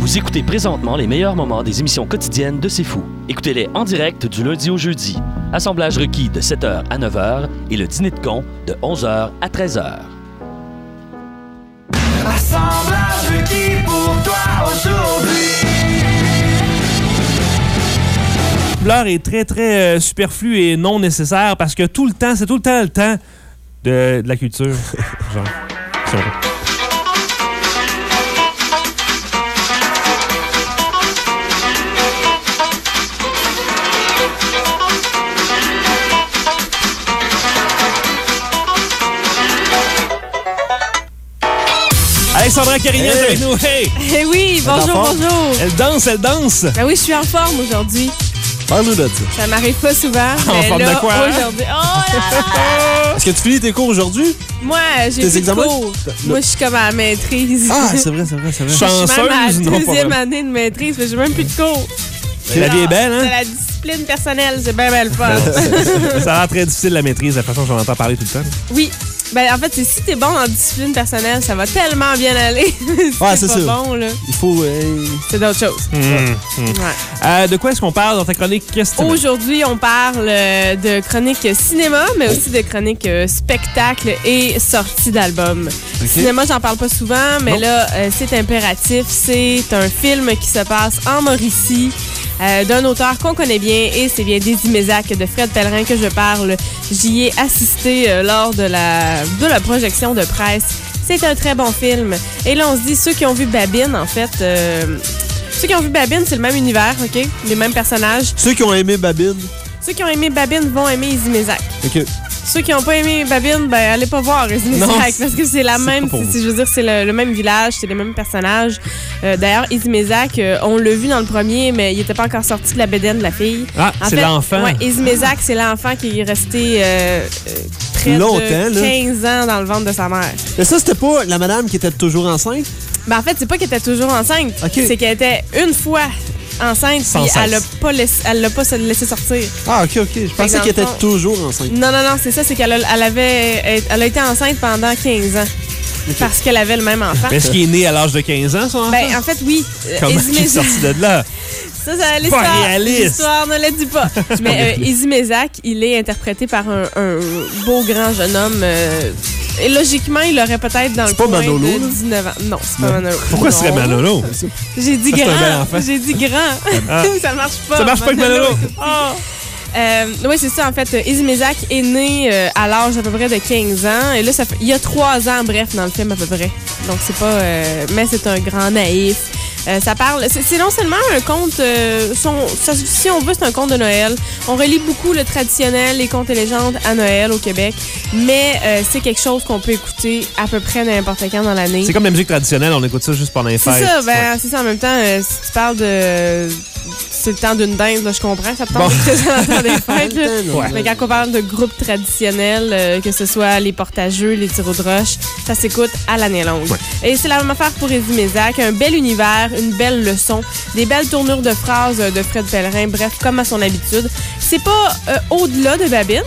Vous écoutez présentement les meilleurs moments des émissions quotidiennes de C'est Fou. Écoutez-les en direct du lundi au jeudi. Assemblage requis de 7h à 9h et le dîner de con de 11h à 13h. Assemblage requis pour toi aujourd'hui. L'heure est très, très euh, superflue et non nécessaire parce que tout le temps, c'est tout le temps le temps de, de la culture. Genre, Alexandra Carignan Hey. avec nous. Hey! Eh oui, en bonjour, forme? bonjour. Elle danse, elle danse! Ben oui, je suis en forme aujourd'hui. Parle-nous de ça. Ça m'arrive pas souvent, mais forme de là, quoi, hein? aujourd'hui... Oh là là! Est-ce que tu finis tes cours aujourd'hui? Moi, j'ai plus de examens? cours. Moi, je suis comme à la maîtrise. Ah, c'est vrai, c'est vrai, c'est vrai. Je suis même à Chanceuse, la deuxième année de maîtrise, mais j'ai même plus de cours. La vie est belle, C'est hein? la discipline personnelle, c'est bien, bien le fun. Ça a l'air très difficile la maîtrise, la façon dont j'en entends parler tout le temps. oui. Ben, en fait, c'est si t'es bon en discipline personnelle, ça va tellement bien aller. si Ouais, t'es c'est pas sûr. bon, là, Il faut. euh, c'est d'autres choses. Hum. Ouais. Euh, de quoi est-ce qu'on parle dans ta chronique? Tu Aujourd'hui, on parle euh, de chronique cinéma, mais aussi de chronique euh, spectacle et sortie d'album. Cinéma, j'en parle pas souvent, mais Non. là, euh, c'est impératif. C'est un film qui se passe en Mauricie. Euh, d'un auteur qu'on connaît bien et c'est bien Daisy Mézac de Fred Pellerin que je parle. J'y ai assisté euh, lors de la, de la projection de presse. C'est un très bon film. Et là, on se dit, ceux qui ont vu Babine, en fait, euh, ceux qui ont vu Babine, c'est le même univers, OK? Les mêmes personnages. Ceux qui ont aimé Babine. Ceux qui ont aimé Babine vont aimer Izzy Mézac. OK. Ceux qui n'ont pas aimé Babine, ben allez pas voir Mézac c'est- parce que c'est la même, je veux dire c'est le, le même village, c'est les mêmes personnages. Euh, D'ailleurs, Izzy Mézac, euh, on l'a vu dans le premier, mais il n'était pas encore sorti de la bédaine de la fille. Ah, c'est l'enfant. Ouais, Izzy Mézac, c'est l'enfant qui est resté euh, euh, près Longtemps, de là. 15 ans dans le ventre de sa mère. Mais ça, c'était pas la madame qui était toujours enceinte? Ben, en fait, c'est pas qu'elle était toujours enceinte, c'est qu'elle était une fois enceinte, Sans puis elle l'a pas laissé, elle l'a pas laissé sortir. Ah, OK, OK. Je pensais qu'elle le était fond- toujours enceinte. Non, non, non, c'est ça, c'est qu'elle a- elle avait, elle a été enceinte pendant 15 ans. Parce qu'elle avait le même enfant. Est-ce qu'il est né à l'âge de 15 ans, son enfant? Ben, en fait, oui. Comment il est sorti de là? Ça, ça l'histoire. Ne le dit pas. Mais euh, Izzy Mézac, il est interprété par un, un beau grand jeune homme. euh, et logiquement, il aurait peut-être dans le pas coin Manolo, de là? 19 ans. Non, c'est pas Manolo. Pourquoi ce serait. Manolo? J'ai dit grand. J'ai dit grand. Ah. ça marche pas. Ça marche pas avec Manolo. Ah. Euh, oui, c'est ça, en fait. Izzy est né euh, à l'âge à peu près de 15 ans. Et là, ça fait, il y a 3 ans, bref, dans le film à peu près. Donc, c'est pas. euh, mais c'est un grand naïf. Euh, ça parle. C'est c'est non seulement un conte. euh, son- si on veut, c'est un conte de Noël. On relie beaucoup le traditionnel, les contes et légendes à Noël au Québec. Mais euh, c'est quelque chose qu'on peut écouter à peu près n'importe quand dans l'année. C'est comme la musique traditionnelle, on écoute ça juste pendant les C'est fêtes. ça, ben, Ouais. c'est ça. En même temps, euh, si tu parles de. C'est le temps d'une dinde, là, je comprends. Ça te Bon. tente dans des fêtes, là. Ouais. Mais quand on parle de groupes traditionnels, euh, que ce soit les portageux, les tirs de roche, ça s'écoute à l'année longue. Et c'est la même affaire pour Mézac. Un bel univers, une belle leçon, des belles tournures de phrases euh, de Fred Pellerin, bref, comme à son habitude. C'est pas euh, au-delà de Babine.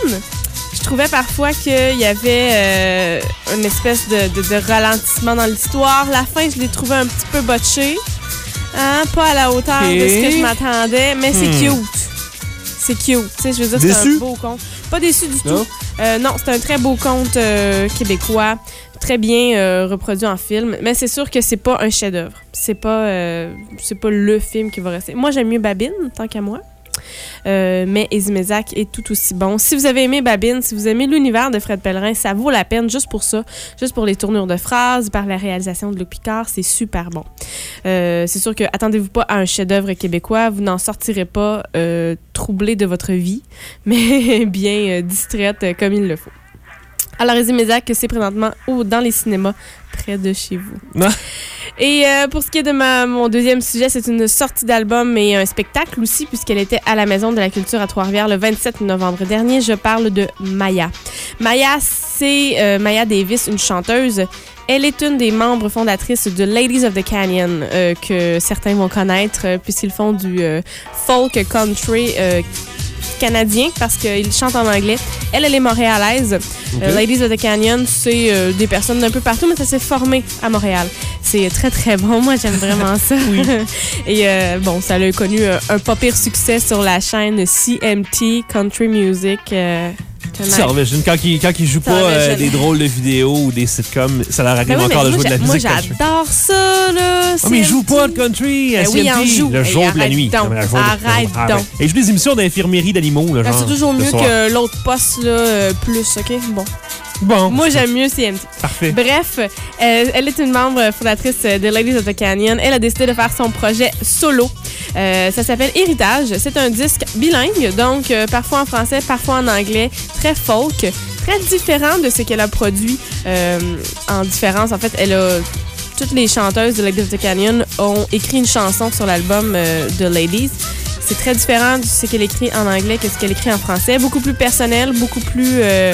Je trouvais parfois qu'il y avait euh, une espèce de, de- de ralentissement dans l'histoire. La fin, je l'ai trouvé un petit peu botché. Hein? Pas à la hauteur de ce que je m'attendais, mais c'est Hmm. cute. C'est cute. Tu sais, je veux dire, c'est un beau conte. Pas déçu du Non? tout. Euh, non, c'est un très beau conte euh, québécois, très bien euh, reproduit en film, mais c'est sûr que c'est pas un chef-d'œuvre. C'est pas, c'est pas le film qui va rester. Moi, j'aime mieux Babine, tant qu'à moi. Euh, mais Mézac est tout aussi bon. Si vous avez aimé Babine, si vous aimez l'univers de Fred Pellerin, ça vaut la peine juste pour ça, juste pour les tournures de phrases, par la réalisation de Luc Picard, c'est super bon. Euh, c'est sûr que attendez-vous pas à un chef-d'œuvre québécois, vous n'en sortirez pas euh, troublé de votre vie, mais bien distraite comme il le faut. Alors, Izzy Mézac, c'est présentement au- dans les cinémas près de chez vous. Ah. Et euh, pour ce qui est de ma, mon deuxième sujet, c'est une sortie d'album et un spectacle aussi, puisqu'elle était à la Maison de la Culture à Trois-Rivières le 27 novembre dernier. Je parle de Maya. Maya, c'est euh, Maya Davis, une chanteuse. Elle est une des membres fondatrices de Ladies of the Canyon, euh, que certains vont connaître, puisqu'ils font du folk country. Canadien parce qu'il chante en anglais. Elle, elle est montréalaise. Euh, Ladies of the Canyon, c'est euh, des personnes d'un peu partout, mais ça s'est formé à Montréal. C'est très, très bon. Moi, j'aime vraiment ça. Et euh, bon, ça a connu euh, un pas pire succès sur la chaîne CMT Country Music. Television. Quand ils, quand ils jouent pas euh, des drôles de vidéos ou des sitcoms, ça leur arrive Ben oui, encore de moi, jouer de la moi, musique country. j'adore ça, là. Ah, mais ils jouent pas de country à Ben oui, ils jouent. le jour de la nuit. donc. Le Arrête Ah, donc. Et ils jouent des émissions d'infirmerie d'animaux. genre, C'est toujours le mieux que l'autre poste, là, euh, plus, OK? Bon. Bon, Moi, j'aime mieux CMT. parfait. Bref, euh, elle est une membre fondatrice de Ladies of the Canyon. Elle a décidé de faire son projet solo. Euh, ça s'appelle Héritage. C'est un disque bilingue, donc euh, parfois en français, parfois en anglais, très folk, très différent de ce qu'elle a produit en différence. En fait, elle a toutes les chanteuses de Ladies of the Canyon ont écrit une chanson sur l'album de Ladies. C'est très différent de ce qu'elle écrit en anglais que ce qu'elle écrit en français. Beaucoup plus personnel, beaucoup plus euh,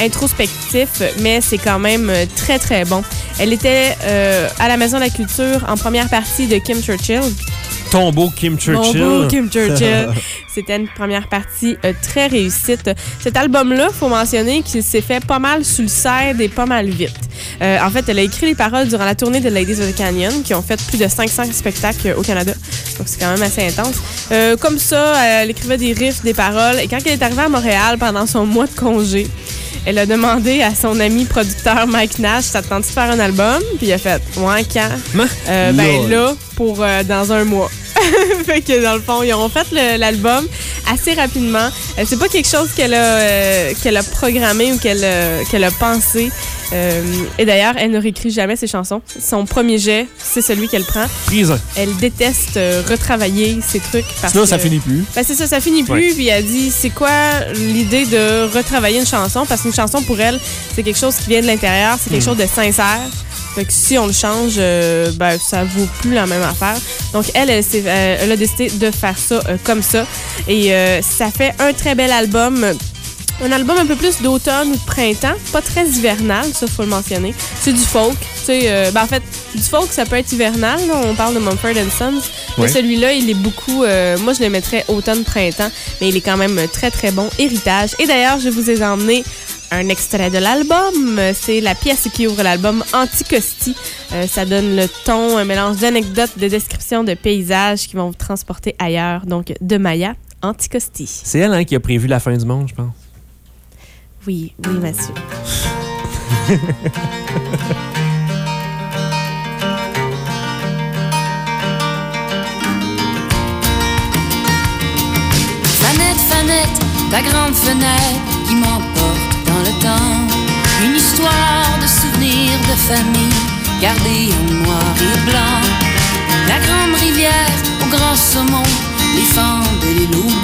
introspectif, mais c'est quand même euh, très, très bon. Elle était euh, à la Maison de la Culture en première partie de Kim Churchill. Tombeau Kim Churchill. Mon beau Kim Churchill. C'était une première partie euh, très réussite. Cet album-là, faut mentionner qu'il s'est fait pas mal sur le side et pas mal vite. Euh, en fait, elle a écrit les paroles durant la tournée de Ladies of the Canyon, qui ont fait plus de 500 spectacles au Canada. Donc, c'est quand même assez intense. Euh, comme ça, elle écrivait des riffs, des paroles. Et quand elle est arrivée à Montréal pendant son mois de congé, elle a demandé à son ami producteur Mike Nash, ça te tente de faire un album? Puis il a fait, ouais, quand? Hein? Euh, ben Là. là, pour euh, dans un mois. fait que dans le fond, ils ont fait l'album assez rapidement. Euh, c'est pas quelque chose qu'elle a, euh, qu'elle a programmé ou qu'elle a- qu'elle a pensé. Euh, et d'ailleurs, elle ne réécrit jamais ses chansons. Son premier jet, c'est celui qu'elle prend. Prison. Elle déteste euh, retravailler ses trucs. Parce Sinon, que, ça finit plus. ben, c'est ça, ça finit plus. Ouais. Puis elle dit, c'est quoi l'idée de retravailler une chanson? Parce qu'une chanson, pour elle, c'est quelque chose qui vient de l'intérieur, c'est quelque chose de sincère. Fait que si on le change, euh, ben, ça vaut plus la même affaire. Donc, elle, elle, euh, elle a décidé de faire ça euh, comme ça. Et euh, ça fait un très bel album. Un album un peu plus d'automne ou de printemps, pas très hivernal, ça faut le mentionner. C'est du folk, tu sais, euh, ben en fait, du folk ça peut être hivernal, là, on parle de Mumford Sons, mais celui-là il est beaucoup, moi je le mettrais automne-printemps, mais il est quand même très très bon, héritage. Et d'ailleurs je vous ai emmené un extrait de l'album, c'est la pièce qui ouvre l'album Anticosti. Euh, ça donne le ton, un mélange d'anecdotes, de descriptions, de paysages qui vont vous transporter ailleurs, donc de Maya. Anticosti. C'est elle hein, qui a prévu la fin du monde, je pense. Oui, oui, Mathieu. Fanette, fanette, ta grande fenêtre qui m'emporte Une histoire de souvenirs de famille gardée en noir et blanc. La grande rivière au grand saumon, les fentes et les loups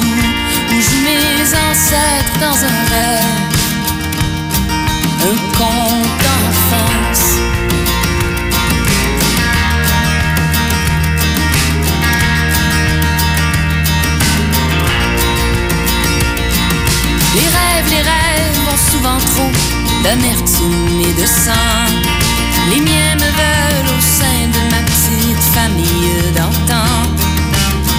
où jouent mes ancêtres dans un rêve. Un conte d'enfance. Les rêves, les rêves souvent trop d'amertume et de sang. Les miens me veulent au sein de ma petite famille d'antan.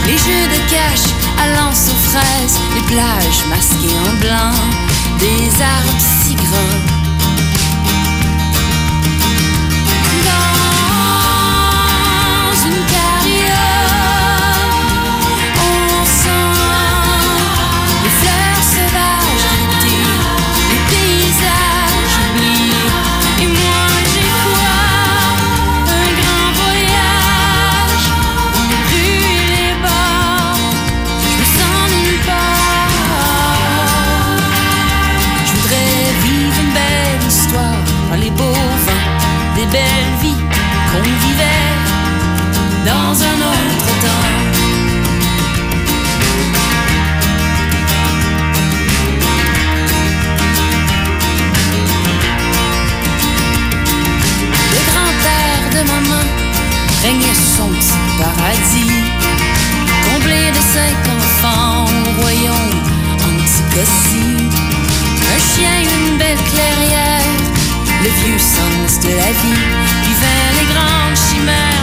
Les jeux de cache à lance aux fraises, les plages masquées en blanc, des arbres si grands. Un chien, une belle clairière, le vieux sens de la vie, puis vint les grandes chimères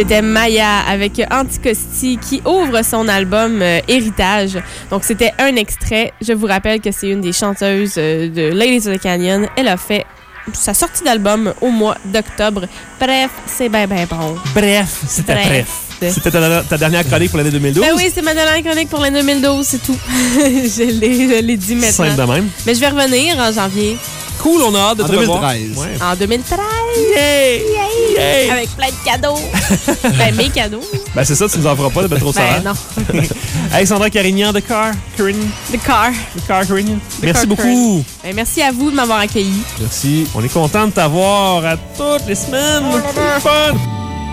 C'était Maya avec Anticosti qui ouvre son album euh, Héritage. Donc, c'était un extrait. Je vous rappelle que c'est une des chanteuses euh, de Ladies of the Canyon. Elle a fait sa sortie d'album au mois d'octobre. Bref, c'est bien, bien bon. Bref, c'était Bref. bref. C'était ta, ta dernière chronique pour l'année 2012. Ben oui, c'est ma dernière chronique pour l'année 2012, c'est tout. je l'ai dit maintenant. Simple de même. Mais je vais revenir en janvier, Cool, on a hâte de En te revoir. 2013. Ouais. en 2013, Yay! Yay! avec plein de cadeaux. ben, mes cadeaux. Ben c'est ça, tu nous en feras pas de mettre au Ben, non. Alexandra Carignan de Car. Carignan. The car. De Car Carignan. Merci Car beaucoup. Ben, merci à vous de m'avoir accueilli. Merci. On est content de t'avoir à toutes les semaines. C'est fun.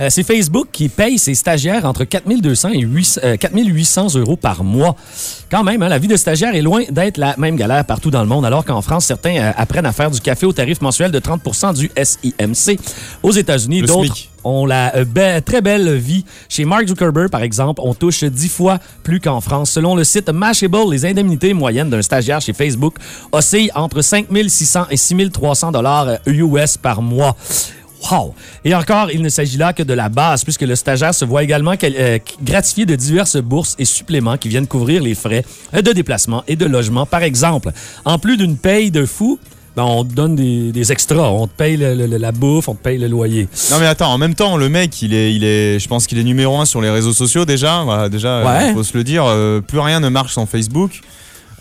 Euh, c'est Facebook qui paye ses stagiaires entre 4200 et 800, euh, 4800 euros par mois. Quand même, hein, la vie de stagiaire est loin d'être la même galère partout dans le monde, alors qu'en France, certains euh, apprennent à faire du café au tarif mensuel de 30% du SIMC. Aux États-Unis, d'autres ont la euh, be- très belle vie. Chez Mark Zuckerberg, par exemple, on touche 10 fois plus qu'en France. Selon le site Mashable, les indemnités moyennes d'un stagiaire chez Facebook oscillent entre 5600 et 6300 dollars US par mois. Wow! Et encore, il ne s'agit là que de la base, puisque le stagiaire se voit également euh, gratifié de diverses bourses et suppléments qui viennent couvrir les frais euh, de déplacement et de logement. Par exemple, en plus d'une paye de fou, ben, on te donne des, des extras. On te paye le- le- la bouffe, on te paye le loyer. Non mais attends, en même temps, le mec, il est, il est, je pense qu'il est numéro un sur les réseaux sociaux déjà. Voilà, déjà, Ouais. il faut se le dire. euh, plus rien ne marche sans Facebook.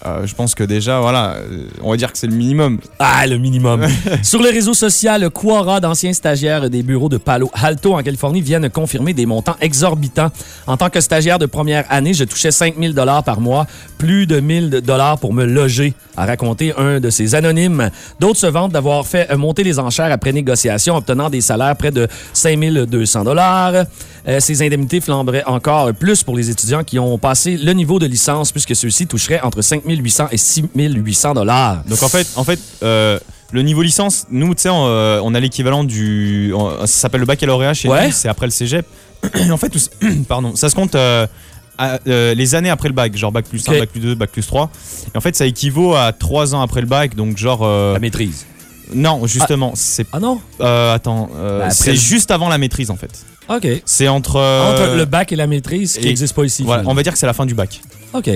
Euh, je pense que déjà, voilà, euh, on va dire que c'est le minimum. Ah, le minimum. Sur le réseau social, Quora, d'anciens stagiaires des bureaux de Palo Alto en Californie, viennent confirmer des montants exorbitants. En tant que stagiaire de première année, je touchais 5000 dollars par mois, plus de 1000 dollars pour me loger, a raconté un de ces anonymes. D'autres se vantent d'avoir fait monter les enchères après négociation, obtenant des salaires près de 5200 dollars. Euh, ces indemnités flamberaient encore plus pour les étudiants qui ont passé le niveau de licence, puisque ceux-ci toucheraient entre 5800 et 6800 dollars. Donc en fait, en fait, euh, le niveau licence, nous, tu sais, on, euh, on a l'équivalent du, on- ça s'appelle le baccalauréat chez Ouais. nous, c'est après le cégep. En fait, tout- pardon, ça se compte. euh, à, euh, les années après le bac, genre bac plus 1, Ok. bac plus 2, bac plus 3. Et en fait, ça équivaut à 3 ans après le bac, donc genre. euh, La maîtrise. non, justement, c'est. Ah non? euh, attends, euh, Bah, c'est juste avant la maîtrise en fait. OK. C'est entre. euh, Entre le bac et la maîtrise, qui n'existe pas ici. Voilà, on va dire que c'est la fin du bac. OK.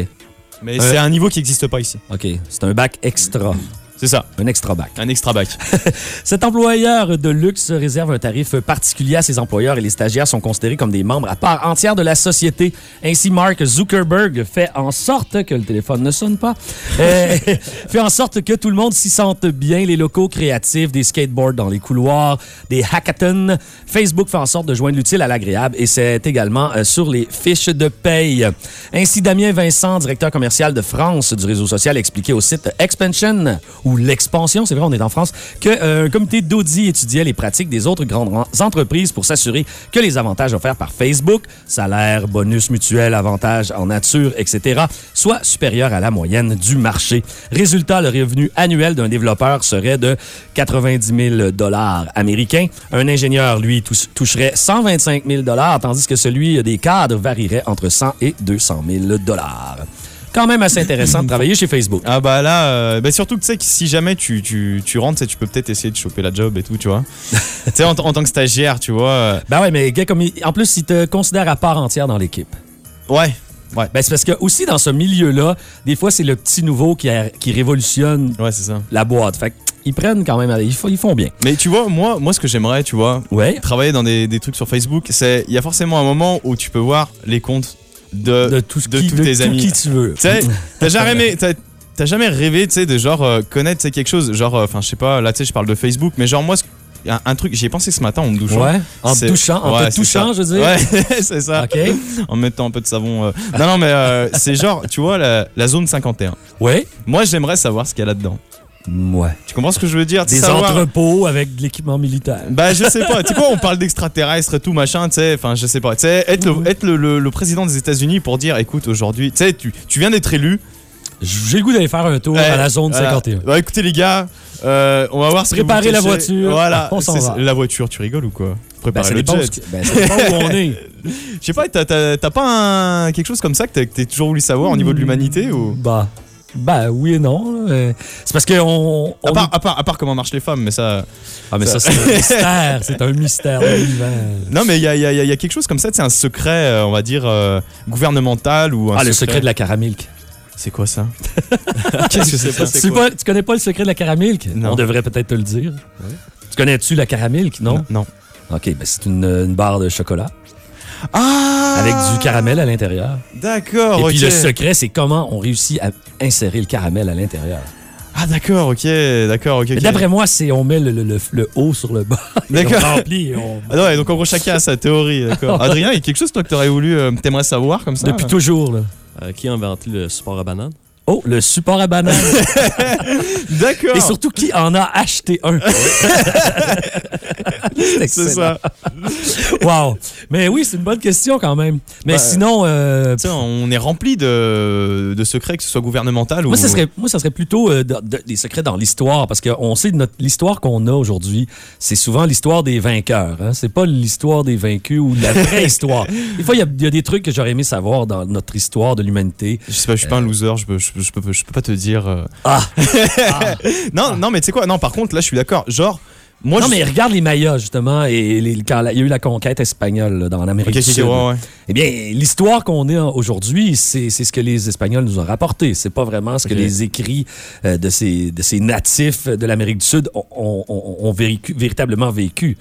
Mais c'est un niveau qui n'existe pas ici. OK. C'est un bac extra. C'est ça, Un extra bac. un extra bac. Cet employeur de luxe réserve un tarif particulier à ses employeurs et les stagiaires sont considérés comme des membres à part entière de la société. Ainsi, Mark Zuckerberg fait en sorte que le téléphone ne sonne pas, euh, fait en sorte que tout le monde s'y sente bien. Les locaux créatifs, des skateboards dans les couloirs, des hackathons. Facebook fait en sorte de joindre l'utile à l'agréable et c'est également euh, sur les fiches de paye. Ainsi, Damien Vincent, directeur commercial de France du réseau social, a expliqué au site Expansion ou l'expansion, c'est vrai, on est en France, que euh, comité d'audit étudiait les pratiques des autres grandes entreprises pour s'assurer que les avantages offerts par Facebook, salaire, bonus mutuel, avantages en nature, etc., soient supérieurs à la moyenne du marché. Résultat, le revenu annuel d'un développeur serait de 90 000 dollars américains. Un ingénieur, lui, tou- toucherait 125 000 dollars, tandis que celui des cadres varierait entre 100 et 200 000 dollars. Quand même assez intéressant de travailler chez Facebook. Ah bah là, euh, bah surtout que tu sais que si jamais tu, tu, tu rentres, tu peux peut-être essayer de choper la job et tout, tu vois. tu sais, en, en tant que stagiaire, tu vois. euh, Ben ouais, mais gars, comme il- en plus, il te considère à part entière dans l'équipe. ouais, Ben c'est parce que aussi dans ce milieu-là, des fois, c'est le petit nouveau qui, a- qui révolutionne ouais, ça. la boîte. Fait ils prennent quand même, ils, font- ils font bien. Mais tu vois, moi, moi ce que j'aimerais, tu vois, Ouais. travailler dans des, des trucs sur Facebook, c'est il y a forcément un moment où tu peux voir les comptes de, De tout ce de qui, tous de tes tout amis. qui tu veux. T'as jamais, t'as- t'as jamais rêvé, tu sais, de genre euh, connaître quelque chose, genre, enfin, je sais pas, là, tu sais, je parle de Facebook, mais genre moi, ce- un, un truc, j'y ai pensé ce matin en me douchant. Ouais. En te C'est- touchant, en Ouais, te touchant, je veux dire. Ouais, c'est ça. En mettant un peu de savon. euh. Non, non, mais euh, c'est genre, tu vois, la, la zone 51. Ouais. Moi, j'aimerais savoir ce qu'il y a là-dedans. Ouais. Tu comprends ce que je veux dire? Des savoir- entrepôts avec de l'équipement militaire. Bah, je sais pas. Tu sais quoi, on parle d'extraterrestres et tout, machin, tu sais. Enfin, je sais pas. Tu sais, être, le, être le, le- le président des États-Unis pour dire, écoute, aujourd'hui, tu sais, tu, viens d'être élu. J'ai le goût d'aller faire un tour à la zone Voilà. 51. Bah, écoutez, les gars, euh, on va voir ce que vous Préparez la voiture, Voilà, on va. La voiture, tu rigoles ou quoi? Ben, Préparez ça le jet. ben, ça dépend où on est. Je sais pas, t'as- pas un, quelque chose comme ça que t'as que t'as toujours voulu savoir au niveau de l'humanité ou? Bah, bah oui et non. Euh, C'est parce qu'on. on- à part, à, part, à part comment marchent les femmes, mais ça. Ah, mais ça, c'est un mystère. C'est un mystère. Non, mais il y a, il y a- y a quelque chose comme ça, c'est un secret, euh, on va dire, euh, gouvernemental ou un Ah, le secret de la caramilk. C'est quoi ça? Qu'est-ce que c'est? Ça Tu, pas- tu connais pas le secret de la caramilk? Non. On devrait peut-être te le dire. Tu connais-tu la caramilk, non? Non. OK, ben c'est une, une barre de chocolat Ah avec du caramel à l'intérieur. D'accord, Et puis le secret, c'est comment on réussit à insérer le caramel à l'intérieur. Ah, d'accord, ok, d'accord, ok. Mais ok. D'après moi, c'est on met le, le- le- le haut sur le bas. et D'accord. On remplit et on... Ah non, ouais, donc en gros, chacun a sa théorie, d'accord. Adrien, il y a quelque chose, toi, que t'aurais voulu, euh, t'aimerais savoir comme ça? Depuis toujours, là. Euh, qui a inventé le support à banane? Oh, le support à banane. D'accord. Et surtout, qui en a acheté un? c'est ça. Wow. Mais oui, c'est une bonne question quand même. Mais sinon, euh, on est rempli de, de secrets, que ce soit gouvernemental ou. moi, ça serait, moi, ça serait plutôt euh, de- de- des secrets dans l'histoire, parce qu'on sait notre l'histoire qu'on a aujourd'hui, c'est souvent l'histoire des vainqueurs. Hein? C'est pas l'histoire des vaincus ou la vraie histoire. Des fois, il y y a des trucs que j'aurais aimé savoir dans notre histoire de l'humanité. Je sais pas, je suis pas un loser, je peux, je, je peux, je peux pas te dire. euh. Ah! non, non, mais tu sais quoi? Non, par contre, là, je suis d'accord. Genre, moi, non, je. mais regarde les Mayas, justement, et les- quand la- il y a eu la conquête espagnole là, dans l'Amérique Ok, du ok, Sud. ouais, ouais. Eh bien, l'histoire qu'on a aujourd'hui, c'est c'est ce que les Espagnols nous ont rapporté. C'est pas vraiment ce que Ok. les écrits euh, de, ces, de ces natifs de l'Amérique du Sud ont, ont- ont- ont vécu- véritablement vécu.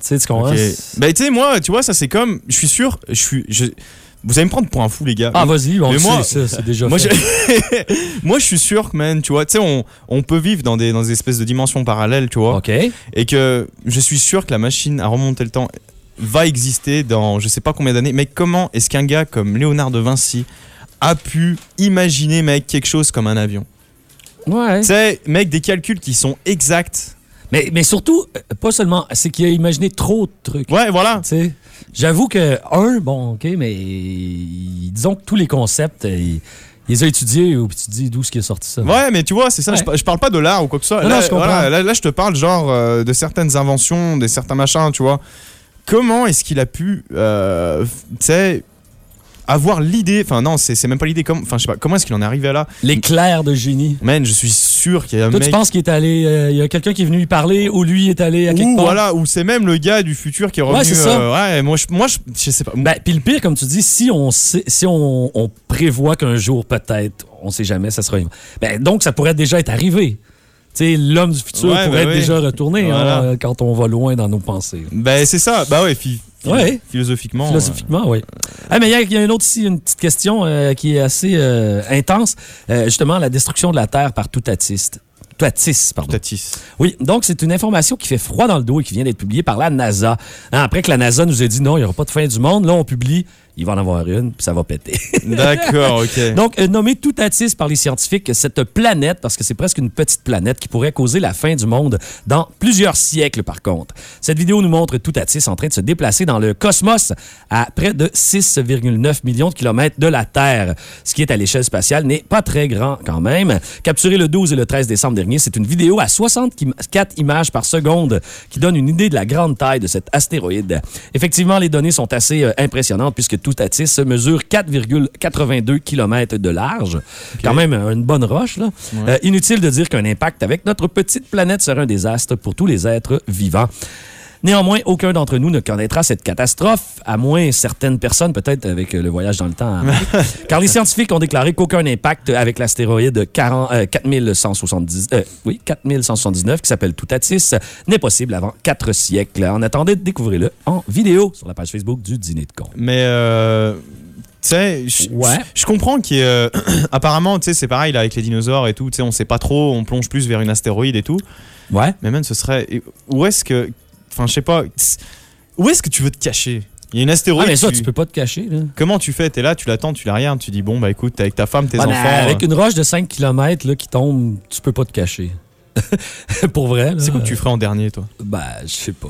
Tu sais, tu comprends? Ok. Ben, tu sais, moi, tu vois, ça, c'est comme. Je suis sûr, je suis. je- Vous allez me prendre pour un fou, les gars. Ah, vas-y, on moi- c'est déjà Moi fait. je... moi, je suis sûr que, man, tu vois, tu sais, on, on peut vivre dans des, dans des espèces de dimensions parallèles, tu vois. OK. Et que je suis sûr que la machine à remonter le temps va exister dans je sais pas combien d'années. Mais comment est-ce qu'un gars comme Léonard de Vinci a pu imaginer, mec, quelque chose comme un avion? Ouais. Tu sais, mec, des calculs qui sont exacts. Mais, mais surtout, euh, pas seulement, c'est qu'il a imaginé trop de trucs. Ouais, voilà. Tu sais, J'avoue que, un, bon, OK, mais disons que tous les concepts, euh, il, il les a étudiés, ou tu te dis d'où est-ce qu'il a sorti ça. Ouais, mais tu vois, c'est ça. Ouais. Je, je parle pas de l'art ou quoi que ce soit. Non, là, non, je comprends. voilà, là, là, je te parle genre euh, de certaines inventions, de certains machins, tu vois. Comment est-ce qu'il a pu, euh, tu sais, avoir l'idée Enfin, non, c'est même pas l'idée. comme- Enfin, je sais pas. Comment est-ce qu'il en est arrivé à là? L'éclair de génie. Man, je suis sûr qu'il y a un Toi, mec. tu penses qu'il est allé. euh, Il y a quelqu'un qui est venu lui parler ou lui est allé à quelque ou part? voilà, ou c'est même le gars du futur qui est Ouais, revenu. c'est ça. euh, ouais, moi, je, moi, je, je sais pas. Ben, puis le pire, comme tu dis, si on sait- si on, on prévoit qu'un jour, peut-être, on sait jamais, ça sera. Ben, donc, ça pourrait déjà être arrivé. Tu sais, l'homme du futur Ouais, pourrait ben être oui. déjà retourné Voilà. hein, quand on va loin dans nos pensées. Ben, c'est ça. Bah ouais, phi- phi- Ouais. philosophiquement. Philosophiquement, oui. Ah, mais il y a, il y a une autre ici, une petite question euh, qui est assez euh, intense. Euh, justement, la destruction de la Terre par Toutatiste. Touatis, pardon. Tatis. Oui, donc c'est une information qui fait froid dans le dos et qui vient d'être publiée par la NASA. Hein, après que la NASA nous ait dit non, il n'y aura pas de fin du monde, là on publie, il va en avoir une, puis ça va péter. D'accord, ok. Donc, euh, nommé Toutatis par les scientifiques, cette planète, parce que c'est presque une petite planète qui pourrait causer la fin du monde dans plusieurs siècles, par contre. Cette vidéo nous montre Toutatis en train de se déplacer dans le cosmos à près de 6,9 millions de kilomètres de la Terre, ce qui est à l'échelle spatiale n'est pas très grand quand même. Capturé le 12 et le 13 décembre dernier, c'est une vidéo à 64 images par seconde qui donne une idée de la grande taille de cet astéroïde. Effectivement, les données sont assez euh, impressionnantes puisque Toutatis mesure 4,82 km de large. Quand même une bonne roche. Là. Euh, inutile de dire qu'un impact avec notre petite planète serait un désastre pour tous les êtres vivants. Néanmoins, aucun d'entre nous ne connaîtra cette catastrophe, à moins certaines personnes, peut-être avec euh, le voyage dans le temps. hein. Car les scientifiques ont déclaré qu'aucun impact avec l'astéroïde 40, euh, 4170, euh, oui, 4179, qui s'appelle Toutatis, n'est possible avant quatre siècles. En attendant, découvrez-le en vidéo sur la page Facebook du Dîner de con. Mais euh, tu sais, je Ouais. comprends qu'il ait, euh, apparemment, tu sais, c'est pareil là avec les dinosaures et tout. Tu sais, on sait pas trop, on plonge plus vers une astéroïde et tout. Ouais. Mais même, ce serait où est-ce que, enfin, je sais pas, où est-ce que tu veux te cacher? Il y a une Ah, astéroïde. mais ça, tu- tu peux pas te cacher. Là. Comment tu fais? T'es là, tu l'attends, tu la regardes, tu dis bon bah écoute, t'es avec ta femme, tes Ouais, mais enfants. avec euh, une roche de 5 km là, qui tombe, tu peux pas te cacher. Pour vrai. C'est quoi que tu ferais en dernier, toi? Ben, je sais pas.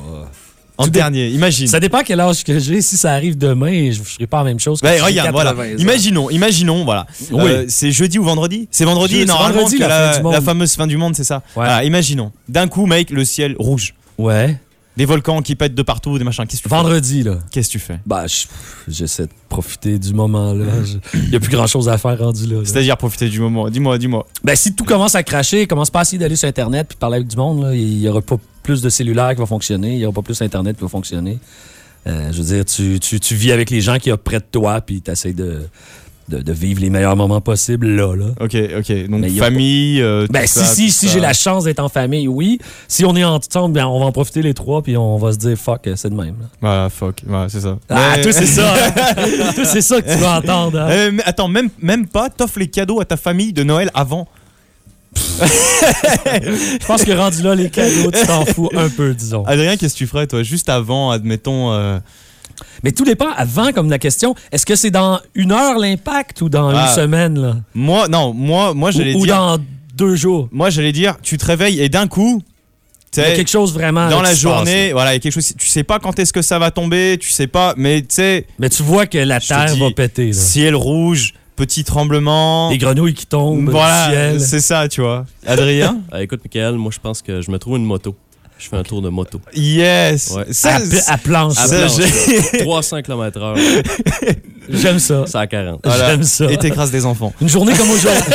En dernier, imagine. Ça dépend quel âge que j'ai. Si ça arrive demain, je ne ferai pas la même chose. que Ben, regarde, voilà. 80 ans. Imaginons, imaginons, voilà. Oui. Euh, c'est jeudi ou vendredi? C'est vendredi, Je- normalement, vendredi, la fameuse fin du monde, c'est ça? Voilà, imaginons. D'un coup, mec, le ciel rouge. Ouais. Des volcans qui pètent de partout, des machins. Qu'est-ce que tu fais Vendredi, là. Qu'est-ce que tu fais Bah, je- j'essaie de profiter du moment, là. Il n'y a plus grand-chose à faire rendu là. là. C'est-à-dire profiter du moment. Dis-moi, dis-moi. Ben, si tout commence à cracher, commence pas à essayer d'aller sur Internet puis parler avec du monde, là. Il y aura pas plus de cellulaire qui va fonctionner, il y aura pas plus Internet qui va fonctionner. Euh, je veux dire, tu, tu, tu vis avec les gens qui sont près de toi puis tu essaies de, de, de vivre les meilleurs moments possibles là, là. Ok, ok. Donc famille. euh, tout Ben, si, ça, si, tout si j'ai la chance d'être en famille, oui. Si on est ensemble, ben, on va en profiter les trois, puis on va se dire fuck, c'est de même. là. Voilà, fuck. Voilà, c'est ça. Ah, Mais- toi, c'est ça. hein? toi, c'est ça que tu vas entendre. hein? Euh, mais attends, même, même pas, t'offres les cadeaux à ta famille de Noël avant. Je pense que rendu là, les cadeaux, tu t'en fous un peu, disons. Adrien, qu'est-ce que tu ferais, toi Juste avant, admettons. euh, Mais tout dépend, avant, comme la question, est-ce que c'est dans une heure l'impact ou dans Ah. une semaine, là? Moi, non, moi, moi j'allais Ou, ou dire. dans deux jours? Moi, j'allais dire, tu te réveilles et d'un coup. Il y a quelque chose vraiment. dans la journée, passe, voilà, il y a quelque chose. Tu sais pas quand est-ce que ça va tomber, tu sais pas, mais tu sais. Mais tu vois que la Je te terre dis, va péter, là. ciel rouge, petit tremblement. Des grenouilles qui tombent Voilà, c'est ça, tu vois. Adrien? Ah, écoute, Michael, moi, je pense que je me trouve une moto. Je fais un tour de moto. Yes Ouais. Ça, À, pla- à planche. À Ça, planche, j'ai- là. 300 km/h, J'aime ça. c'est à 40. Voilà. J'aime ça. Et t'écrases des enfants. Une journée comme aujourd'hui.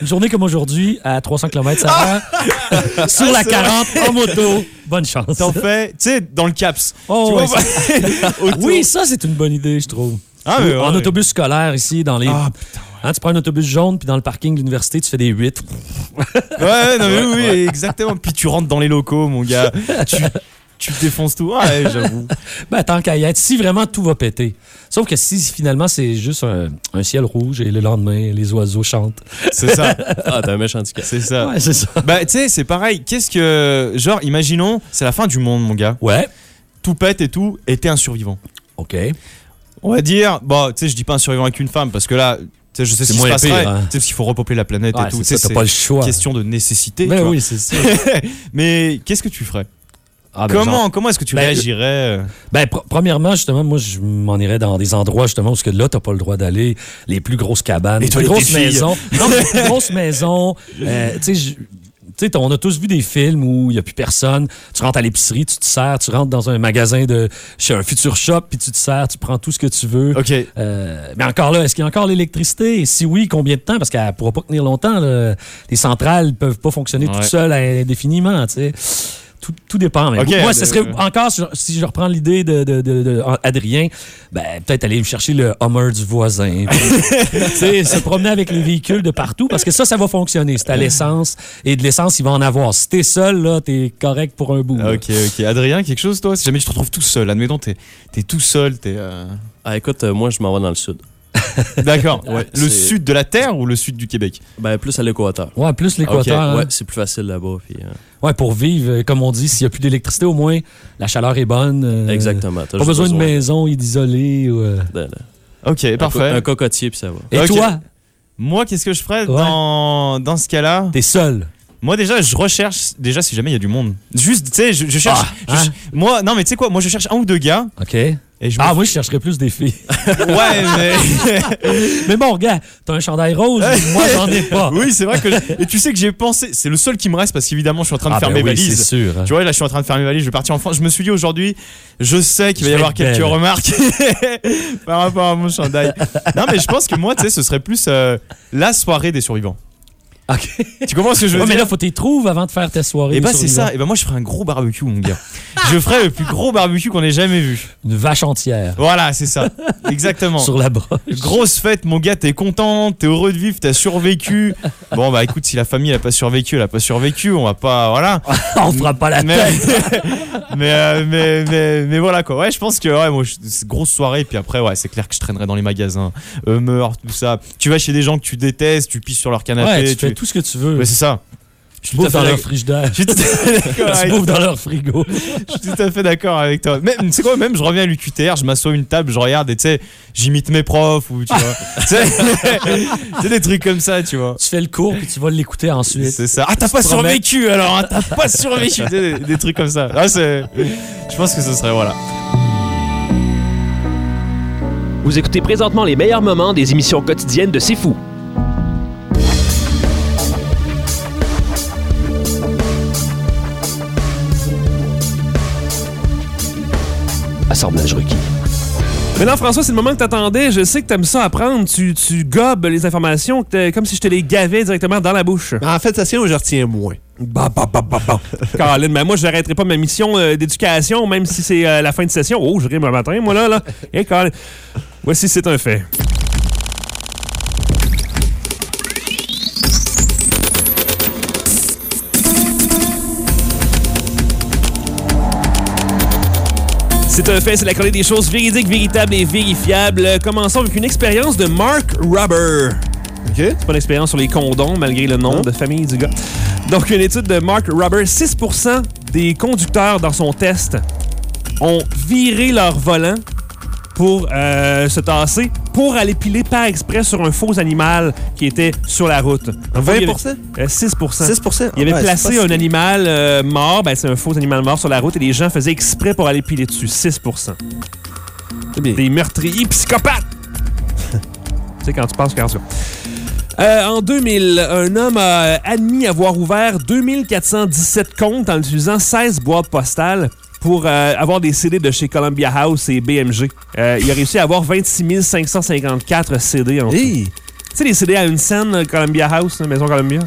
Une journée comme aujourd'hui, à 300 km ça va. Sur la 40, en moto. Bonne chance. T'en fais, tu sais, dans le CAPS. Oh, tu ouais, vois, ça- autour. oui, ça, c'est une bonne idée, je trouve. Ah, mais en ouais. autobus scolaire ici, dans les. Ah, Hein, tu prends un autobus jaune, puis dans le parking de l'université, tu fais des 8. Ouais, ouais, non, mais oui, oui, exactement. Puis tu rentres dans les locaux, mon gars. tu, tu défonces tout. Ouais, j'avoue. Ben, tant qu'à y être, si vraiment tout va péter. Sauf que si finalement c'est juste un, un ciel rouge et le lendemain, les oiseaux chantent. C'est ça. Ah, t'as un méchant. C'est ça. Ouais, c'est ça. Bah, tu sais, c'est pareil. Qu'est-ce que. Genre, imaginons, c'est la fin du monde, mon gars. Ouais. Tout pète et tout, et t'es un survivant. OK. On va dire, bon, tu sais, je dis pas un survivant avec une femme, parce que là, tu sais, je sais ce C'est qui se pire, hein. Tu sais, parce qu'il faut repeupler la planète Ouais, et tout. c'est pas le choix. question de nécessité. Ben tu vois. oui, c'est ça. Mais qu'est-ce que tu ferais? Ah, ben, Comment, genre- comment est-ce que tu Ben, réagirais? Ben, pr- premièrement, justement, moi, je m'en irais dans des endroits, justement, où ce que là, t'as pas le droit d'aller. Les plus grosses cabanes, Les les plus grosses maisons. Non, mais les plus grosses maisons. euh, tu sais, je- tu sais, on a tous vu des films où il n'y a plus personne. Tu rentres à l'épicerie, tu te sers, tu rentres dans un magasin de chez un futur shop, puis tu te sers, tu prends tout ce que tu veux. Ok. Euh, mais encore là, est-ce qu'il y a encore l'électricité? Si oui, combien de temps? Parce qu'elle ne pourra pas tenir longtemps. là. Les centrales ne peuvent pas fonctionner Ouais. toutes seules indéfiniment. tu sais. Tout, tout dépend. Mais Ok, moi, ce euh, serait encore, si- je reprends l'idée de, de- de- de Adrien, ben, peut-être aller chercher le Hummer du voisin. Puis, tu sais, se promener avec les véhicules de partout, parce que ça, ça va fonctionner. C'est à l'essence. Et de l'essence, il va en avoir. Si t'es seul, là, t'es correct pour un bout. là. Ok, ok. Adrien, quelque chose, toi? Si jamais tu te retrouves tout seul, admettons, t'es es tout seul, t'es. euh, Ah, écoute, euh, moi, je m'en vais dans le sud. D'accord. Ouais, le sud de la Terre ou le sud du Québec? Ben, plus à l'équateur. Ouais, plus l'équateur. hein. Ouais, c'est plus facile là-bas. puis, euh, Ouais, pour vivre, euh, comme on dit, s'il n'y a plus d'électricité, au moins, la chaleur est bonne. euh, exactement. Pas besoin d'une maison isolée. ou, euh. de- de- Ok, un co- parfait. Un cocotier, puis ça va. Et toi, Moi, qu'est-ce que je ferais Ouais. dans, dans ce cas-là? T'es seul. Moi, déjà, je recherche, déjà, si jamais il y a du monde. Juste, tu sais, je, je cherche. Ah, je- hein? moi, non, mais tu sais quoi, moi, je cherche un ou deux gars. OK. Et je me- Ah, moi, je chercherais plus des filles. Ouais, mais. Mais bon, gars, t'as un chandail rose, moi, j'en ai pas. oui, c'est vrai que. je- Et tu sais que j'ai pensé. C'est le seul qui me reste parce qu'évidemment, je suis en train de Ah, faire ben mes oui, valises. c'est sûr. hein. Tu vois, là, je suis en train de faire mes valises, je vais partir en France. Je me suis dit aujourd'hui, je sais qu'il va y avoir quelques belle. remarques par rapport à mon chandail. Non, mais je pense que moi, tu sais, ce serait plus euh, la soirée des survivants. OK. Tu comprends ce que je veux Ouais, mais là, faut t'y trouver avant de faire tes soirées. Et bah, sur c'est ça. Et bah, moi, je ferais un gros barbecue, mon gars. je ferais le plus gros barbecue qu'on ait jamais vu. Une vache entière Voilà, c'est ça. Exactement. sur la broche. Grosse fête, mon gars, t'es content, t'es heureux de vivre, t'as survécu. Bon, bah écoute, si la famille elle a pas survécu, elle a pas survécu, on va pas. Voilà. On fera pas la mais, tête. mais, euh, mais, mais, mais voilà quoi. Ouais, je pense que ouais, moi, je- grosse soirée. Puis après, ouais, c'est clair que je traînerai dans les magasins. Hummer, tout ça. Tu vas chez des gens que tu détestes, tu pisses sur leur canapé. Ouais, tu fais tout ce que tu veux. C'est ça. Je suis tout à Bouffe dans leur frigidaire. je suis tout à fait d'accord Tu avec bouffes toi. dans leur frigo. Je suis tout à fait d'accord avec toi. Même, tu sais quoi, même je reviens à l'UQTR, je m'assois à une table, je regarde et tu sais, j'imite mes profs ou tu vois. tu sais, c'est des trucs comme ça, tu vois. Tu fais le cours puis tu vas l'écouter ensuite. C'est ça. Ah, t'as pas survécu alors, hein, t'as pas survécu. des, des trucs comme ça. Ah, c'est. Je pense que ce serait, voilà. Vous écoutez présentement les meilleurs moments des émissions quotidiennes de C'est Fou. Assemblage requis. Maintenant, François, c'est le moment que t'attendais. Je sais que t'aimes ça apprendre. Tu, tu gobes les informations comme si je te les gavais directement dans la bouche. En fait, ça tient où je retiens moins? Bah, bah, bah, bah, bah. Colin, mais moi, je n'arrêterai pas ma mission euh, d'éducation, même si c'est euh, la fin de session. Oh, je rime un matin, moi, là. là. Et Colin, voici, c'est un fait. C'est un fait, c'est la chronique des choses véridiques, véritables et vérifiables. Commençons avec une expérience de Mark Rubber. OK? C'est pas une expérience sur les condoms, malgré le nom de famille du gars. Donc, une étude de Mark Rubber, 6% des conducteurs dans son test ont viré leur volant pour euh, se tasser, pour aller piler par exprès sur un faux animal qui était sur la route. Donc, 20 il y avait- euh, 6 6 il avait Ouais, placé un animal euh, mort, ben c'est un faux animal mort sur la route et les gens faisaient exprès pour aller piler dessus. 6 C'est bien. des meurtriers psychopathes. tu sais, quand tu penses qu'en. Euh, en 2000, un homme a admis avoir ouvert 2417 comptes en utilisant 16 boîtes postales pour euh, avoir des CD de chez Columbia House et BMG. Euh, il a réussi à avoir 26 554 CD en tout. Hey! Tu sais, les CD à une scène, euh, Columbia House, Maison Columbia?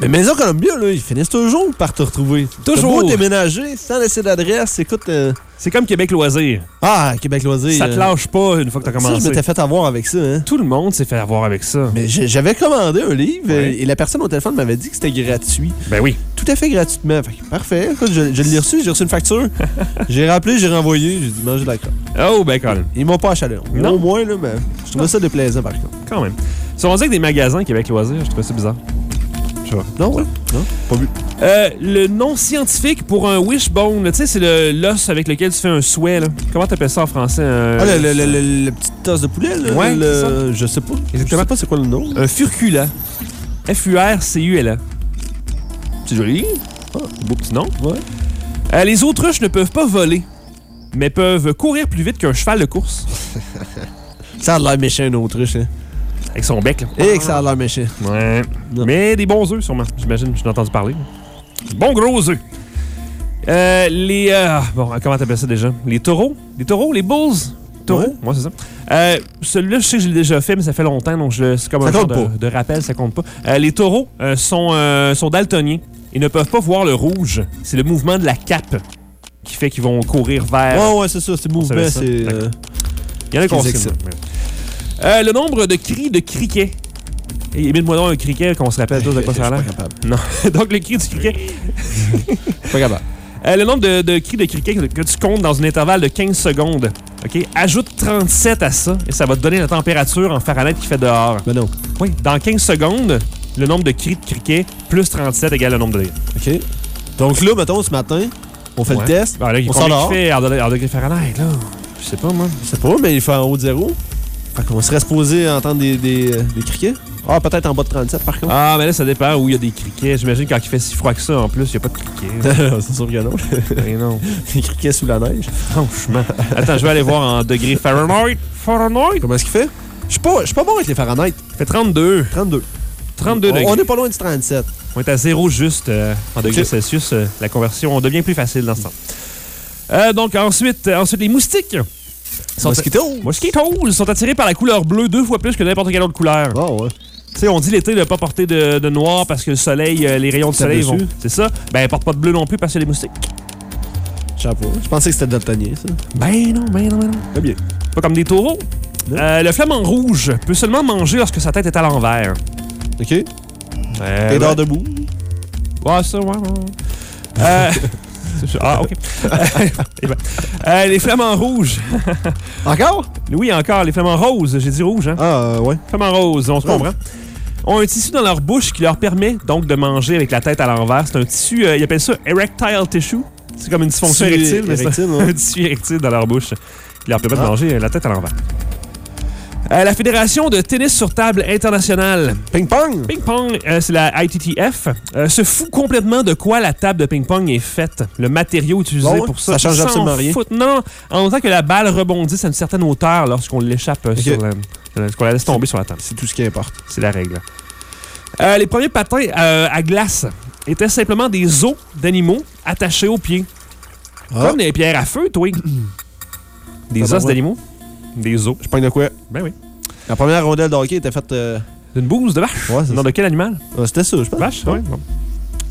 Mais Maison Columbia, là, ils finissent toujours par te retrouver. Toujours. Beau déménager, sans laisser d'adresse, écoute... euh, C'est comme Québec Loisir. Ah, Québec Loisir. Ça te euh, lâche pas une fois que t'as Ça, je commencé. m'étais fait avoir avec ça, hein. Tout le monde s'est fait avoir avec ça. Mais j'avais commandé un livre Ouais. euh, et la personne au téléphone m'avait dit que c'était gratuit. Ben oui. Tout à fait gratuitement. Fait que parfait. Écoute, je, je l'ai reçu, j'ai reçu une facture. j'ai rappelé, j'ai renvoyé, j'ai dit manger de la crotte. Oh, ben quand même. Ils m'ont pas achalé. Non? Au moins, là, mais je trouvais ça déplaisant par contre. Quand même. Si on disait que des magasins Québec Loisirs, je trouvais ça bizarre. Non, ouais. Non, pas vu. Euh, le nom scientifique pour un wishbone, tu sais, c'est le- l'os avec lequel tu fais un souhait. Là. Comment t'appelles ça en français? Un, Ah, le, le, petit tasse de poulet, là. Ouais, le- Je sais pas. Je sais pas c'est quoi le nom. un furcula. F-U-R-C-U-L-A. C'est joli. Ah, beau petit nom. Ouais. Euh, les autruches ne peuvent pas voler, mais peuvent courir plus vite qu'un cheval de course. Ça a l'air méchant, une autruche, hein. Avec son bec. Là. Et que ça a l'air méchant. Ouais. Mais des bons œufs, sûrement. J'imagine, je l'ai entendu parler. Bons gros œufs. Euh, les. euh, bon, comment t'appelles ça déjà? Les taureaux? Les taureaux Les bulls? Taureaux? Ouais. Moi, c'est ça. Euh, Celui-là, je sais que je l'ai déjà fait, mais ça fait longtemps, donc c'est comme Ça un genre de, de rappel, ça compte pas. Les taureaux sont, sont daltoniens. Ils ne peuvent pas voir le rouge. C'est le mouvement de la cape qui fait qu'ils vont courir vers. Ouais, ouais, c'est ça. C'est mouvement, c'est. Il y en a qui Euh, le nombre de cris de criquets. Et Émile-moi donc un criquet qu'on se rappelle tous de quoi ça a l'air. Non. Donc, le cri du criquet. Pas capable. Euh, le nombre de, de cris de criquet que, que tu comptes dans un intervalle de 15 secondes. OK? Ajoute 37 à ça et ça va te donner la température en Fahrenheit qu'il fait dehors. Ben non. Oui. Dans 15 secondes, le nombre de cris de criquet plus 37 égale le nombre de. OK. Donc là, mettons, ce matin, on fait Ouais. le test. Ah, là, il On sort dehors. fait en degrés Fahrenheit, là? Je sais pas, moi. Je sais pas, mais il fait en haut de zéro. Fait qu'on serait supposé entendre des, des, euh, des criquets. Ah, peut-être en bas de 37 par contre. Ah, mais là, ça dépend où il y a des criquets. J'imagine quand il fait si froid que ça, en plus, il n'y a pas de criquets. c'est sûr que non. Mais non. des criquets sous la neige. Franchement. Attends, je vais aller voir en degrés Fahrenheit. Fahrenheit? Comment est-ce qu'il fait? Je suis pas, je suis pas bon avec les Fahrenheit. Il fait 32. 32. 32 On- degrés. On est pas loin du 37. On est à zéro juste euh, en degrés. Celsius. euh, la conversion devient plus facile dans ce temps. Euh, donc, ensuite, ensuite, les moustiques. Sont Mosquito. Mosquitoes sont attirés par la couleur bleue deux fois plus que n'importe quelle autre couleur. Ah ouais. Tu sais, on dit l'été de ne pas porter de, de noir parce que le soleil, euh, les rayons de Tape soleil vont. C'est ça. Ben, porte pas de bleu non plus parce que les moustiques. Pas. Je pensais que c'était daltonien, ça. Ben non, ben non, ben non. Très bien. Pas comme des taureaux. Euh, le flamant rouge peut seulement manger lorsque sa tête est à l'envers. OK. Euh, T'es ouais. debout. Ouais, ça, ouais, ouais. Euh, ah, OK. Eh ben, euh, les flamants rouges. Encore? Oui, encore, les flamants roses. J'ai dit rouge, hein? Ah, euh, ouais. Flamants roses, on se comprend. ont un tissu dans leur bouche qui leur permet donc de manger avec la tête à l'envers. C'est un tissu, euh, ils appellent ça erectile tissue. C'est comme une dysfonction érectile, mais ouais. un tissu érectile dans leur bouche qui leur permet de Ah. manger euh, la tête à l'envers. Euh, la Fédération de tennis sur table internationale Ping-pong? Ping-pong, euh, c'est la ITTF, euh, se fout complètement de quoi la table de ping-pong est faite? Le matériau utilisé Bon, pour ça? ça change absolument rien. foutent. Non, en autant que la balle rebondisse à une certaine hauteur lorsqu'on l'échappe euh, Ok. sur la, qu'on la laisse tomber sur la table. C'est tout ce qui importe. C'est la règle. Les premiers patins à glace étaient simplement des os d'animaux attachés aux pieds. Ah. Comme des pierres à feu, toi. des os d'animaux. Des os. Je pogne de quoi? Ben oui. La première rondelle de hockey était faite. euh, Une bouse de vache. Ouais, Non, de quel animal? C'était ça, je pense. Vache, oui. Bon.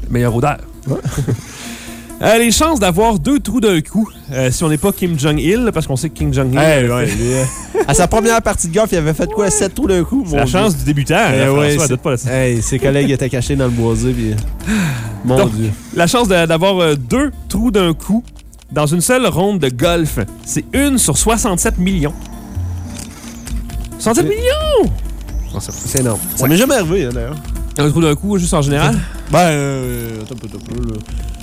Meilleure odeur. Ouais. Euh, les chances d'avoir deux trous d'un coup, euh, si on n'est pas Kim Jong-il, parce qu'on sait que Kim Jong-il, Hey, ouais, lui, euh, à sa première partie de golf, il avait fait quoi? 7 trous d'un coup? la Dieu. chance du débutant. Eh ouais, pas. Hey, ses collègues étaient cachés dans le boisé, puis. Mon Donc- Dieu. La chance d'avoir euh, deux trous d'un coup dans une seule ronde de golf, c'est une sur 67 millions. 67 Ok. millions! Non, c'est- énorme. Ça m'est jamais arrivé, hein, d'ailleurs. Un trou d'un coup, juste en général? Ben, euh, attends un peu, attends un peu, là.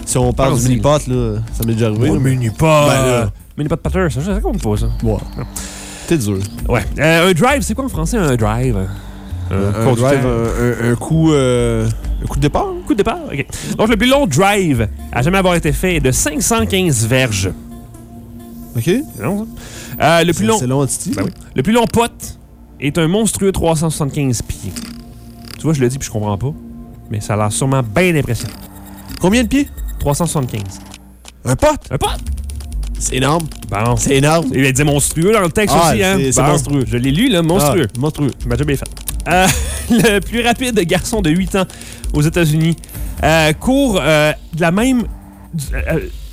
Si on parle du mini-pot, là, ça m'est déjà arrivé. là. mini-pas. Ben, là. Mini-pas de patter, ça, ça compte pas, ça. Ouais. T'es dur. Ouais. Euh, un drive, c'est quoi en français un drive? Un, conducteur. drive, un, un- un coup. euh, un coup de départ? Coup de départ, OK. Donc, le plus long drive à jamais avoir été fait est de 515 verges. OK. C'est long, ça? Euh, le, plus long, C'est long. Ben oui. le plus long pote est un monstrueux 375 pieds. Tu vois, je le dis puis je comprends pas, mais ça a l'air sûrement bien impressionnant. Combien de pieds? 375. Un pot? Un pote? C'est énorme. Bon. C'est énorme. Il a dit monstrueux dans le texte Ah, aussi, hein? c'est- Bon, monstrueux. Je l'ai lu, là, monstrueux. Ah, monstrueux. Il m'a déjà bien fait. Euh, le plus rapide garçon de 8 ans aux États-Unis euh, court euh, de la même.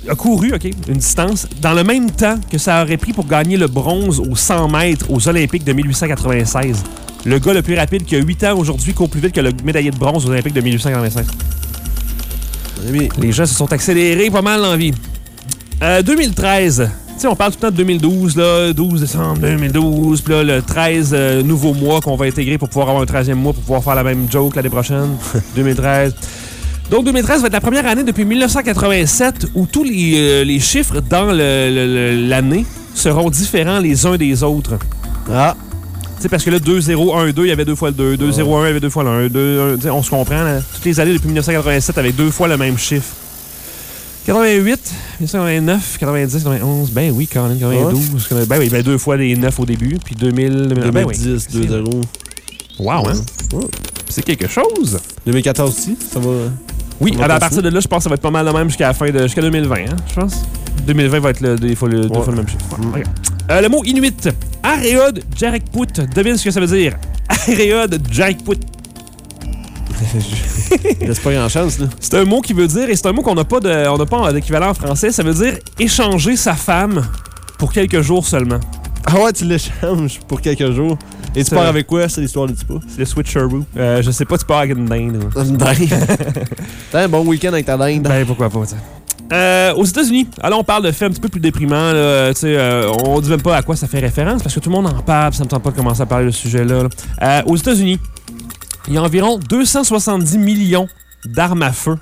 Euh, a couru, OK, une distance, dans le même temps que ça aurait pris pour gagner le bronze aux 100 mètres aux Olympiques de 1896. Le gars le plus rapide qui a 8 ans aujourd'hui court plus vite que le médaillé de bronze aux Olympiques de 1896. Mon ami, Les gens se sont accélérés pas mal dans la vie. Euh, 2013. Tu sais, on parle tout le temps de 2012, là, 12 décembre 2012, puis là, le 13 euh, nouveau mois qu'on va intégrer pour pouvoir avoir un 13e mois, pour pouvoir faire la même joke l'année prochaine. 2013. Donc, 2013 va être la première année depuis 1987 où tous les, euh, les chiffres dans l'année seront différents les uns des autres. Ah, Tu sais, parce que là, 2, 0, 1, 2, il y avait deux fois le 2. 2, 0, 1, il y avait deux fois le 1. 2, 1, tu sais, on se comprend, là. Toutes les années depuis 1987 avec deux fois le même chiffre. 88, 1989, 90, 91, ben oui, quand même, 92. Ben oui, ben deux fois les 9 au début, puis 2000, 2000 ben oui. 2010, 2-0. Wow, hein? C'est quelque chose. 2014 aussi, ça va. Oui, Ça va à partir de là, je pense que ça va être pas mal le même jusqu'à la fin de. jusqu'à 2020, hein, je pense. 2020 va être le, des fois le, deux fois le même chiffre. Ouais, ok. Euh, le mot Inuit. Areod Jarekput. Devine ce que ça veut dire. Areod Jarekput. Laisse pas grand chance, là. C'est un mot qui veut dire, et c'est un mot qu'on n'a pas de- on n'a pas d'équivalent en français, ça veut dire échanger sa femme pour quelques jours seulement. Ah ouais, tu l'échanges pour quelques jours. Et tu pars avec quoi? C'est l'histoire du pas. C'est le switcheroo. Euh, je sais pas, tu pars avec une dinde. ou- Une dinde? T'as un bon week-end avec ta dinde. Ben, pourquoi pas, tu sais. Euh, aux États-Unis, alors on parle de faits un petit peu plus déprimants. Là, tu sais, euh, on dit même pas à quoi ça fait référence parce que tout le monde en parle, ça me tente pas de commencer à parler de ce sujet-là. là. Euh, aux États-Unis, il y a environ 270 millions d'armes à feu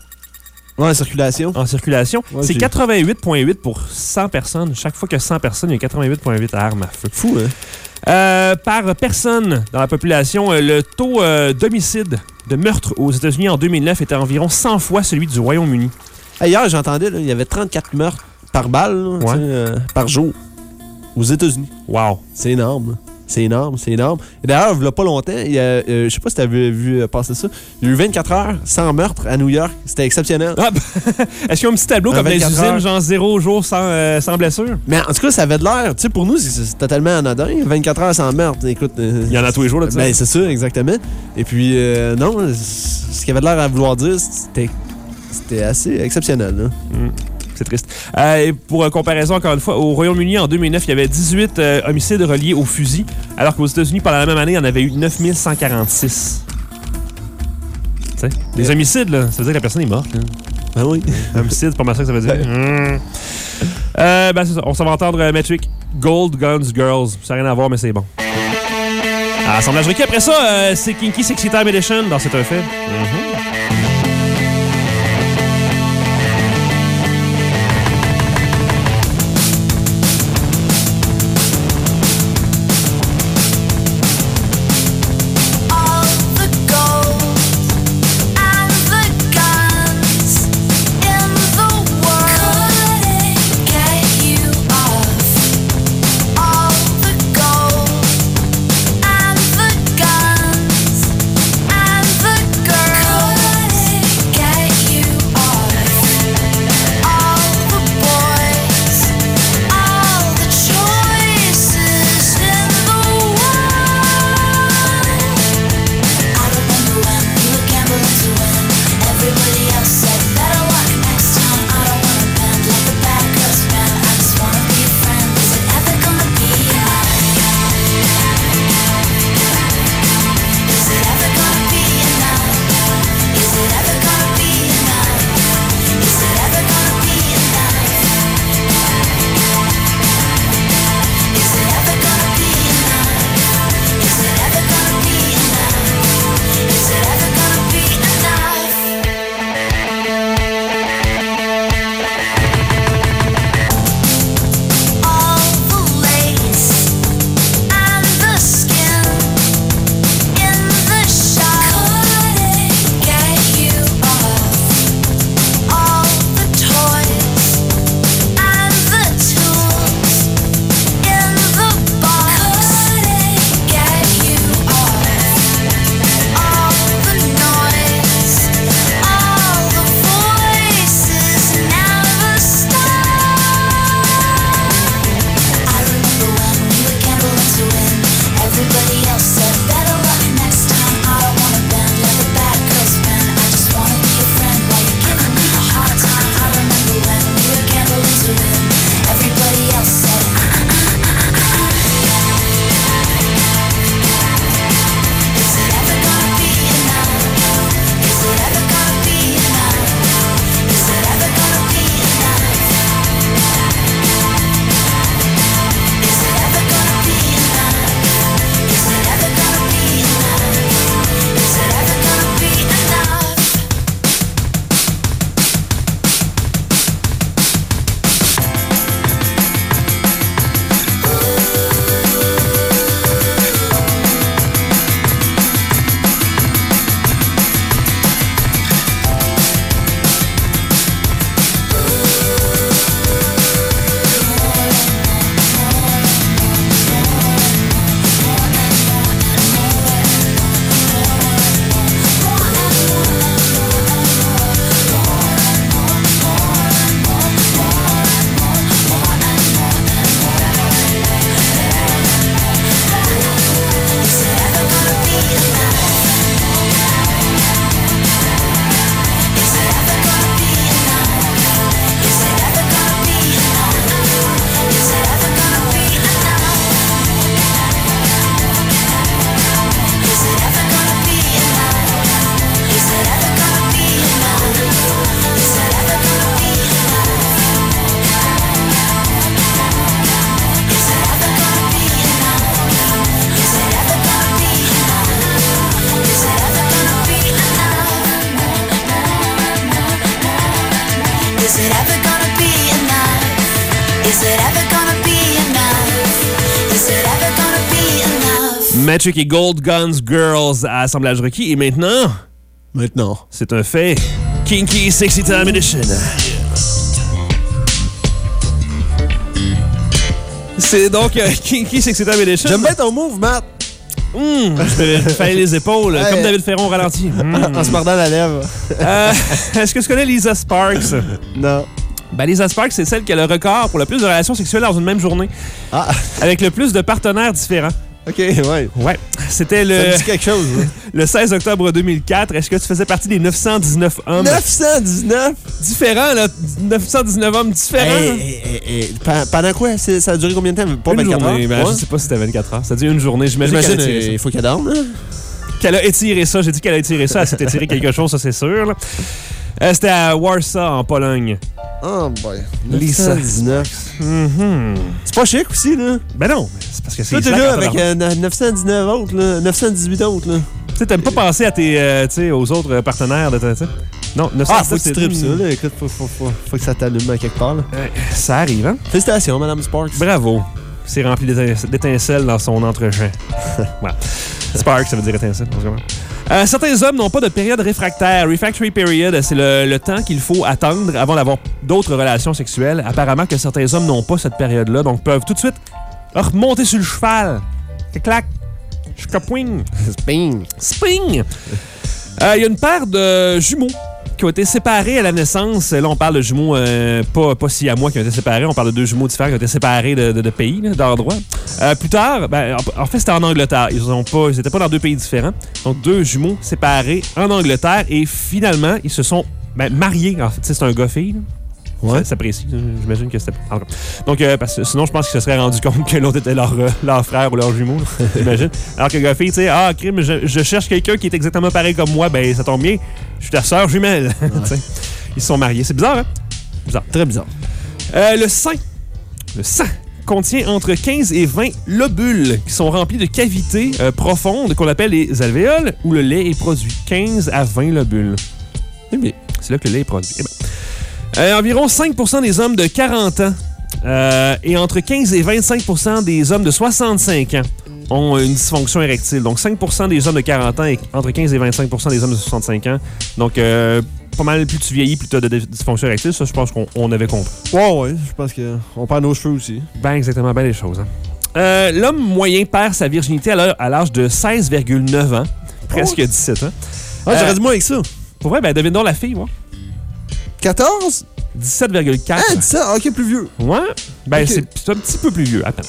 Ouais, circulation. en circulation. Ouais, C'est j'ai- 88,8 pour 100 personnes. Chaque fois que 100 personnes, il y a 88,8 armes à feu. Fou, hein? Euh, par personne dans la population, euh, le taux euh, d'homicide, de meurtre aux États-Unis en 2009 était environ 100 fois celui du Royaume-Uni. Hier, j'entendais, il y avait 34 meurtres par balle, là, Ouais. euh, par jour, aux États-Unis. Wow. C'est énorme. là. C'est énorme, c'est énorme. Et d'ailleurs, il y a pas longtemps, il y a, euh, je sais pas si tu avais vu euh, passer ça, il y a eu 24 heures sans meurtre à New York. C'était exceptionnel. Ah, Est-ce qu'il y a un petit tableau comme les 24 usines, heures. genre zéro jour sans, euh, sans blessure? Mais en tout cas, ça avait de l'air. Tu sais, pour nous, c'est- totalement anodin. 24 heures sans meurtre. Écoute. euh, Il y en a tous les jours, là, tu sais. Ben, c'est ça, exactement. Et puis, euh, non, ce qu'il avait de l'air à vouloir dire, c'était assez exceptionnel. là. C'est triste. Euh, et pour euh, comparaison, encore une fois, au Royaume-Uni, en 2009, il y avait 18 euh, homicides reliés au fusil, alors qu'aux États-Unis, pendant la même année, il y en avait eu 9146. Tu sais, des homicides, là, ça veut dire que la personne est morte. là. Ah oui. Homicide, c'est pas mal ça que ça veut dire. Hmm. Euh, ben, c'est ça. On s'en va entendre euh, Metric Gold Guns Girls. Ça n'a rien à voir, mais c'est bon. Assemblage requis. Après ça, euh, c'est Kinky Sexy Time Edition dans C'est un fait. Magic et Gold Guns Girls à Assemblage requis. Et maintenant, Maintenant. c'est un fait. Kinky Sexy Time Edition. C'est donc euh, Kinky Sexy Time Edition. J'aime bien ton move, Matt. Hum, je te fallait les épaules, comme David Ferron au ralenti. Hum. En se mordant la lèvre. Euh, Est-ce que tu connais Lisa Sparks? Non. Ben, Lisa Sparks, c'est celle qui a le record pour le plus de relations sexuelles dans une même journée, Ah, avec le plus de partenaires différents. Ok, ouais. Ouais. C'était Ça le, me dit quelque chose. hein. le 16 octobre 2004. Est-ce que tu faisais partie des 919 hommes? 919? différents, là? 919 hommes différents? Hey, hey, hey, hey, pe- Pendant quoi? Ça a duré combien de temps? Pas une 24 journée. heures? Ben, Ouais. Je sais pas si c'était 24 heures. Ça dit une journée. J'imagine qu'elle J'imagine, a étiré euh, ça. il faut qu'elle dorme. hein? Qu'elle a étiré ça. J'ai dit qu'elle a étiré ça. Elle s'est étiré quelque chose, ça c'est sûr. là. Euh, C'était à Warsaw, en Pologne. Oh boy. Lisa. 919. Mhm. C'est pas chic aussi, là? Ben non, c'est parce que c'est Toi, t'es slack là en avec tabarnak. euh, 919 autres, là. 918 autres, là. Tu sais, t'aimes pas penser à tes, euh, tu sais, aux autres partenaires de ta. tu sais? Non, 900 Ah, faut que tu tripes ça, là. Écoute, faut, faut, faut, faut que ça t'allume à quelque part, là. Ouais, Ça arrive, hein? Félicitations, Madame Sparks. Bravo. C'est rempli d'étin- d'étincelles dans son entrechamp. voilà. Spark, ça veut dire étincelle. Euh, certains hommes n'ont pas de période réfractaire. Refractory period, c'est le, le temps qu'il faut attendre avant d'avoir d'autres relations sexuelles. Apparemment que certains hommes n'ont pas cette période-là, donc peuvent tout de suite remonter sur le cheval. Clac, Scapwing. Sping. Spring! Euh, Il y a une paire de jumeaux qui ont été séparés à la naissance. Là, on parle de jumeaux euh, pas, pas si à moi qui ont été séparés. On parle de deux jumeaux différents qui ont été séparés de, pays, d'endroits. Euh, plus tard, ben, en, fait, c'était en Angleterre. Ils ont pas, pas dans deux pays différents. Donc, deux jumeaux séparés en Angleterre. Et finalement, ils se sont ben, mariés. En fait, c'est un gars-fille. Ouais. Ça, précise. là. J'imagine que c'était. Donc, euh, parce que sinon, je pense qu'ils se seraient rendu compte que l'autre était leur, euh, leur frère ou leur jumeau. J'imagine. Alors que gars-fille, tu sais, ah, crime, je, je cherche quelqu'un qui est exactement pareil comme moi. Ben, ça tombe bien. Je suis ta sœur jumelle. Tu sais. Ils se sont mariés. C'est bizarre, hein? Très bizarre. Euh, le sein. Le sang contient entre 15 et 20 lobules qui sont remplis de cavités profondes qu'on appelle les alvéoles où le lait est produit. 15 à 20 lobules. Eh. C'est là que le lait est produit. Eh ben. Euh, environ 5% des hommes de 40 ans euh, et entre 15 et 25% des hommes de 65 ans ont une dysfonction érectile. Donc 5% des hommes de 40 ans et entre 15 et 25% des hommes de 65 ans. Donc euh, pas mal plus tu vieillis, plus tu as de dys- dysfonction érectile. Ça, je pense qu'on on avait compris. Ouais, ouais. Je pense qu'on perd nos cheveux aussi. Ben exactement, ben les choses. hein. Euh, L'homme moyen perd sa virginité à l'âge- de 16,9 ans, presque 17 ans. Ah, j'aurais dit moins que ça. Pour vrai, ben devine donc la fille, moi. 14? 17,4. Ah, 17. Ok, plus vieux. Ouais. Ben c'est un petit peu plus vieux. Attends.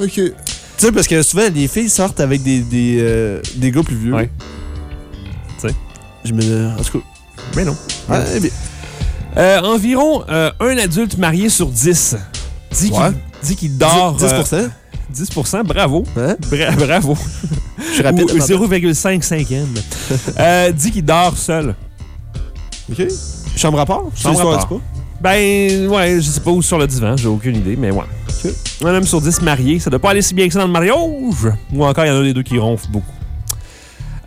Ok. Tu sais, parce que souvent, les filles sortent avec des, des, euh, des gars plus vieux. Ouais. Tu sais. Je me. En tout cas. Mais non. Ah, eh bien. Euh, environ euh, un adulte marié sur 10 dit qu'il Ouais. dit qu'il dort. 10% euh, 10% bravo. Hein? Bra- bravo. Je suis rapide. Ou 0,5 cinquième. euh, dit qu'il dort seul. Ok. Chambre à part? Chambre à part. Ben, ouais, je sais pas où sur le divan, j'ai aucune idée, mais ouais. Un homme sur 10 marié, ça doit pas aller si bien que ça dans le mariage? Ou encore, il y en a des deux qui ronflent beaucoup.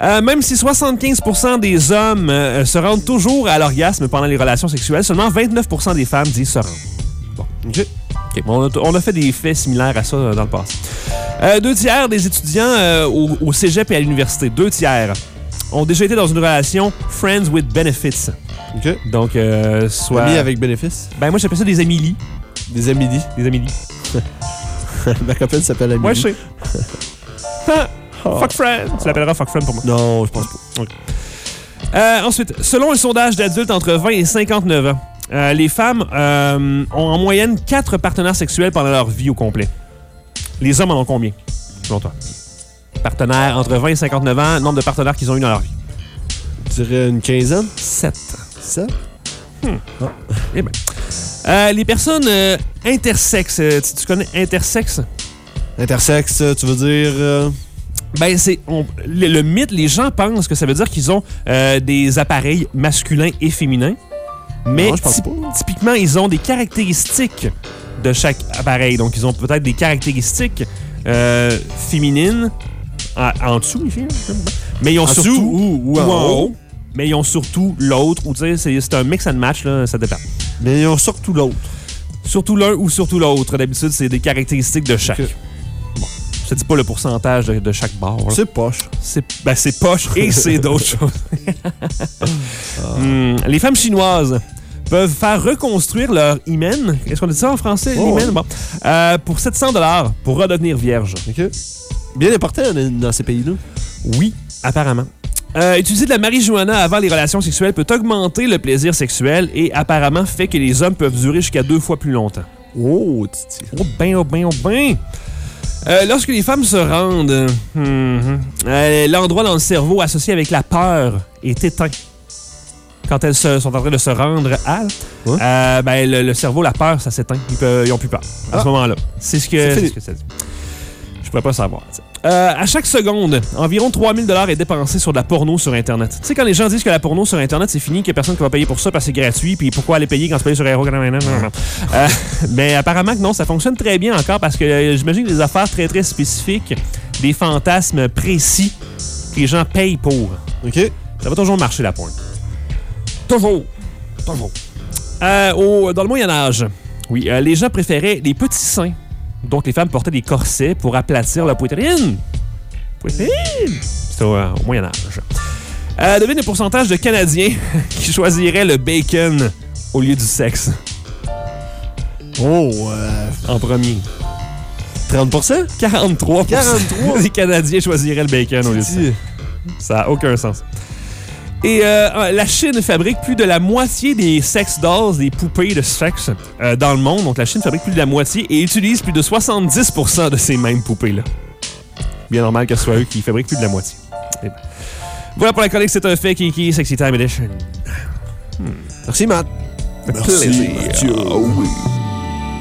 Euh, même si 75% des hommes euh, se rendent toujours à l'orgasme pendant les relations sexuelles, seulement 29% des femmes disent se rendre. Bon, OK. On, a, on a fait des faits similaires à ça euh, dans le passé. Euh, deux tiers des étudiants au, au cégep et à l'université, deux tiers, ont déjà été dans une relation Friends with Benefits. OK. Donc, euh, soit. Ami avec bénéfice. Ben, moi, j'appelle ça des Amélie. Des Amélie. Des Amélie. Ma copine s'appelle Amélie. Ouais, je sais. Ah, fuck friend. Tu l'appelleras fuck friend pour moi. Non, je pense pas. Euh, ensuite, selon un sondage d'adultes entre 20 et 59 ans, euh, les femmes euh, ont en moyenne 4 partenaires sexuels pendant leur vie au complet. Les hommes en ont combien, selon toi? Partenaires entre 20 et 59 ans, nombre de partenaires qu'ils ont eu dans leur vie. Je dirais une quinzaine? 7. Ça? Eh ben. Euh, les personnes euh, intersexes, euh, tu, tu connais intersexe? Intersexe, tu veux dire. euh, Ben, c'est le, le mythe, les gens pensent que ça veut dire qu'ils ont euh, des appareils masculins et féminins. Mais Non, je pense typ- pas. typiquement, ils ont des caractéristiques de chaque appareil. Donc, ils ont peut-être des caractéristiques euh, féminines en, en dessous, les filles. là, Mais ils ont En surtout. dessous ou- ou en haut. Mais ils ont surtout l'autre. Ou tu sais, c'est un mix and match, là, ça dépend. Mais ils ont surtout l'autre. Surtout l'un ou surtout l'autre. D'habitude, c'est des caractéristiques de chaque. Bon, je te dis pas le pourcentage de, de chaque barre. C'est poche. C'est ben, c'est poche et c'est d'autres choses. Hmm, Les femmes chinoises peuvent faire reconstruire leur hymen. Est-ce qu'on dit ça en français, Oh, ouais. Bon. Euh, pour 700 dollars pour redevenir vierge. OK. Bien important dans- ces pays-là. Oui, apparemment. Euh, utiliser de la marijuana avant les relations sexuelles peut augmenter le plaisir sexuel et apparemment fait que les hommes peuvent durer jusqu'à deux fois plus longtemps. Oh, titi. Oh ben, oh ben, oh ben. Euh, lorsque les femmes se rendent, euh, hum, euh, l'endroit dans le cerveau associé avec la peur est éteint. Quand elles se- sont en train de se rendre à, ben, le, le cerveau, la peur, ça s'éteint. Ils, ils ont plus peur à Ah. ce moment-là. C'est ce que, C'est ce que ça dit. Je pourrais pas savoir. Euh, à chaque seconde, environ 3000 dollars est dépensé sur de la porno sur Internet. Tu sais, quand les gens disent que la porno sur Internet, c'est fini, qu'il n'y a personne qui va payer pour ça parce que c'est gratuit, puis pourquoi aller payer quand tu payes sur Aero? Euh, mais apparemment que non, ça fonctionne très bien encore parce que euh, j'imagine que des affaires très très spécifiques, des fantasmes précis que les gens payent pour. OK. Ça va toujours marcher la pointe. Toujours. Toujours. Euh, au- dans le Moyen Âge, oui, euh, les gens préféraient les petits seins. Donc les femmes portaient des corsets pour aplatir la poitrine. Poitrine! C'était au, euh, au Moyen Âge. Euh, devine le pourcentage de Canadiens qui choisiraient le bacon au lieu du sexe. Oh, euh, En premier. 30% 43 43%? des Canadiens choisiraient le bacon au lieu du sexe. Ça n'a aucun sens. Et euh, la Chine fabrique plus de la moitié des sex dolls, des poupées de sexe euh, dans le monde. Donc la Chine fabrique plus de la moitié et utilise plus de 70% de ces mêmes poupées-là. Bien normal que ce soit eux qui fabriquent plus de la moitié. Et ben. Voilà pour la chronique, c'est un fait Kiki, Sexy Time Edition. Merci, Matt. Plaisir.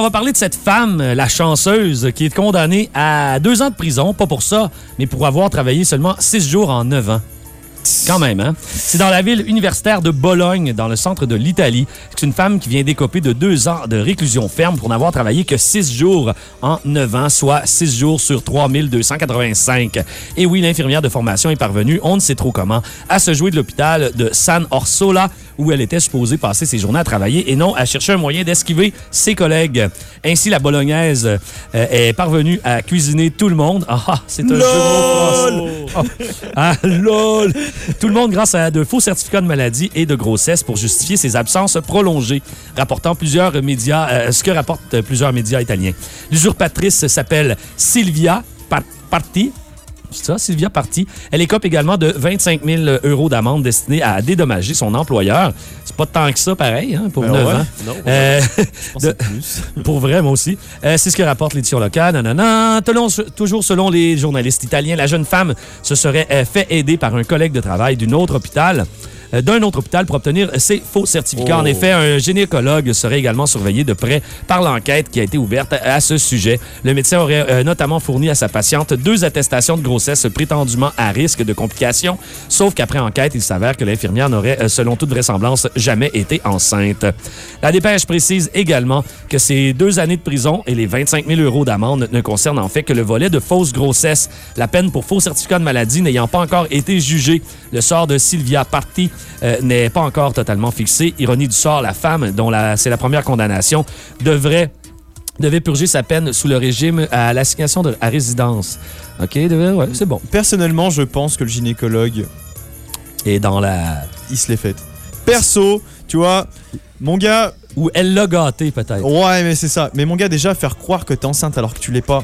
On va parler de cette femme, euh, la chanceuse, qui est condamnée à deux ans de prison, pas pour ça, mais pour avoir travaillé seulement six jours en neuf ans. Quand même, hein? C'est dans la ville universitaire de Bologne, dans le centre de l'Italie. C'est une femme qui vient d'écoper de deux ans de réclusion ferme pour n'avoir travaillé que six jours en neuf ans, soit six jours sur 3285. Et oui, l'infirmière de formation est parvenue, on ne sait trop comment, à se jouer de l'hôpital de San Orsola, où elle était supposée passer ses journées à travailler et non à chercher un moyen d'esquiver ses collègues. Ainsi, la bolognaise euh, est parvenue à cuisiner tout le monde. Ah, ah, c'est un jeu de mots français. Ah, lol! Tout le monde grâce à de faux certificats de maladie et de grossesse pour justifier ses absences prolongées, rapportant plusieurs médias, euh, ce que rapportent plusieurs médias italiens. L'usurpatrice s'appelle Silvia Par- Parti. C'est ça, Sylvia Parti. Elle écope également de 25 000 euros d'amende destinée à dédommager son employeur. C'est pas tant que ça, pareil, hein, pour Ben 9 ouais. ans. Non, Euh, de- que c'est plus. pour vrai, moi aussi. Euh, c'est ce que rapporte l'édition locale. Nanana. Toujours selon les journalistes italiens, la jeune femme se serait euh, fait aider par un collègue de travail d'un autre hôpital euh, d'un autre hôpital pour obtenir ses faux certificats. En effet, un gynécologue serait également surveillé de près par l'enquête qui a été ouverte à, à ce sujet. Le médecin aurait euh, notamment fourni à sa patiente deux attestations de grossesse prétendument à risque de complications, sauf qu'après enquête, il s'avère que l'infirmière n'aurait, euh, selon toute vraisemblance, jamais été enceinte. La dépêche précise également que ces deux années de prison et les 25 000 euros d'amende ne concernent en fait que le volet de fausse grossesse. La peine pour faux certificat de maladie n'ayant pas encore été jugée. Le sort de Sylvia Parti euh, n'est pas encore totalement fixé. Ironie du sort, la femme, dont c'est la première condamnation, devrait devait purger sa peine sous le régime à l'assignation de- à résidence. OK, ouais, c'est bon. Personnellement, je pense que le gynécologue, Et dans la... il se l'est fait. Perso, tu vois, mon gars, Ou elle l'a gâté, peut-être. ouais, mais c'est ça. Mais mon gars, déjà, faire croire que t'es enceinte alors que tu l'es pas,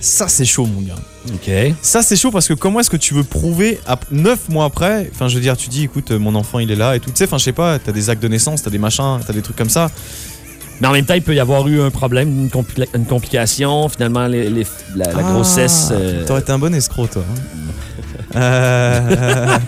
ça c'est chaud, mon gars. OK. Ça c'est chaud parce que comment est-ce que tu veux prouver, à 9 mois après, enfin je veux dire, tu dis, écoute, euh, mon enfant il est là et tout, tu sais, enfin je sais pas, t'as des actes de naissance, t'as des machins, t'as des trucs comme ça. Mais en même temps, il peut y avoir eu un problème, une, compli- une complication. Finalement, les- les- la, la Ah, grossesse... euh, T'aurais été un bon escroc, toi. hein. Euh,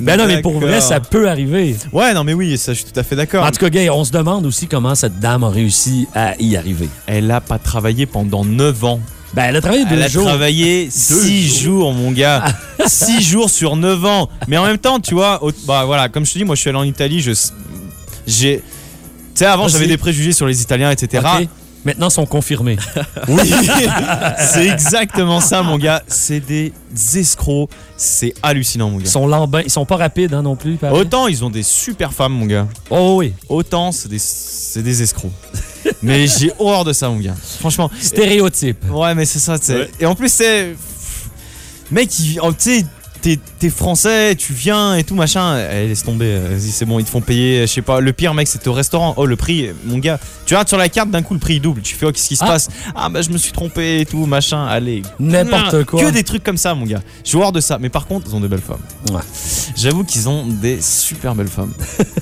Ben non, mais pour vrai, ça peut arriver. Ouais, non, mais oui, ça, je suis tout à fait d'accord. En tout cas, gars, on se demande aussi comment cette dame a réussi à y arriver. Elle a pas travaillé pendant 9 ans. Ben, elle a travaillé deux Elle a jours. travaillé 6 jours. mon gars. 6 jours sur 9 ans. Mais en même temps, tu vois, au- bah voilà, comme je te dis, moi je suis allé en Italie, je j'ai tu sais avant j'avais des préjugés sur les Italiens etc. OK. Maintenant, sont confirmés. Oui, c'est exactement ça mon gars, c'est des escrocs, c'est hallucinant mon Ils gars. sont lambins. Ils sont pas rapides hein, non plus. pareil. Autant ils ont des super femmes mon gars, Oh oui. autant c'est des c'est des escrocs. Mais j'ai horreur de ça mon gars. Franchement, Stéréotype. Ouais, mais c'est ça, tu sais. Ouais. Et en plus, c'est. Mec, tu sais, t'es français, tu viens et tout machin. Eh, laisse tomber, euh, vas-y, c'est bon, ils te font payer, je sais pas. Le pire, mec, c'était au restaurant. Oh, le prix, mon gars, tu regardes sur la carte, d'un coup, le prix double. Tu fais, oh, qu'est-ce qui se Ah. passe? Ah, bah, je me suis trompé et tout, machin, allez. N'importe quoi. Que des trucs comme ça, mon gars. Je de ça. Mais par contre, ils ont des belles femmes. Ouais. J'avoue qu'ils ont des super belles femmes.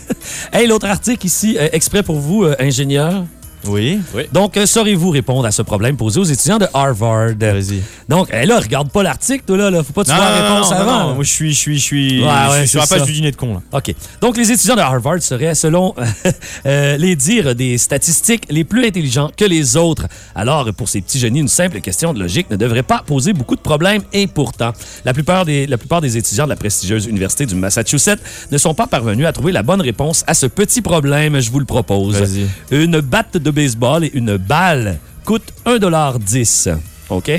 Hey, l'autre article ici, euh, exprès pour vous, euh, ingénieur. Oui. Donc, euh, saurez-vous répondre à ce problème posé aux étudiants de Harvard? Vas-y. Donc, eh là, regarde pas l'article, toi, là, là. Faut pas que tu Non, vois la réponse non, avant. non, moi je suis, je suis, je suis, Ouais, je ouais, suis sur la c'est page ça. du dîner de con là. OK. Donc, les étudiants de Harvard seraient, selon euh, les dires des statistiques, les plus intelligents que les autres. Alors, pour ces petits génies, une simple question de logique ne devrait pas poser beaucoup de problèmes. Et pourtant, la plupart des, la plupart des étudiants de la prestigieuse Université du Massachusetts ne sont pas parvenus à trouver la bonne réponse à ce petit problème. Je vous le propose. Vas-y. Une batte de baseball et une balle coûtent 1,10 OK?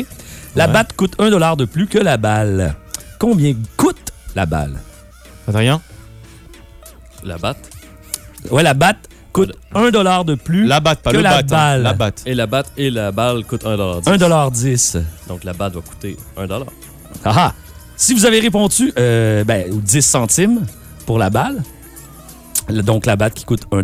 La Ouais. batte coûte 1 de plus que la balle. Combien coûte la balle? T'as rien La batte. Ouais, la batte coûte 1 de plus La batte, pas que le la batte. hein. balle. La batte. Et la batte et la balle coûtent 1,10 1,10 Donc la batte va coûter 1 Ah ah. Si vous avez répondu euh, ben, 10 centimes pour la balle, le- donc la batte qui coûte 1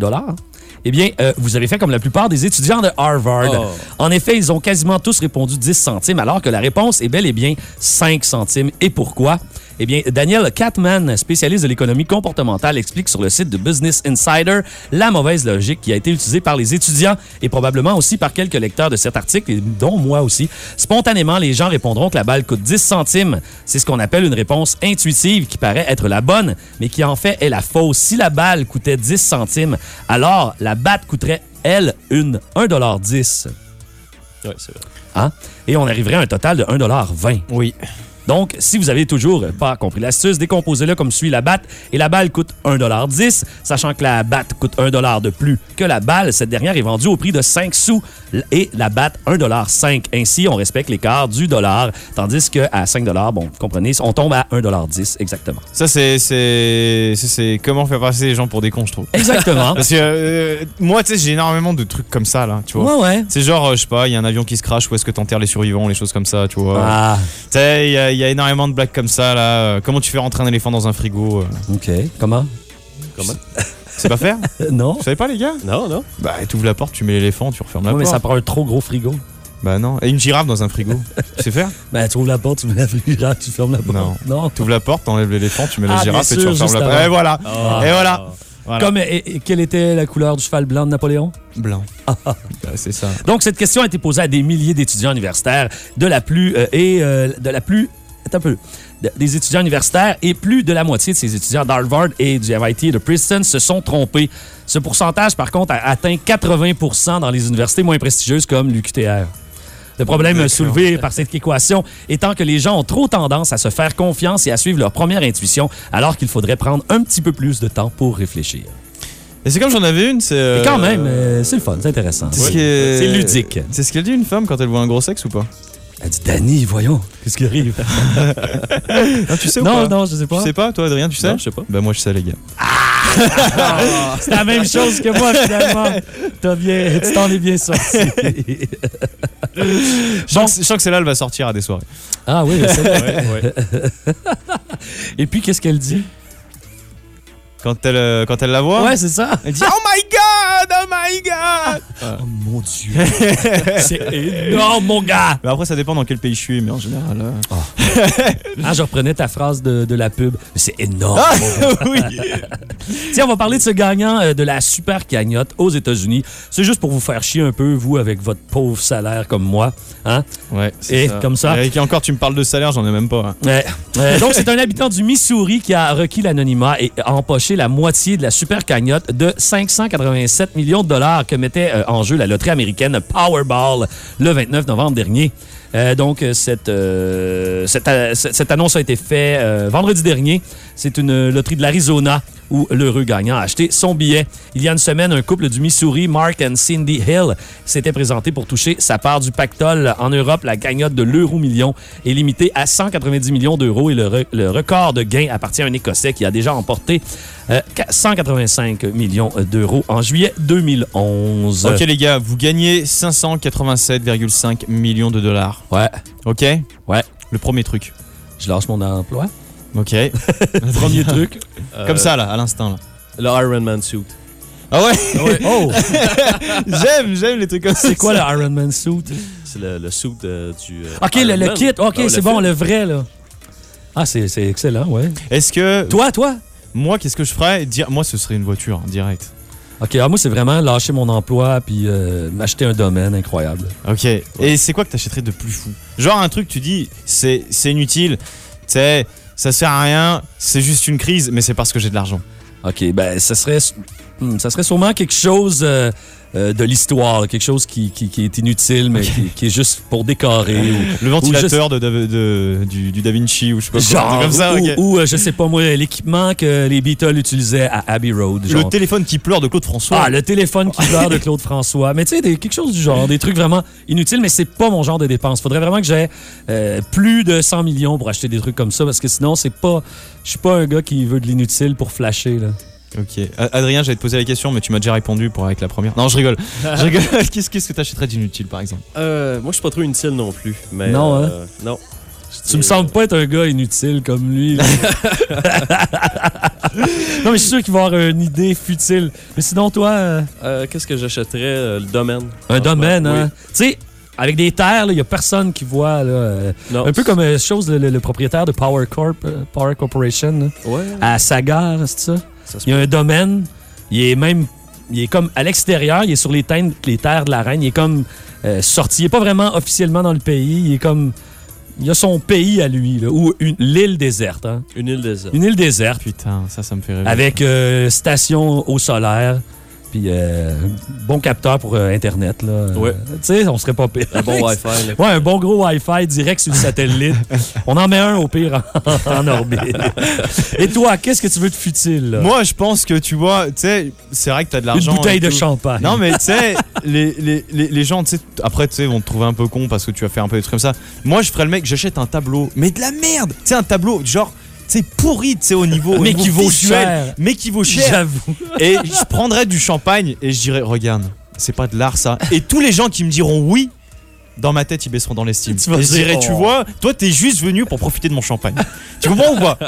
eh bien, euh, vous avez fait comme la plupart des étudiants de Harvard. Oh. En effet, ils ont quasiment tous répondu 10 centimes, alors que la réponse est bel et bien 5 centimes. Et pourquoi? Eh bien, Daniel Catman, spécialiste de l'économie comportementale, explique sur le site de Business Insider la mauvaise logique qui a été utilisée par les étudiants et probablement aussi par quelques lecteurs de cet article, dont moi aussi. Spontanément, les gens répondront que la balle coûte 10 centimes. C'est ce qu'on appelle une réponse intuitive qui paraît être la bonne, mais qui en fait est la fausse. Si la balle coûtait 10 centimes, alors la batte coûterait, elle, une 1,10 Oui, c'est vrai. Hein? Et on arriverait à un total de 1,20 Oui. Donc, si vous avez toujours pas compris l'astuce, décomposez-le comme suit la batte et la balle coûte 1,10 sachant que la batte coûte 1 de plus que la balle. Cette dernière est vendue au prix de 5 sous et la batte 1,5 Ainsi, on respecte l'écart du dollar, tandis qu'à 5 bon, vous comprenez, on tombe à 1,10 exactement. Ça, c'est, c'est, c'est, c'est comment faire passer les gens pour des cons, je trouve. Exactement. Parce que euh, moi, tu sais, j'ai énormément de trucs comme ça, là, tu vois. ouais, ouais. C'est genre, euh, je sais pas, il y a un avion qui se crache, où est-ce que t'enterres les survivants, les choses comme ça, tu vois. Ah, Tu sais, il y, a- il y a énormément de blagues comme ça, là. Euh, Comment tu fais rentrer un éléphant dans un frigo euh, OK. Comment? Comment? C'est pas faire non. Vous savez pas, les gars Non, non. Bah, tu ouvres la porte, tu mets l'éléphant, tu refermes la Ouais, mais porte. ça prend un trop gros frigo. Bah, non. Et une girafe dans un frigo. tu sais faire Ben, tu ouvres la porte, tu mets la frigo, tu fermes la porte. Non. Non. Tu ouvres la porte, t'enlèves l'éléphant, tu mets la Ah, girafe et tu refermes la porte. Et voilà. Ah. Et voilà. Voilà. Comme, et- et quelle était la couleur du cheval blanc de Napoléon? Blanc. Ouais, c'est ça. Donc, cette question a été posée à des milliers d'étudiants universitaires de la plus. euh, et euh, de la plus. Un peu. de- des étudiants universitaires et plus de la moitié de ces étudiants d'Harvard et du MIT et de Princeton se sont trompés. Ce pourcentage, par contre, a atteint 80 dans les universités moins prestigieuses comme l'UQTR. Le problème soulevé par cette équation étant que les gens ont trop tendance à se faire confiance et à suivre leur première intuition, alors qu'il faudrait prendre un petit peu plus de temps pour réfléchir. Et c'est comme j'en avais une, c'est. Et euh, quand même, euh, c'est le fun, c'est intéressant. Oui. C'est ludique. C'est ce qu'elle dit une femme quand elle voit un gros sexe ou pas? Elle dit Danny, voyons, qu'est-ce qui arrive? Non, tu sais ou non, pas? non, je sais pas. Tu sais pas, toi, Adrien, tu sais? Non, je sais pas. Bah, moi, je sais, les gars. C'est la même chose que moi, finalement. Bien, tu t'en es bien sorti. Je sens que- je sens que celle-là, elle va sortir à des soirées. ah oui, c'est vrai. Ouais, ouais. Et puis, qu'est-ce qu'elle dit? Quand elle, euh, quand elle la voit, Ouais, c'est ça. elle dit Oh my god, oh my god Oh mon Dieu. c'est énorme, mon gars. Mais après, ça dépend dans quel pays je suis, mais en général. euh, Ah, je reprenais ta phrase de, de la pub. Mais C'est énorme. Ah, oui Tiens, on va parler de ce gagnant euh, de la super cagnotte aux États-Unis. C'est juste pour vous faire chier un peu, vous, avec votre pauvre salaire comme moi. Hein? Ouais, Et comme ça? Et encore, tu me parles de salaire, j'en ai même pas. hein. Ouais. Euh, donc, c'est un habitant du Missouri qui a requis l'anonymat et a empoché la moitié de la super cagnotte de 587 millions de dollars que mettait euh, en jeu la loterie américaine Powerball le 29 novembre dernier. Euh, donc, euh, cette, annonce a été faite vendredi dernier. C'est une loterie de l'Arizona où l'heureux gagnant a acheté son billet. Il y a une semaine, un couple du Missouri, Mark and Cindy Hill, s'était présenté pour toucher sa part du pactole. En Europe, la cagnotte de l'euro million est limitée à 190 millions d'euros et le, re- le record de gain appartient à un Écossais qui a déjà emporté euh, 185 millions d'euros en juillet 2011. Ok, les gars, vous gagnez 587,5 millions de dollars. Ouais, Ok? Ouais. Le premier truc. Je lâche mon emploi. Ok. Premier truc. Euh, Comme ça, là, à l'instant, là. Le Iron Man suit. Ah ouais? Oh, J'aime, j'aime les trucs comme ça. c'est quoi le Iron Man suit? C'est le, le suit de- du. euh, OK, le, Iron le Man. kit. OK, c'est bon, film. le vrai, là. Ah, c'est c'est excellent, ouais. Est-ce que. Toi, toi? Moi, qu'est-ce que je ferais? Dire, Moi, ce serait une voiture, direct. OK, alors moi, c'est vraiment lâcher mon emploi puis euh, m'acheter un domaine incroyable. Ok. Et c'est quoi que t'achèterais de plus fou? Genre un truc, tu dis, c'est c'est inutile, tu sais, ça sert à rien, c'est juste une crise, mais c'est parce que j'ai de l'argent. OK, ben, ça serait, hmm, ça serait sûrement quelque chose euh, euh, de l'histoire, quelque chose qui, qui, qui est inutile, mais qui, qui est juste pour décorer. ou, Le ventilateur de, de- de- du, du Da Vinci ou je sais pas genre, comme ça. ou, euh, je sais pas moi, l'équipement que les Beatles utilisaient à Abbey Road. Le téléphone qui pleure de Claude François. Ah, le téléphone qui pleure de Claude François. Mais tu sais, quelque chose du genre, des trucs vraiment inutiles, mais c'est pas mon genre de dépense. Faudrait vraiment que j'ai plus de 100 millions pour acheter des trucs comme ça, parce que sinon, c'est pas. Je suis pas un gars qui veut de l'inutile pour flasher, là. Ok. Adrien, j'allais te poser la question, mais tu m'as déjà répondu pour avec la première. Non, je rigole. je rigole. Qu'est-ce qu'est-ce que t'achèterais d'inutile, par exemple? Euh, moi, je suis pas trop inutile non plus. Mais, Non, hein? euh, Non. Tu me sembles pas être un gars inutile comme lui. non, mais je suis sûr qu'il va avoir une idée futile. Mais sinon, toi, euh, Euh, Qu'est-ce que j'achèterais euh, Le domaine? un domaine, Oui. hein? Tu sais, avec des terres, il y a personne qui voit, là. euh, Non. un peu comme chose, le, le- le propriétaire de Power Corp, Power Corporation, là, Ouais. à Sagar, c'est ça? Il y a un domaine, il est même. Il est comme à l'extérieur, il est sur les, teintes- les terres de la reine, il est comme euh, sorti. Il est pas vraiment officiellement dans le pays, il est comme. Il a son pays à lui, là, ou une l'île déserte. Hein? Une île déserte. Une île déserte, Putain, ça, ça me fait rêver. avec euh, station eau solaire, puis euh, bon capteur pour euh, Internet. Là. Ouais. Euh, tu sais, on serait pas pire. Un bon Wi-Fi. là. Ouais, un bon gros Wi-Fi direct sur le satellite. On en met un au pire en, en orbite. Et toi, qu'est-ce que tu veux de futile? Là? Moi, je pense que tu vois, tu sais, c'est vrai que t'as de Une l'argent. bouteille et de tout. champagne. Non, mais tu sais, les, les, les, les gens, tu sais, après, tu sais, vont te trouver un peu con parce que tu vas faire un peu des trucs comme ça. Moi, je ferais le mec, j'achète un tableau, mais de la merde Tu sais, un tableau, genre, tu sais, pourri, tu sais, au niveau. au Mais qui vaut cher. Mais qui vaut cher. J'avoue. Et je prendrais du champagne et je dirais, regarde, c'est pas de l'art ça. Et tous les gens qui me diront oui, dans ma tête, ils baisseront dans l'estime. Tu Et je dirais, tu oh. vois, toi, t'es juste venu pour profiter de mon champagne. tu comprends ou pas?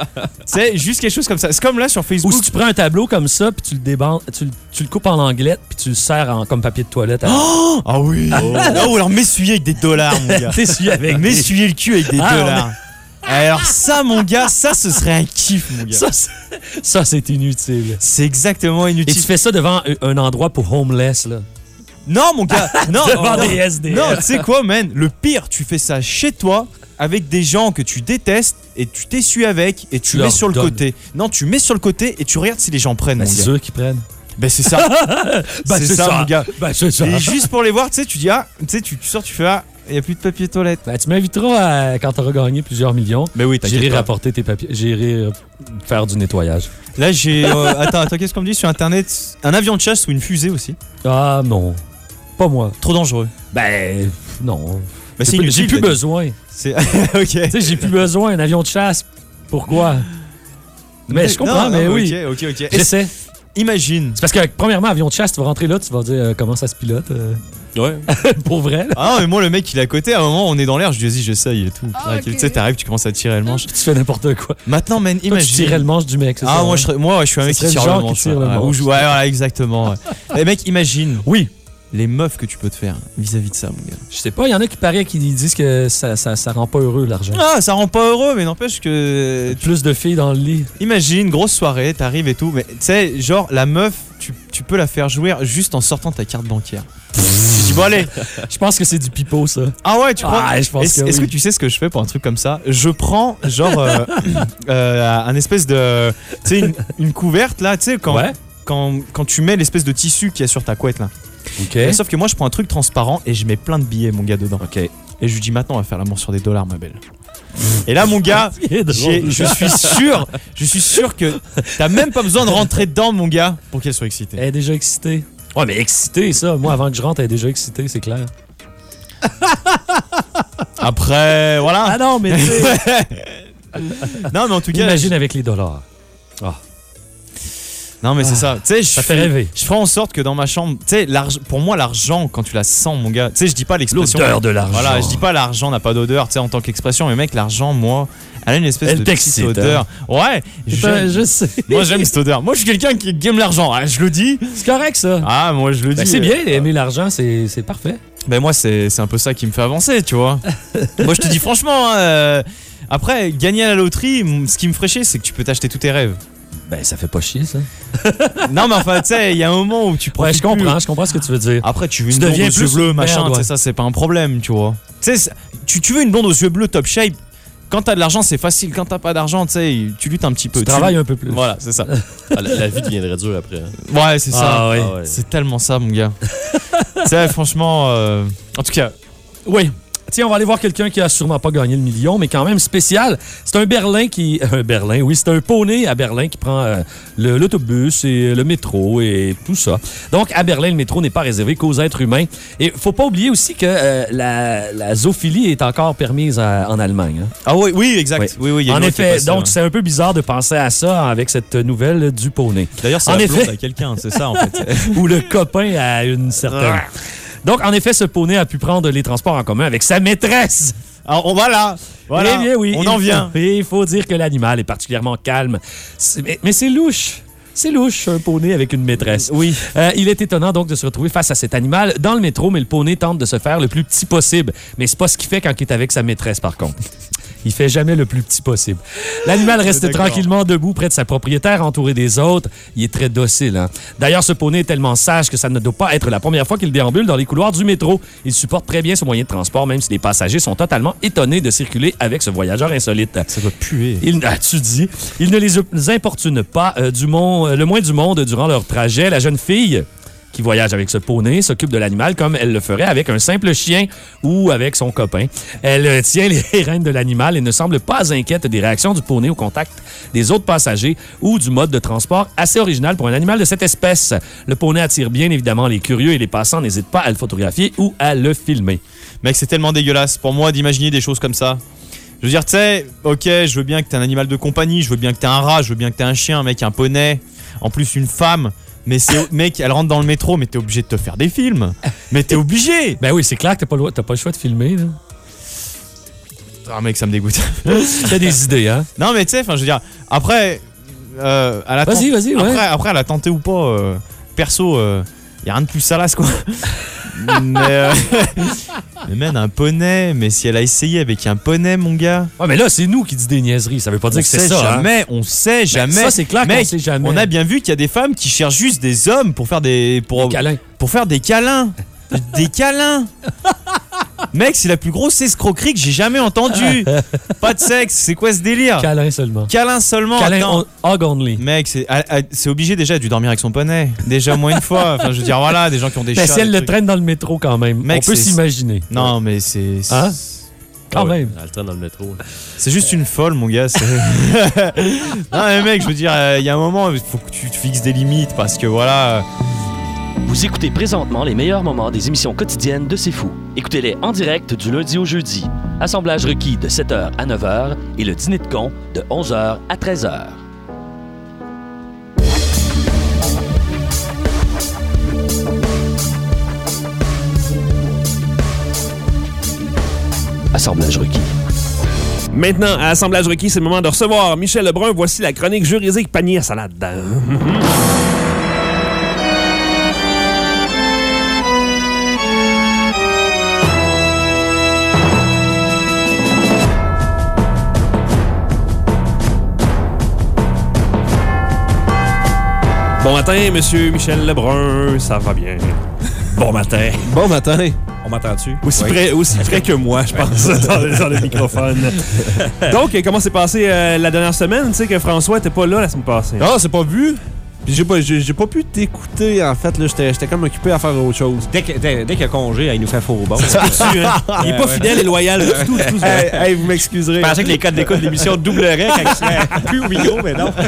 C'est juste quelque chose comme ça. C'est comme là sur Ou Facebook. si tu prends un tableau comme ça, puis tu le débandes, tu, le- tu le coupes en anglette, puis tu le sers en, comme papier de toilette. à- Ah oui Ah, Ou alors m'essuyer avec des dollars, mon gars. T'essuies avec M'essuyer le cul avec des Ah, dollars. Alors ça, mon gars, ça, ce serait un kiff, mon gars. Ça, c'est- ça, c'est inutile. C'est exactement Et inutile. tu fais ça devant un, endroit pour homeless, là? Non, mon gars, non. devant non. des SDF. Non, tu sais quoi, man? Le pire, tu fais ça chez toi avec des gens que tu détestes et tu t'essuies avec et tu, Tu mets sur le côté. Non, tu mets sur le côté et tu regardes si les gens prennent, Ben, c'est sûr qu'ils prennent. Ben c'est ça. Ben, c'est ça, mon gars. Ben, c'est ça. Et juste pour les voir, tu sais, tu dis ah, tu sais, tu, tu sors, tu fais ah, il y a plus de papier toilette. Ben, tu m'inviteras à- quand t'auras gagné plusieurs millions. Ben oui, J'irai rapporter tes papiers. J'irai euh, faire du nettoyage. Là, j'ai euh, attends, attends, qu'est-ce qu'on me dit sur internet? Un avion de chasse ou une fusée aussi? Ah non. Pas moi. Trop dangereux. Ben, non. Bah, J'ai c'est plus- besoin. C'est ok. Tu sais, j'ai plus besoin d'un avion de chasse. Pourquoi? Mais je comprends, Non, mais non, oui. Ok, ok, ok. J'essaie. Imagine. C'est parce que, premièrement, avion de chasse, tu vas rentrer là, tu vas dire euh, comment ça se pilote. euh, Ouais. pour vrai. là. Ah non, mais moi, le mec, il est à côté. À un moment, on est dans l'air. Je lui dis, vas-y, j'essaye et tout. Ah. Tu sais, t'arrives, tu commences à tirer le manche. Tu fais n'importe quoi. Maintenant, man, Toi, tu imagine. tirais le manche du mec, Ah, ça? moi, je, moi, ouais, je suis un mec qui le tire genre le qui manche. tire le ouais. manche. Exactement. ouais. Eh, mec, imagine Oui. les meufs que tu peux te faire vis-à-vis de ça, mon gars. Je sais pas, il y en a qui paraît qui disent que ça, ça, ça rend pas heureux l'argent. Ah, ça rend pas heureux, mais n'empêche que. Plus de filles dans le lit. Imagine, grosse soirée, t'arrives et tout, mais tu sais, genre, la meuf, tu, tu peux la faire jouer juste en sortant ta carte bancaire. Tu dis, bon, allez. Je pense que c'est du pipeau, ça. Ah ouais, tu prends. Ah, je pense Est-ce que est-ce oui. que tu sais ce que je fais pour un truc comme ça? Je prends, genre, euh, euh, un espèce de. Tu sais, une, une couverte là, tu sais, quand, Ouais. quand, quand tu mets l'espèce de tissu qui est sur ta couette là. Mais Sauf que moi, je prends un truc transparent et je mets plein de billets, mon gars, dedans. OK. Et je lui dis, maintenant, on va faire l'amour sur des dollars, ma belle. Et là, mon gars, je suis sûr, je suis sûr que t'as même pas besoin de rentrer dedans, mon gars, pour qu'elle soit excitée. Elle est déjà excitée. Ouais, mais excitée, ça. Moi, avant que je rentre, elle est déjà excitée, c'est clair. Après, voilà. Ah non, mais Non, mais en tout cas, imagine avec les dollars. Non, mais c'est ça. Tu sais, je Ça fait fais- rêver. Je ferai en sorte que dans ma chambre, tu sais, pour moi, l'argent, quand tu la sens, mon gars, tu sais, je dis pas l'expression. L'odeur de l'argent. Voilà, je dis pas l'argent n'a pas d'odeur, tu sais, en tant qu'expression, mais mec, l'argent, moi, elle a une espèce Elle de petite t'excite, odeur. Ouais, Putain, j'aime- je sais. moi j'aime cette odeur. Moi, je suis quelqu'un qui aime l'argent, hein, je le dis. C'est correct, ça. Ah, moi, je le dis. Ben, c'est bien, aimer l'argent, c'est c'est parfait. Ben moi, c'est un peu ça qui me fait avancer, tu vois. moi, je te dis franchement, hein, euh, après, gagner à la loterie, ce qui me ferait chier, c'est que tu peux t'acheter tous tes rêves. Ben, ça fait pas chier, ça. non, mais enfin, tu sais, il y a un moment où tu Ouais, profites je comprends, plus. je comprends ce que tu veux dire. Après, tu veux Tu une blonde deviens aux yeux bleus, machin, tu sais, ouais. ça, c'est pas un problème, tu vois. Tu sais, tu, tu veux une blonde aux yeux bleus top shape. Quand t'as de l'argent, c'est facile. Quand t'as pas d'argent, tu sais, tu luttes un petit peu. Tu travailles un peu plus. Voilà, c'est ça. Ah, la, la vie deviendrait dure après. hein. Ouais, c'est ça. Ah. Ah ouais. C'est tellement ça, mon gars. tu sais, franchement, euh, en tout cas, Oui. Tiens, on va aller voir quelqu'un qui a sûrement pas gagné le million, mais quand même spécial. C'est un Berlin qui. Un Berlin, oui, c'est un poney à Berlin qui prend euh, l'autobus et le métro et tout ça. Donc, à Berlin, le métro n'est pas réservé qu'aux êtres humains. Et faut pas oublier aussi que euh, la, la zoophilie est encore permise à- en Allemagne. hein. ah oui, oui, exact. Oui, oui, il y a En effet, passée, donc c'est un peu bizarre de penser à ça avec cette nouvelle du poney. D'ailleurs, c'est la effet- à quelqu'un, c'est ça en fait. ou le copain à une certaine. Donc, en effet, ce poney a pu prendre les transports en commun avec sa maîtresse. Alors, on va là. Voilà. Eh bien, oui. On en vient. Et il faut dire que l'animal est particulièrement calme. Mais c'est louche. C'est louche, un poney avec une maîtresse. Oui. Euh, il est étonnant donc de se retrouver face à cet animal dans le métro, mais le poney tente de se faire le plus petit possible. Mais c'est pas ce qu'il fait quand il est avec sa maîtresse, par contre. Il fait jamais le plus petit possible. L'animal reste tranquillement debout près de sa propriétaire, entouré des autres. Il est très docile. hein. D'ailleurs, ce poney est tellement sage que ça ne doit pas être la première fois qu'il déambule dans les couloirs du métro. Il supporte très bien ce moyen de transport, même si les passagers sont totalement étonnés de circuler avec ce voyageur insolite. Ça doit puer. Il, ah, tu dis, il ne les importune pas euh, du euh, le moins du monde durant leur trajet. La jeune fille qui voyage avec ce poney s'occupe de l'animal comme elle le ferait avec un simple chien ou avec son copain. Elle tient les rênes de l'animal et ne semble pas inquiète des réactions du poney au contact des autres passagers ou du mode de transport assez original pour un animal de cette espèce. Le poney attire bien évidemment les curieux et les passants n'hésitent pas à le photographier ou à le filmer. Mec, c'est tellement dégueulasse pour moi d'imaginer des choses comme ça. Je veux dire, tu sais, ok, je veux bien que t'aies un animal de compagnie, je veux bien que t'aies un rat, je veux bien que t'aies un chien, un mec, un poney, en plus une femme. Mais c'est, mec, elle rentre dans le métro, mais t'es obligé de te faire des films. Mais t'es obligé. Ben oui, c'est clair que t'as pas, le- t'as pas le choix de filmer. là. Ah, mec, ça me dégoûte. T'as des idées, hein? non, mais tu sais, enfin, je veux dire, après, euh, elle a Vas-y, vas-y, ouais. Après, après, elle a tenté ou pas. euh, perso, il y a rien de plus salace, quoi. Mais, euh, mais man, un poney. Mais si elle a essayé avec un poney, mon gars. Ouais, mais là, c'est nous qui dit des niaiseries. Ça veut pas dire que c'est ça. hein. jamais, on sait jamais. ça, c'est clair qu'on sait jamais. On a bien vu qu'il y a des femmes qui cherchent juste des hommes pour faire des pour, Câlin. pour faire des câlins, des câlins. Mec, c'est la plus grosse escroquerie que j'ai jamais entendue. Pas de sexe, c'est quoi ce délire? Câlin seulement. Câlin seulement. Câlin on- hog only. Mec, c'est ah, ah, c'est obligé déjà de dormir avec son poney. Déjà au moins une fois. Enfin, je veux dire, voilà, des gens qui ont des Mais chats. si elle le trucs. traîne dans le métro quand même, Mec, on peut s'imaginer. Non, mais c'est. Hein? Quand Ah ouais, même. Elle traîne dans le métro. C'est juste une folle, mon gars. non, mais mec, je veux dire, euh, il y a un moment, il faut que tu te fixes des limites parce que voilà. euh, Vous écoutez présentement les meilleurs moments des émissions quotidiennes de C'est Fou. Écoutez-les en direct du lundi au jeudi. Assemblage requis de 7h à 9h et le dîner de con de 11h à 13h. Assemblage requis. Maintenant, à Assemblage requis, c'est le moment de recevoir Michel Lebrun. Voici la chronique juridique panier à salade. Bon matin, monsieur Michel Lebrun, ça va bien? Bon matin. Bon matin. On m'entend-tu? Aussi, près, aussi près que moi, je pense, dans, le- dans le microphone. Donc, comment s'est passé euh, la dernière semaine? Tu sais que François était pas là la semaine passée. Ah, c'est pas vu? Puis j'ai pas, j'ai, pas pu t'écouter, en fait. là. J'étais, j'étais comme occupé à faire autre chose. Dès que- dès- dès qu'il y a congé, il nous fait faux bon. Il est pas fidèle et loyal du tout. du hey, hey, vous m'excuserez. Je pensais que les codes d'écoute de l'émission doubleraient quand il serait plus au micro, mais non.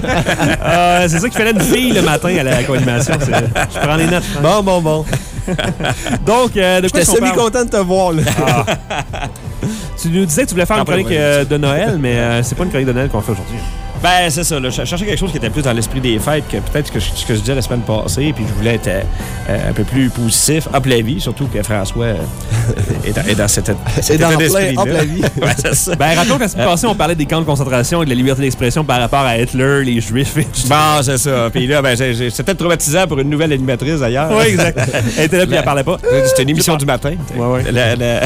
Euh, c'est ça qu'il fallait une fille le matin à la co-animation. Je prends les notes. hein. Bon, bon, bon. Donc, euh, de quoi J'étais semi-content de te voir, là. Tu nous disais que tu voulais faire une chronique euh, de Noël, mais euh, c'est pas une chronique de Noël qu'on fait aujourd'hui. Ben, c'est ça. Là, je cherchais quelque chose qui était plus dans l'esprit des fêtes que peut-être que ce que je disais la semaine passée. Puis je voulais être euh, un peu plus positif. Hop la vie, surtout que François euh, est, dans, est dans cet, cet dans état plein la vie. c'est ça. Ben, rappelons qu'à ce passé, on parlait des camps de concentration et de la liberté d'expression par rapport à Hitler, les Juifs et tout Bon, c'est ça. Puis là, ben, c'était traumatisant pour une nouvelle animatrice d'ailleurs. Oui, exact. Elle était là, puis elle parlait pas. C'était une émission du matin. Ouais, ouais.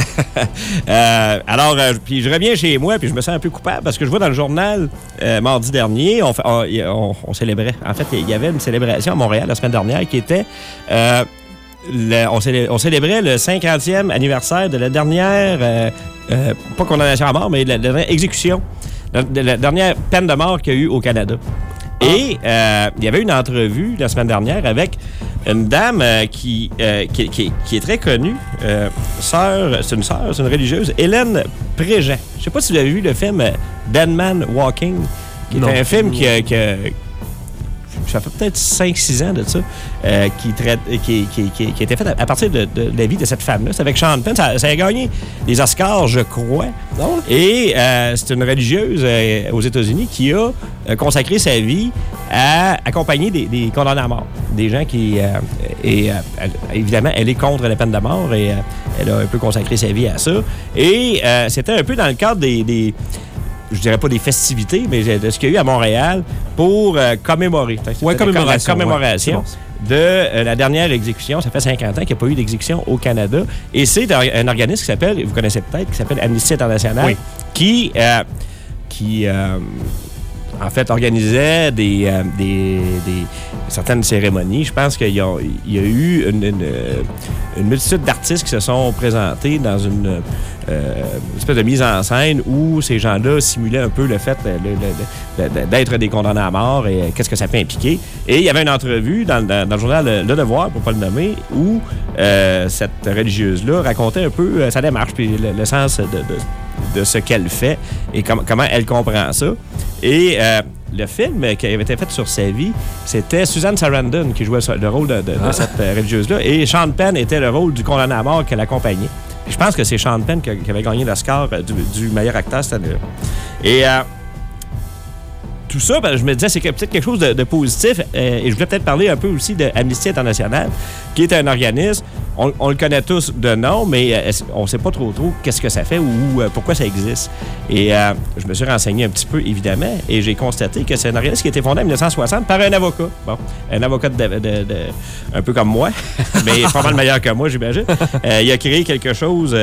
Euh, alors, euh, puis je reviens chez moi, puis je me sens un peu coupable parce que je vois dans le journal euh, mardi dernier, on, fait- on- on- on célébrait. En fait, il y avait une célébration à Montréal la semaine dernière qui était. euh, le- on, célé- on célébrait le 50e anniversaire de la dernière, euh, euh, pas condamnation à mort, mais la, la dernière exécution, la, de la dernière peine de mort qu'il y a eu au Canada. Et euh, il y avait une entrevue la semaine dernière avec une dame euh, qui, qui, qui- qui est très connue, sœur, c'est une sœur, c'est une religieuse, Hélène Préjean. Je sais pas si vous avez vu le film Dead Man Walking, qui Non. est un film qui, a- qui a- ça fait peut-être 5-6 ans de ça, euh, qui, traite, qui, qui, qui, qui a été fait à, à partir de, de la vie de cette femme-là. C'est avec Sean Penn. Ça, ça a gagné des Oscars, je crois. Et euh, c'est une religieuse euh, aux États-Unis qui a euh, consacré sa vie à accompagner des, des condamnés à mort. Des gens qui. euh, et euh, elle- évidemment, elle est contre la peine de mort et euh, elle a un peu consacré sa vie à ça. Et euh, c'était un peu dans le cadre des- des je dirais pas des festivités, mais de ce qu'il y a eu à Montréal pour euh, commémorer. Ouais, C'était la commémoration, commémoration ouais, de euh, la dernière exécution. Ça fait 50 ans qu'il n'y a pas eu d'exécution au Canada. Et c'est un, un organisme qui s'appelle, vous connaissez peut-être, qui s'appelle Amnesty International, Oui. qui, euh, qui euh, en fait, organisait des, euh, des, des- certaines cérémonies. Je pense qu'il y, y a eu euh, une multitude d'artistes qui se sont présentés dans une, euh, une espèce de mise en scène où ces gens-là simulaient un peu le fait d'être des condamnés à mort et qu'est-ce que ça peut impliquer. Et il y avait une entrevue dans, le journal Le Devoir, pour pas le nommer, où cette religieuse-là racontait un peu sa démarche, puis le, sens de- de ce qu'elle fait et com- comment elle comprend ça. Et euh, le film qui avait été fait sur sa vie, c'était Suzanne Sarandon qui jouait le rôle de, de- de cette euh, religieuse-là. Et Sean Penn était le rôle du condamné à mort qu'elle accompagnait. Je pense que c'est Sean Penn qui, avait gagné l'Oscar euh, du, du meilleur acteur cette année-là. Et euh, tout ça, ben, je me disais, c'est peut-être quelque chose de, positif. euh, et je voulais peut-être parler un peu aussi de Amnesty International, qui est un organisme, on, le connaît tous de nom, mais euh, on ne sait pas trop trop qu'est-ce que ça fait ou euh, pourquoi ça existe. Et je me suis renseigné un petit peu, évidemment, et j'ai constaté que c'est un organisme qui a été fondé en 1960 par un avocat. Bon, un avocat de, un peu comme moi, mais pas mal meilleur que moi, j'imagine. Il a créé quelque chose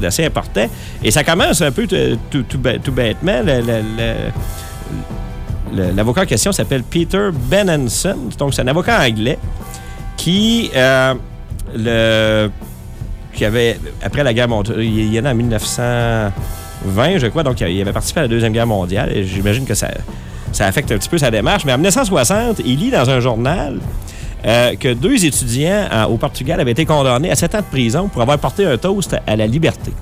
d'assez important. Et ça commence un peu tout, tout- tout bê- tout bêtement. L'avocat en question s'appelle Peter Benenson. Donc, c'est un avocat anglais qui, euh, avait, après la guerre mondiale, il y en a en 1920, je crois, donc il avait participé à la Deuxième Guerre mondiale. Et j'imagine que ça, affecte un petit peu sa démarche. Mais en 1960, il lit dans un journal euh, que deux étudiants en- au Portugal avaient été condamnés à 7 ans de prison pour avoir porté un toast à la liberté.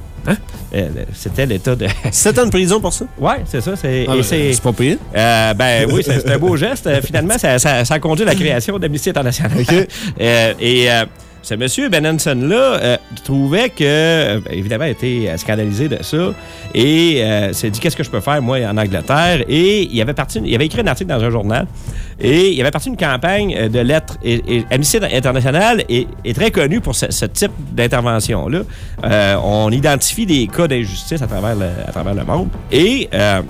Euh, C'était l'état de. 7 ans de prison pour ça? Ouais, c'est ça. C'est, Ah, ben, c'est, pas euh, ben oui, c'est un beau geste. Euh, Finalement, ça, ça- ça a conduit à la création d'Amnesty International. Euh, et euh, ce monsieur Benenson-là euh, trouvait que, euh, évidemment, a été euh, scandalisé de ça et s'est dit qu'est-ce que je peux faire, moi, en Angleterre? Et il avait, parti, il avait écrit un article dans un journal et il avait parti une campagne de lettres. Et, Amnesty International est, très connu pour ce, type d'intervention-là. On identifie des cas d'injustice à travers le, à travers le monde et euh,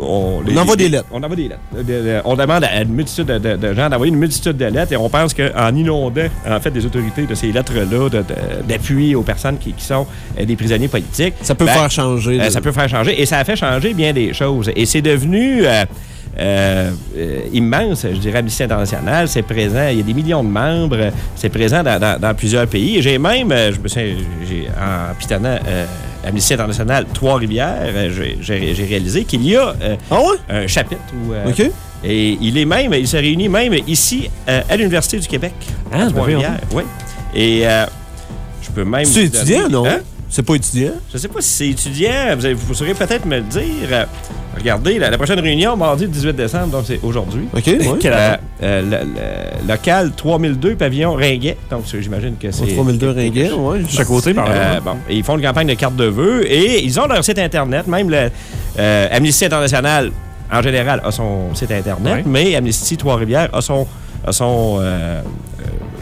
on envoie des lettres. On envoie des lettres. De- de- on demande à une multitude de, gens d'envoyer une multitude de lettres et on pense qu'en inondant en fait des autorités de ces lettres-là, d'appui aux personnes qui, qui sont euh, des prisonniers politiques, Ça peut ben, faire changer. euh, ça peut faire changer et ça a fait changer bien des choses. Et c'est devenu euh, euh, euh, immense, je dirais, Amnesty International. C'est présent, il y a des millions de membres, c'est présent dans, dans- dans plusieurs pays. J'ai même, euh, je me suis, en pitonnant euh, Amnesty International Trois-Rivières, j'ai- réalisé qu'il y a euh, Ah ouais? un chapitre où. OK. Et il est même, il se réunit même ici à l'Université du Québec. Ah, à ben Trois-Rivières. Oui. Et je peux même. C'est vous étudiant, non? Hein? C'est pas étudiant? Je sais pas si c'est étudiant, vous, vous saurez peut-être me le dire. Regardez, la, la prochaine réunion, mardi le 18 décembre, donc c'est aujourd'hui. OK, Euh, date? euh, le, le- local 3002 pavillon Ringuet. Donc, j'imagine que c'est. 3002 ringuets, ouais. Chaque côté, par Euh, bon, et ils font une campagne de carte de vœux et ils ont leur site internet, même le euh, Amnesty International en général a son site internet, mais Amnesty Trois-Rivières a son, a son,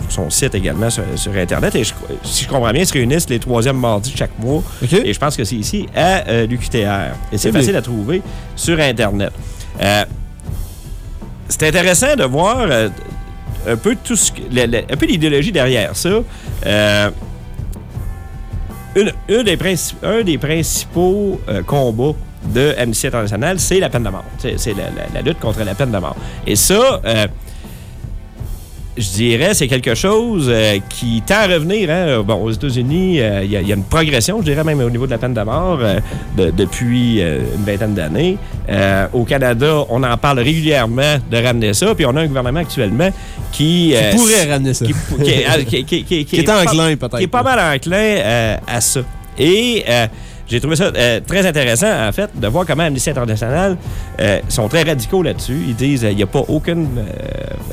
son site également sur, sur internet. Et je- si je comprends bien, ils se réunissent les troisièmes mardis de chaque mois. Et je pense que c'est ici à euh, l'UQTR. Et c'est facile à trouver sur Internet. Euh, c'est intéressant de voir euh, un peu tout ce que- un peu l'idéologie derrière ça. Euh, une- une des princi- un des principaux combats de Amnesty International, c'est la peine de mort. C'est la, lutte contre la peine de mort. Et ça, je dirais, c'est quelque chose euh, qui tend à revenir. hein. Bon, aux États-Unis, euh, il y, y a une progression, je dirais même au niveau de la peine de mort euh, de- depuis euh, une vingtaine d'années. Euh, au Canada, on en parle régulièrement de ramener ça. Puis on a un gouvernement actuellement qui... euh, Tu pourrais ramener ça. qui, qui, est- qui- qui- qui- Qui est enclin, peut-être. qui est pas mal enclin euh, à ça. Et euh, j'ai trouvé ça euh, très intéressant, en fait, de voir comment Amnesty International euh, sont très radicaux là-dessus. Ils disent qu'il n'y a pas aucune euh,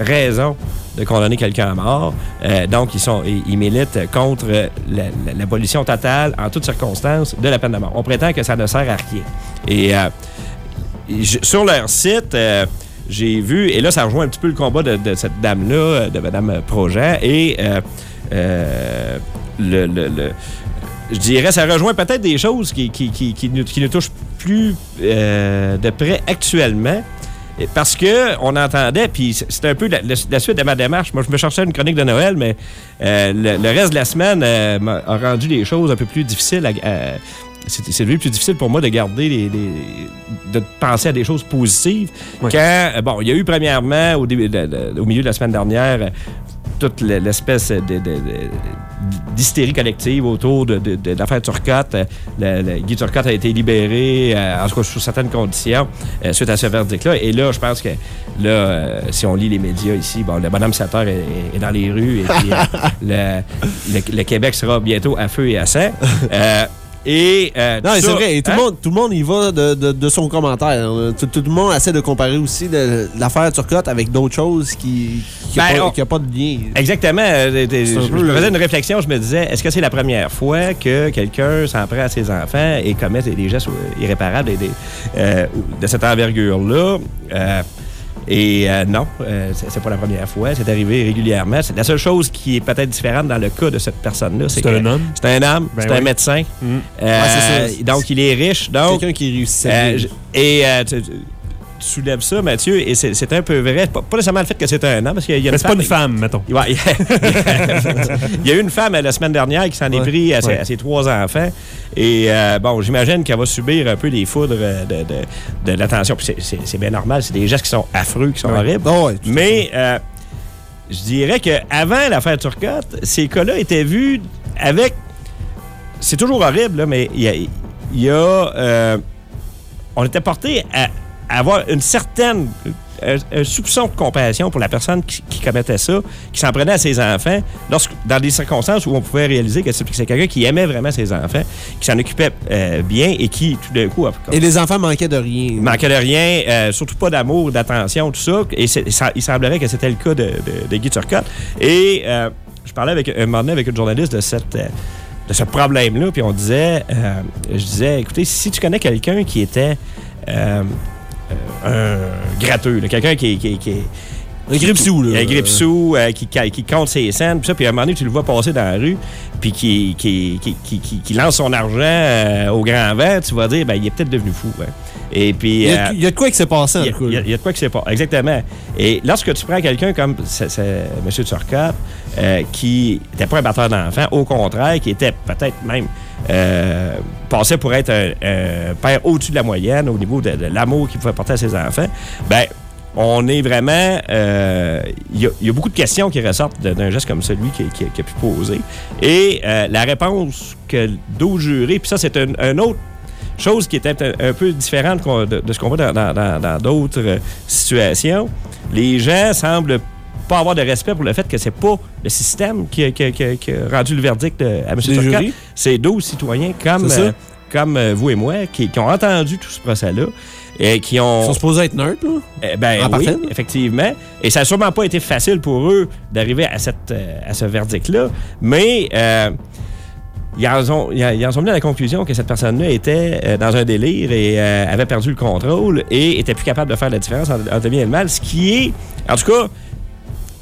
raison de condamner quelqu'un à mort. Euh, donc, ils, sont, ils, militent contre la- la- l'abolition totale, en toutes circonstances, de la peine de mort. On prétend que ça ne sert à rien. Et euh, sur leur site, euh, j'ai vu, et là, ça rejoint un petit peu le combat de, cette dame-là, euh, de Mme Projet, et euh, euh, le, le- le- je dirais, ça rejoint peut-être des choses qui, qui, qui, qui nous, qui nous touchent plus euh, de près actuellement. Parce que on entendait, puis c'est- c'était un peu la, la- la suite de ma démarche. Moi, je me cherchais une chronique de Noël, mais euh, le, le reste de la semaine euh, a rendu les choses un peu plus difficiles. c'est devenu plus difficile pour moi de garder les, les- de penser à des choses positives. Quand, bon, il y a eu premièrement, au, début, de- de- au milieu de la semaine dernière, toute le- l'espèce de- d'hystérie collective autour de, de- de l'affaire Turcotte. Euh, Le, le- Guy Turcotte a été libéré, euh, en tout cas sous certaines conditions, euh, suite à ce verdict-là. Et là, je pense que là, euh, si on lit les médias ici, bon, le bonhomme Sator est, est- est dans les rues et puis le, le- le Québec sera bientôt à feu et à sang. Euh, et, euh, Non, c'est vrai. Et tout, Hein? le monde, tout le monde y va de, de- de son commentaire. Tout, tout le monde essaie de comparer aussi l'affaire Turcotte avec d'autres choses qui n'ont Ben, pas, on- pas de lien. Exactement. Euh, Je, me faisais une réflexion, je me disais, est-ce que c'est la première fois que quelqu'un s'en prend à ses enfants et commet des, gestes euh, irréparables et des, euh, de cette envergure-là? Euh, et euh, non, euh, c'est pas la première fois. C'est arrivé régulièrement. C'est la seule chose qui est peut-être différente dans le cas de cette personne-là. C'est que un homme? C'est un homme, Ben c'est un médecin. Mm. Euh, Ouais, c'est ça. donc, il est riche. Donc, Quelqu'un qui réussit euh, et euh, tu, tu soulèves ça, Mathieu, et c'est un peu vrai. Pas, pas nécessairement le fait que c'est un homme, parce qu'il y a une Mais c'est pas une femme, mettons. Ouais, il y a- il y a eu une femme la semaine dernière qui s'en est pris à ses, Ouais. à ses trois enfants. Et euh, bon, j'imagine qu'elle va subir un peu les foudres de, de, de l'attention. Puis c'est- bien normal, c'est des gestes qui sont affreux, qui sont horribles. Mais euh, je dirais qu'avant l'affaire Turcotte, ces cas-là étaient vus avec. C'est toujours horrible, là, mais il y a. il y a, euh, on était porté à avoir une certaine. Un, un soupçon de compassion pour la personne qui, qui commettait ça, qui s'en prenait à ses enfants, lorsque, dans des circonstances où on pouvait réaliser que c'est que c'est quelqu'un qui aimait vraiment ses enfants, qui s'en occupait euh, bien et qui, tout d'un coup, Et les enfants manquaient de rien. il manquait de rien, euh, surtout pas d'amour, d'attention, tout ça. Et ça- il semblerait que c'était le cas de, de- de Guy Turcotte. Et euh, je parlais avec, un moment donné avec une journaliste de, cette, euh, de ce problème-là, puis on disait, euh, je disais, écoutez, si tu connais quelqu'un qui était euh, euh, un gratteux, quelqu'un qui, qui, qui est Un grippe-sous, là. un grippe-sous euh, qui, qui, qui compte ses scènes, puis ça, puis à un moment donné, tu le vois passer dans la rue, puis qui, qui, qui, qui, qui- qui lance son argent euh, au grand vent, tu vas dire, ben, il est peut-être devenu fou. hein. Et puis. Il y, euh, a, il y a de quoi qui s'est passé, il y, a, il y a- de quoi que c'est pas. Exactement. Et lorsque tu prends quelqu'un comme M. Turcotte, qui n'était pas un batteur d'enfants, au contraire, qui était peut-être même euh, passé pour être un, père au-dessus de la moyenne au niveau de, l'amour qu'il pouvait porter à ses enfants, ben on est vraiment. euh, Il y, a- il y a beaucoup de questions qui ressortent d'un geste comme celui qui, qui- a pu poser. Et euh, la réponse que d'autres jurés, puis ça, c'est un, un autre chose qui était un, peu différente de, ce qu'on voit dans d'autres euh, situations. Les gens semblent pas avoir de respect pour le fait que c'est pas le système qui a, qui a- qui a- qui a rendu le verdict euh, à M. Turcotte. C'est d'autres citoyens comme, euh, comme euh, vous et moi qui, ont entendu tout ce procès-là. et qui ont. Ils sont supposés être neutres, là? Eh ben En oui, partant. effectivement. Et ça n'a sûrement pas été facile pour eux d'arriver à, cette, à ce verdict-là. Mais euh, ils, en ont, ils en- sont venus à la conclusion que cette personne-là était dans un délire et euh, avait perdu le contrôle et était plus capable de faire la différence entre, entre le bien et le mal. Ce qui est, en tout cas,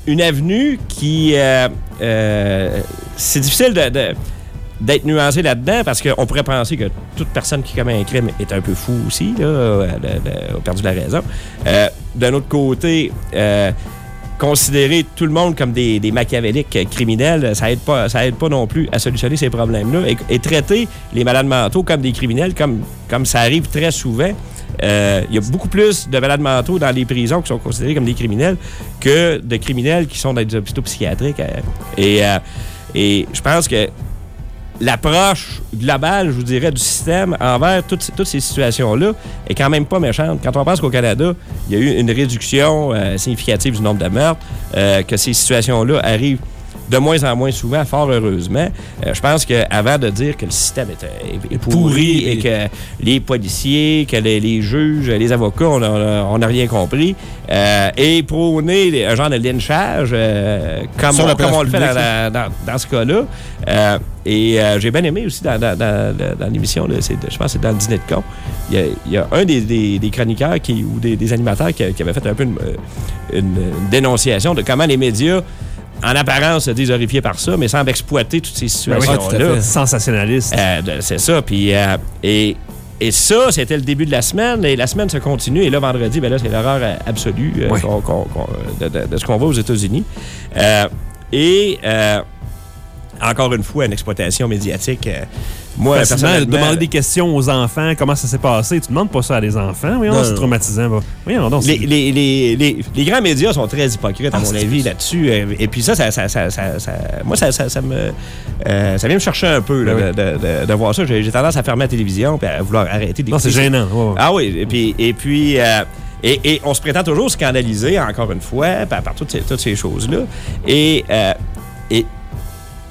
une avenue qui... euh, euh, c'est difficile d'être nuancé là-dedans parce qu'on pourrait penser que toute personne qui commet un crime est un peu fou aussi, là, euh, a perdu la raison. D'un autre côté, considérer tout le monde comme des, machiavéliques criminels, ça aide pas, ça aide pas non plus à solutionner ces problèmes-là. Et, et traiter les malades mentaux comme des criminels, comme, comme ça arrive très souvent. Euh, Il y a beaucoup plus de malades mentaux dans les prisons qui sont considérés comme des criminels que de criminels qui sont dans des hôpitaux psychiatriques. euh, et, euh, et je pense que l'approche globale, je vous dirais, du système envers toutes, ces- situations-là est quand même pas méchante. Quand on pense qu'au Canada, il y a eu une réduction significative du nombre de meurtres, que ces situations-là arrivent de moins en moins souvent, fort heureusement. Euh, je pense qu'avant de dire que le système est, pourri et que les policiers, que les, les juges, les avocats, on n'a rien compris, euh, et prôner un genre de lynchage, euh, comme, on, comme on le fait dans, publique, la- dans- dans ce cas-là. Euh, et euh, j'ai bien aimé aussi dans, dans- dans- dans- dans l'émission, je pense que c'est dans le dîner de con, il y a, il y a un des, des- des chroniqueurs qui, ou des, des animateurs qui, qui avait fait un peu une, une- une dénonciation de comment les médias, en apparence, se disent horrifiés par ça, mais semblent exploiter toutes ces Ben oui, situations-là. Sensationnaliste. Euh, c'est ça. Puis, euh, et, et ça, c'était le début de la semaine. Et la semaine se continue. Et là, vendredi, ben là, c'est l'horreur euh, absolue euh, de, de- de ce qu'on voit aux États-Unis. Et encore une fois, une exploitation médiatique. Moi, personnellement, demander des questions aux enfants, comment ça s'est passé. Tu demandes pas ça à des enfants. Non, c'est traumatisant. va. Voyons donc. les, les, les, les, grands médias sont très hypocrites, à Ah, mon avis, là-dessus. Euh, Et puis ça, ça, ça, ça, ça- ça- moi, ça, me, euh, ça vient me chercher un peu là, Ben de, de- de voir ça. J'ai tendance à fermer la télévision et à vouloir arrêter d'écouter Non, c'est gênant. ouais. Ah oui, et puis, et puis euh, et, et on se prétend toujours scandalisé, encore une fois, par, par toutes ces, toutes ces choses-là. Et, euh, et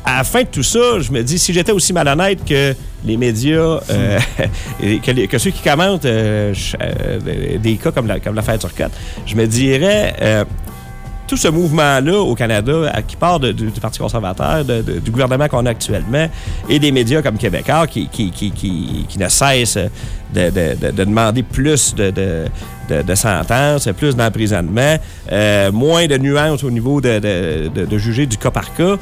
à la fin de tout ça, je me dis, si j'étais aussi malhonnête que les médias, euh, que, ceux qui commentent euh, euh, des cas comme la- l'affaire Turcotte, je me dirais, tout ce mouvement-là au Canada, qui part du, Parti conservateur, du gouvernement qu'on a actuellement, et des médias comme Québécois qui, ne cessent de, de- de- de demander plus de, sentences, plus d'emprisonnement, moins de nuances au niveau de, juger du cas par cas.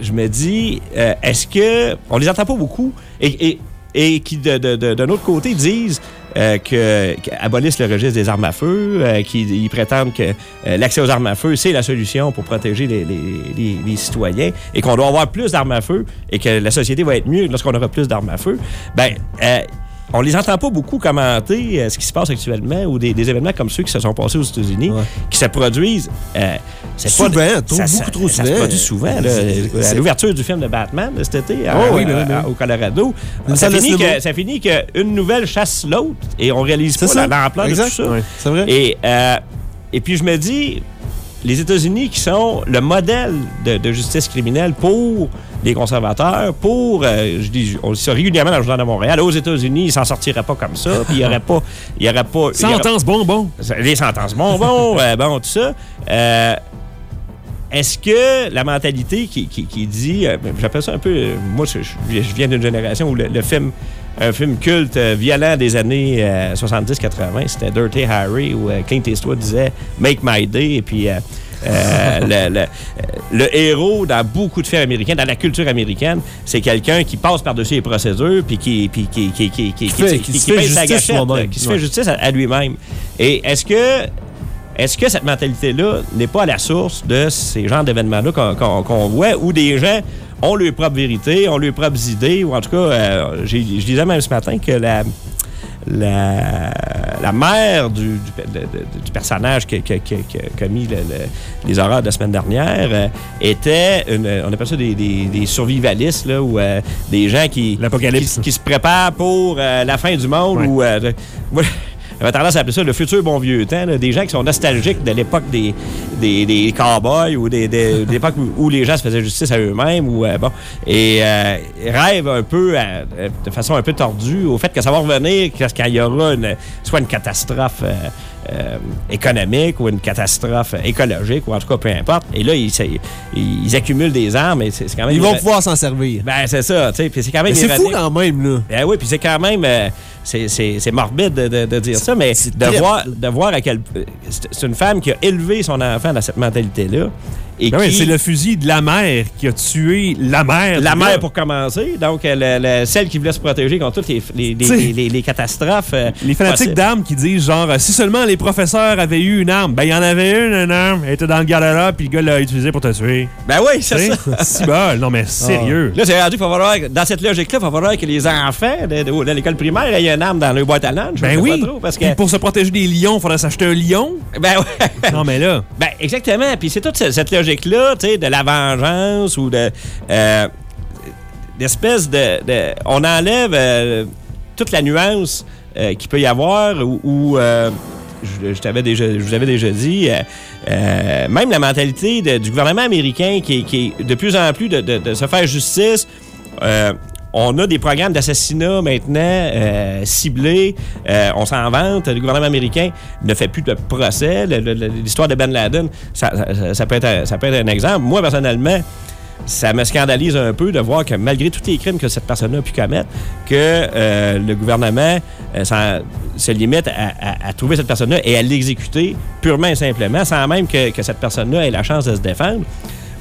Je me dis, euh, est-ce que. On les entend pas beaucoup et, qui, d'un autre côté, disent euh, que, qu'abolissent le registre des armes à feu, euh, qui ils prétendent que euh, l'accès aux armes à feu, c'est la solution pour protéger les citoyens et qu'on doit avoir plus d'armes à feu et que la société va être mieux lorsqu'on aura plus d'armes à feu. Ben, euh, on les entend pas beaucoup commenter euh, ce qui se passe actuellement ou des, des événements comme ceux qui se sont passés aux États-Unis, qui se produisent. euh, c'est Souvent, pas, trop- ça- beaucoup ça- trop Ça se souvent. produit souvent. là. À l'ouverture du film de Batman de cet été, Oh oui, à- oui, oui, oui. à- au Colorado, ça finit, que, ça finit qu'une nouvelle chasse l'autre et on réalise pas la- l'ampleur de tout ça. Ouais. C'est vrai? Et, euh, et puis je me dis, les États-Unis qui sont le modèle de, de justice criminelle pour les conservateurs, pour, euh, je dis, on dit ça régulièrement dans le journal de Montréal, aux États-Unis, ils s'en sortiraient pas comme ça, puis il y aurait pas, il y aurait pas, il y aurait- Sentence bonbon. les sentences bonbons, euh, bon, tout ça. Euh, est-ce que la mentalité qui, qui- qui dit, euh, j'appelle ça un peu, moi je, viens d'une génération où le, le film, un film culte violent des années 70-80, c'était Dirty Harry où Clint Eastwood disait Make My Day et puis euh, le, le- le héros dans beaucoup de films américains, dans la culture américaine, c'est quelqu'un qui passe par-dessus les procédures puis qui, puis qui, qui, qui, qui, fait- qui se fait sa justice gâchette, soi-même. là, qui se Ouais. fait justice à, à lui-même. Et est-ce que est-ce que cette mentalité-là n'est pas à la source de ces genres d'événements-là qu'on voit où des gens ont leur propre vérité, ont leurs propres idées, ou en tout cas, euh, je disais même ce matin que la, la, la mère du, du, de- de- du personnage qui, qui- qui- qui a commis le- le- les horreurs de la semaine dernière euh, était, une, on appelle ça des, des, des survivalistes, là, ou euh, des gens qui, L'apocalypse. qui, se préparent pour euh, la fin du monde. Ouais. Ou, euh, moi, j'avais tendance à appeler ça le futur bon vieux temps. là. des gens qui sont nostalgiques de l'époque des, des, des cowboys ou des, des- de l'époque où, où les gens se faisaient justice à eux-mêmes. ou euh, bon, Et euh, rêvent un peu, à- euh, de façon un peu tordue, au fait que ça va revenir quand il y aura une, soit une catastrophe. Euh, économique ou une catastrophe écologique ou en tout cas peu importe. Et là, ils, ils accumulent des armes et c'est quand même... Ils vont pouvoir s'en servir. Ben, c'est ça, tu sais. Puis c'est quand même c'est fou quand même, là. Ben oui, puis c'est quand même. euh, c'est- morbide de, de- de dire ça, mais de voir, de voir à quel. euh, c'est une femme qui a élevé son enfant dans cette mentalité-là. Et Ben oui, c'est le fusil de la mère qui a tué la mère. la mère pour commencer, donc euh, le- le- celle qui voulait se protéger contre toutes les, catastrophes. euh, Les fanatiques d'armes qui disent genre, si seulement les professeurs avaient eu une arme, ben il y en avait une, une arme, elle était dans le garde-robe, puis le gars l'a utilisée pour te tuer. Ben oui, c'est ça. Si bol, non mais sérieux. Là, c'est rendu va falloir, dans cette logique-là, il va falloir que les enfants de, de- de l'école primaire aient une arme dans leur boîte à lunch. Ben oui. trop, parce que, Puis pour se protéger des lions, il faudrait s'acheter un lion. ben ouais. Non mais là, Ben, exactement. Puis c'est toute cette, cette logique-là, de la vengeance ou de. euh, de, On enlève euh, toute la nuance euh, qu'il peut y avoir ou. euh, je, t'avais déjà, vous avais déjà dit, même la mentalité du gouvernement américain qui, est- de plus en plus de, se faire justice. On a des programmes d'assassinat maintenant euh, ciblés. Euh, on s'en vante. Le gouvernement américain ne fait plus de procès. L'histoire de Ben Laden, ça, peut être, un exemple. Moi, personnellement, ça me scandalise un peu de voir que malgré tous les crimes que cette personne-là a pu commettre, que euh, le gouvernement se limite à, trouver cette personne-là et à l'exécuter purement et simplement, sans même que cette personne-là ait la chance de se défendre.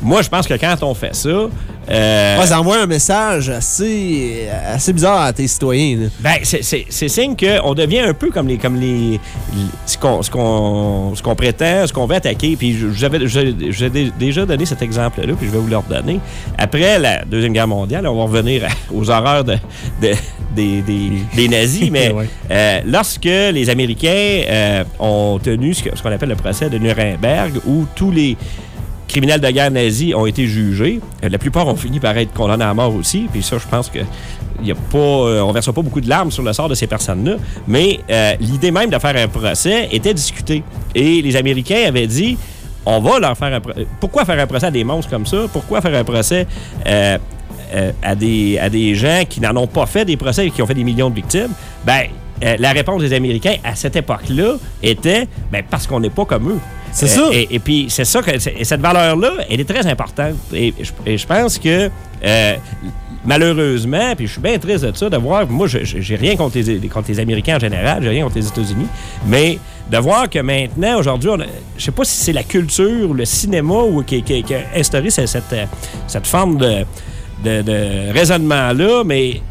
Moi, je pense que quand on fait ça, euh, Ouais, ça envoie un message assez, assez bizarre à tes citoyens. là. ben, c'est- signe qu'on devient un peu comme les comme les, les- ce qu'on ce qu'on ce qu'on prétend, ce qu'on veut attaquer. Puis je- je vous avais- je- je vous ai dé- déjà donné cet exemple-là, puis je vais vous le redonner. Après la Deuxième Guerre mondiale, on va revenir aux horreurs de, de- des, des- des nazis, mais Ouais. euh, lorsque les Américains euh, ont tenu ce qu'on appelle le procès de Nuremberg, où tous les criminels de guerre nazis ont été jugés. Euh, La plupart ont fini par être condamnés à mort aussi. Puis ça, je pense que y a pas, euh, on verse pas beaucoup de larmes sur le sort de ces personnes-là. Mais euh, l'idée même de faire un procès était discutée. Et les Américains avaient dit, on va leur faire un procès. Pourquoi faire un procès à des monstres comme ça? Pourquoi faire un procès à, des, à des gens qui n'en ont pas fait des procès et qui ont fait des millions de victimes? Ben, euh, la réponse des Américains à cette époque-là était, ben, parce qu'on n'est pas comme eux. C'est Euh, ça. Et, et puis, c'est ça que cette valeur-là, elle est très importante. Et je, et je pense que, euh, malheureusement, puis je suis bien triste de ça, de voir, moi, j'ai rien contre les, contre les Américains en général, j'ai rien contre les États-Unis, mais de voir que maintenant, aujourd'hui, je sais pas si c'est la culture ou le cinéma ou qui, qui- qui a instauré cette, cette, cette forme de, de- de raisonnement-là, mais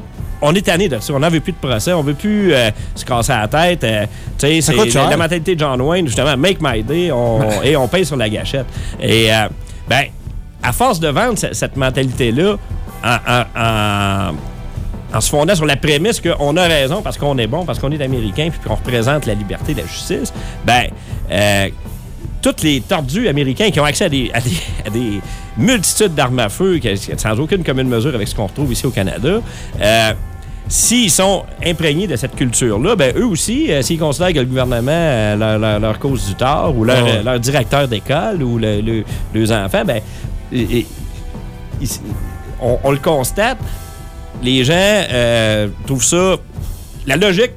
on est tanné de ça. On n'en veut plus de procès. On veut plus euh, se casser la tête. euh, tu sais, Ça c'est la, la mentalité de John Wayne, justement, make my day, on- et on paye sur la gâchette. Et, euh, ben, à force de vendre ce- cette mentalité-là, en, en- en- en se fondant sur la prémisse qu'on a raison parce qu'on est bon, parce qu'on est américain, puis qu'on représente la liberté, la justice, ben, euh, tous les tordus américains qui ont accès à des, à des, à des multitudes d'armes à feu, sans aucune commune mesure avec ce qu'on retrouve ici au Canada, euh, s'ils sont imprégnés de cette culture-là, ben eux aussi, euh, s'ils considèrent que le gouvernement euh, leur, leur- leur cause du tort, ou leur, Ah ouais. leur directeur d'école, ou le- le- leurs enfants, ben, et- et- ils- on, on le constate, les gens euh, trouvent ça. La logique,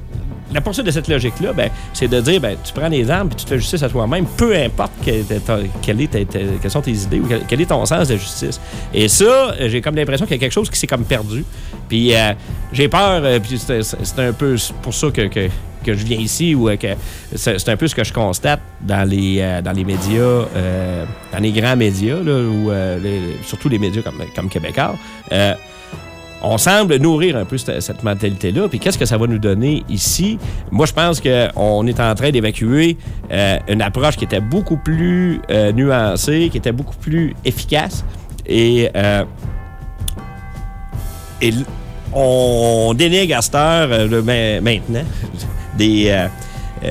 la poursuite de cette logique-là, ben, c'est de dire ben, tu prends des armes et tu fais justice à toi-même, peu importe quelles sont tes idées ou quel, est ton sens de justice. Et ça, euh, j'ai comme l'impression qu'il y a quelque chose qui s'est comme perdu. Puis euh, j'ai peur, euh, puis c'est un peu pour ça que, je viens ici, ou que c'est un peu ce que je constate dans les, les médias, dans les grands médias, ou les- surtout les médias comme, comme Québécois. On semble nourrir un peu cette, mentalité-là. Puis qu'est-ce que ça va nous donner ici? Moi, je pense qu'on est en train d'évacuer euh, une approche qui était beaucoup plus euh, nuancée, qui était beaucoup plus efficace. Et, euh, on dénigre à cette heure, maintenant, des,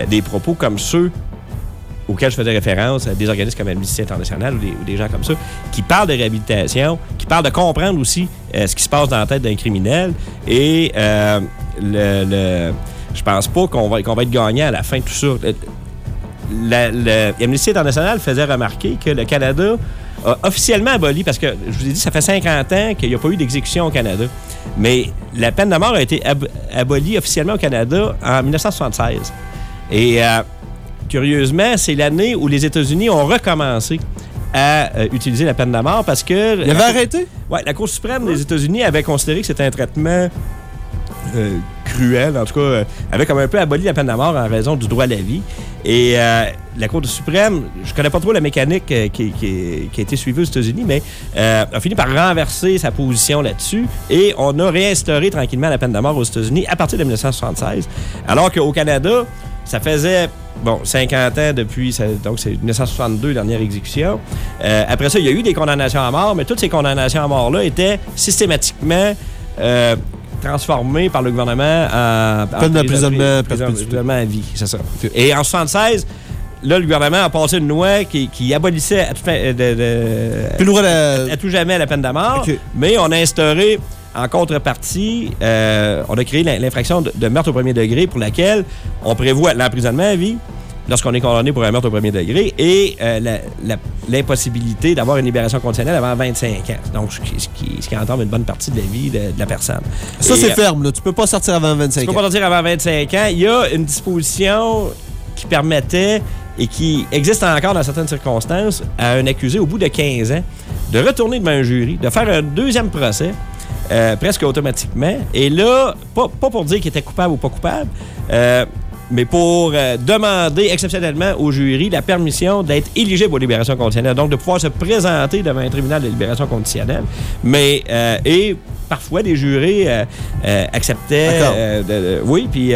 des propos comme ceux je faisais référence, des organismes comme Amnesty International ou des, gens comme ça, qui parlent de réhabilitation, qui parlent de comprendre aussi euh, ce qui se passe dans la tête d'un criminel et euh, le, je pense pas qu'on va, qu'on va être gagnant à la fin de tout ça. Le- Amnesty International faisait remarquer que le Canada a officiellement aboli, parce que je vous ai dit, ça fait 50 ans qu'il n'y a pas eu d'exécution au Canada. Mais la peine de mort a été ab- abolie officiellement au Canada en 1976. Et euh, curieusement, c'est l'année où les États-Unis ont recommencé à euh, utiliser la peine de mort parce que... Il avait arrêté? Ouais, la Cour suprême des États-Unis avait considéré que c'était un traitement euh, cruel, en tout cas, euh, avait comme un peu aboli la peine de mort en raison du droit à la vie. Et euh, la Cour suprême, je connais pas trop la mécanique qui, qui- qui a été suivie aux États-Unis, mais a fini par renverser sa position là-dessus et on a réinstauré tranquillement la peine de mort aux États-Unis à partir de 1976. Alors qu'au Canada, ça faisait, bon, 50 ans depuis, ça- donc c'est 1962, dernière exécution. Euh, après ça, il y a eu des condamnations à mort, mais toutes ces condamnations à mort-là étaient systématiquement euh, transformées par le gouvernement en... Peine d'emprisonnement à vie, c'est ça. Et en 76, là, le gouvernement a passé une loi qui, qui abolissait à tout, fin- de- de- à tout jamais la peine de mort, mais on a instauré en contrepartie, euh, on a créé l'in- l'infraction de, de meurtre au premier degré pour laquelle on prévoit l'emprisonnement à vie lorsqu'on est condamné pour un meurtre au premier degré et euh, l'impossibilité d'avoir une libération conditionnelle avant 25 ans. Donc, ce qui, ce qui, ce qui entame une bonne partie de la vie de, de la personne. Ça, c'est euh, ferme. Là. Tu peux pas sortir avant 25 tu peux ans. pas sortir avant 25 ans. Il y a une disposition qui permettait et qui existe encore dans certaines circonstances à un accusé au bout de 15 ans de retourner devant un jury, de faire un deuxième procès. Euh, presque automatiquement. Et là, pas, pas pour dire qu'il était coupable ou pas coupable, euh, mais pour euh, demander exceptionnellement au jury la permission d'être éligible aux libérations conditionnelles. Donc, de pouvoir se présenter devant un tribunal de libération conditionnelle. Mais, euh, et parfois, des jurés euh, acceptaient. D'accord. de- de- oui, puis.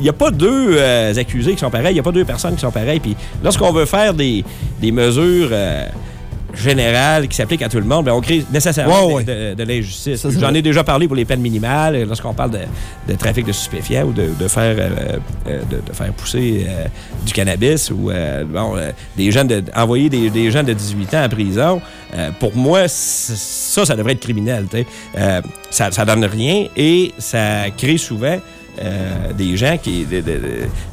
il n'y a pas deux accusés qui sont pareils, il n'y a pas deux personnes qui sont pareilles. Puis lorsqu'on veut faire des, des mesures générales qui s'appliquent à tout le monde, ben, on crée nécessairement Ouais, ouais. de, de- de l'injustice. J'en ai déjà parlé pour les peines minimales, lorsqu'on parle de, de trafic de stupéfiants ou de, faire, euh, euh, de, faire pousser euh, du cannabis ou euh, bon, des jeunes de, envoyer des, des gens de 18 ans en prison. Pour moi, ça, ça devrait être criminel. ça, ça donne rien et ça crée souvent euh, des gens qui. de- de- de-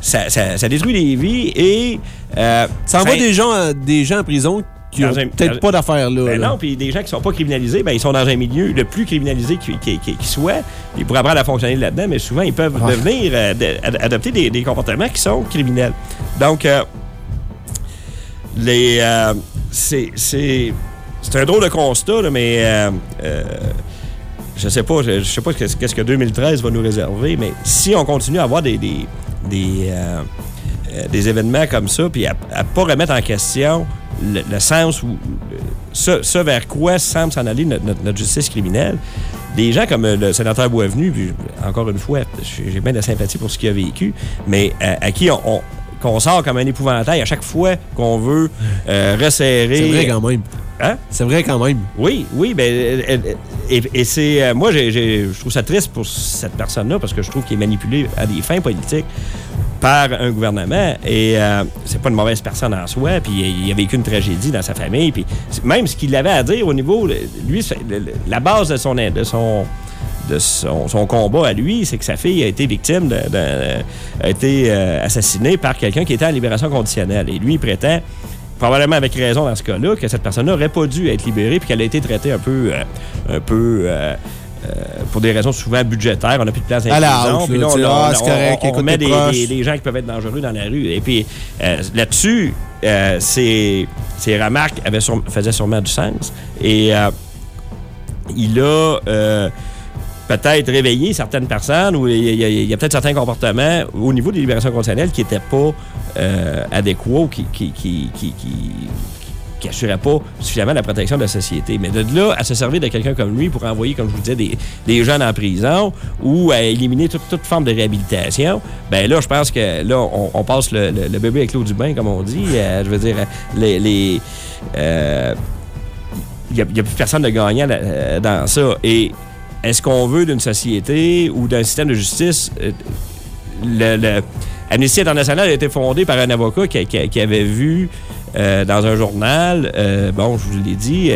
ça, ça- ça détruit des vies et. euh, Ça envoie des gens, des gens en prison qui un- peut-être pas d'affaires là. Ben là. non, puis des gens qui sont pas criminalisés, ben ils sont dans un milieu le plus criminalisé qui, qui- qui- qui soit. Ils pourraient apprendre à fonctionner là-dedans, mais souvent ils peuvent Ouais. devenir euh, de- ad- adopter des, des comportements qui sont criminels. Donc euh, les euh, c'est c'est c'est un drôle de constat, là, mais je sais pas, je, je sais pas qu'est-ce qu'est-ce que 2013 va nous réserver, mais si on continue à avoir des des, des, des événements comme ça, puis à, à pas remettre en question le, sens le- ce, vers quoi semble s'en aller notre, justice criminelle. Des gens comme euh, le sénateur Boisvenu, puis encore une fois, j'ai bien de sympathie pour ce qu'il a vécu, mais euh, à qui on- qu'on sort comme un épouvantail à chaque fois qu'on veut euh, resserrer. C'est vrai quand même. Hein? C'est vrai quand même. Oui, oui, ben, euh, euh, et, et c'est. euh, moi, je trouve ça triste pour cette personne-là parce que je trouve qu'il est manipulé à des fins politiques par un gouvernement et euh, c'est pas une mauvaise personne en soi puis il a vécu une tragédie dans sa famille puis même ce qu'il avait à dire au niveau lui la base de son de son de son, son combat à lui, c'est que sa fille a été victime, de, de- a été euh, assassinée par quelqu'un qui était en libération conditionnelle. Et lui, il prétend, probablement avec raison dans ce cas-là, que cette personne-là n'aurait pas dû être libérée puis qu'elle a été traitée un peu, euh, un peu euh, euh, pour des raisons souvent budgétaires. On n'a plus de place À la Puis là, là, on, sais, on- ah, c'est on- correct, on écoute met des, des- des gens qui peuvent être dangereux dans la rue. Et puis euh, là-dessus, euh, ces, ces remarques avaient sur- faisaient sûrement du sens. Et euh, il a euh, peut-être réveillé certaines personnes ou il y a, peut-être certains comportements au niveau des libérations conditionnelles qui n'étaient pas euh, adéquats ou qui, qui, qui, qui, qui- pas suffisamment la protection de la société. Mais de là à se servir de quelqu'un comme lui pour envoyer, comme je vous disais, des, des jeunes en prison ou à éliminer toute, toute forme de réhabilitation, ben là, je pense que là, on, passe le, bébé avec l'eau du bain, comme on dit. Euh, je veux dire, les... les euh, il n'y a, plus personne de gagnant dans ça. Et est-ce qu'on veut d'une société ou d'un système de justice? Euh, Amnesty International a été fondée par un avocat qui, avait vu euh, dans un journal, euh, bon, je vous l'ai dit,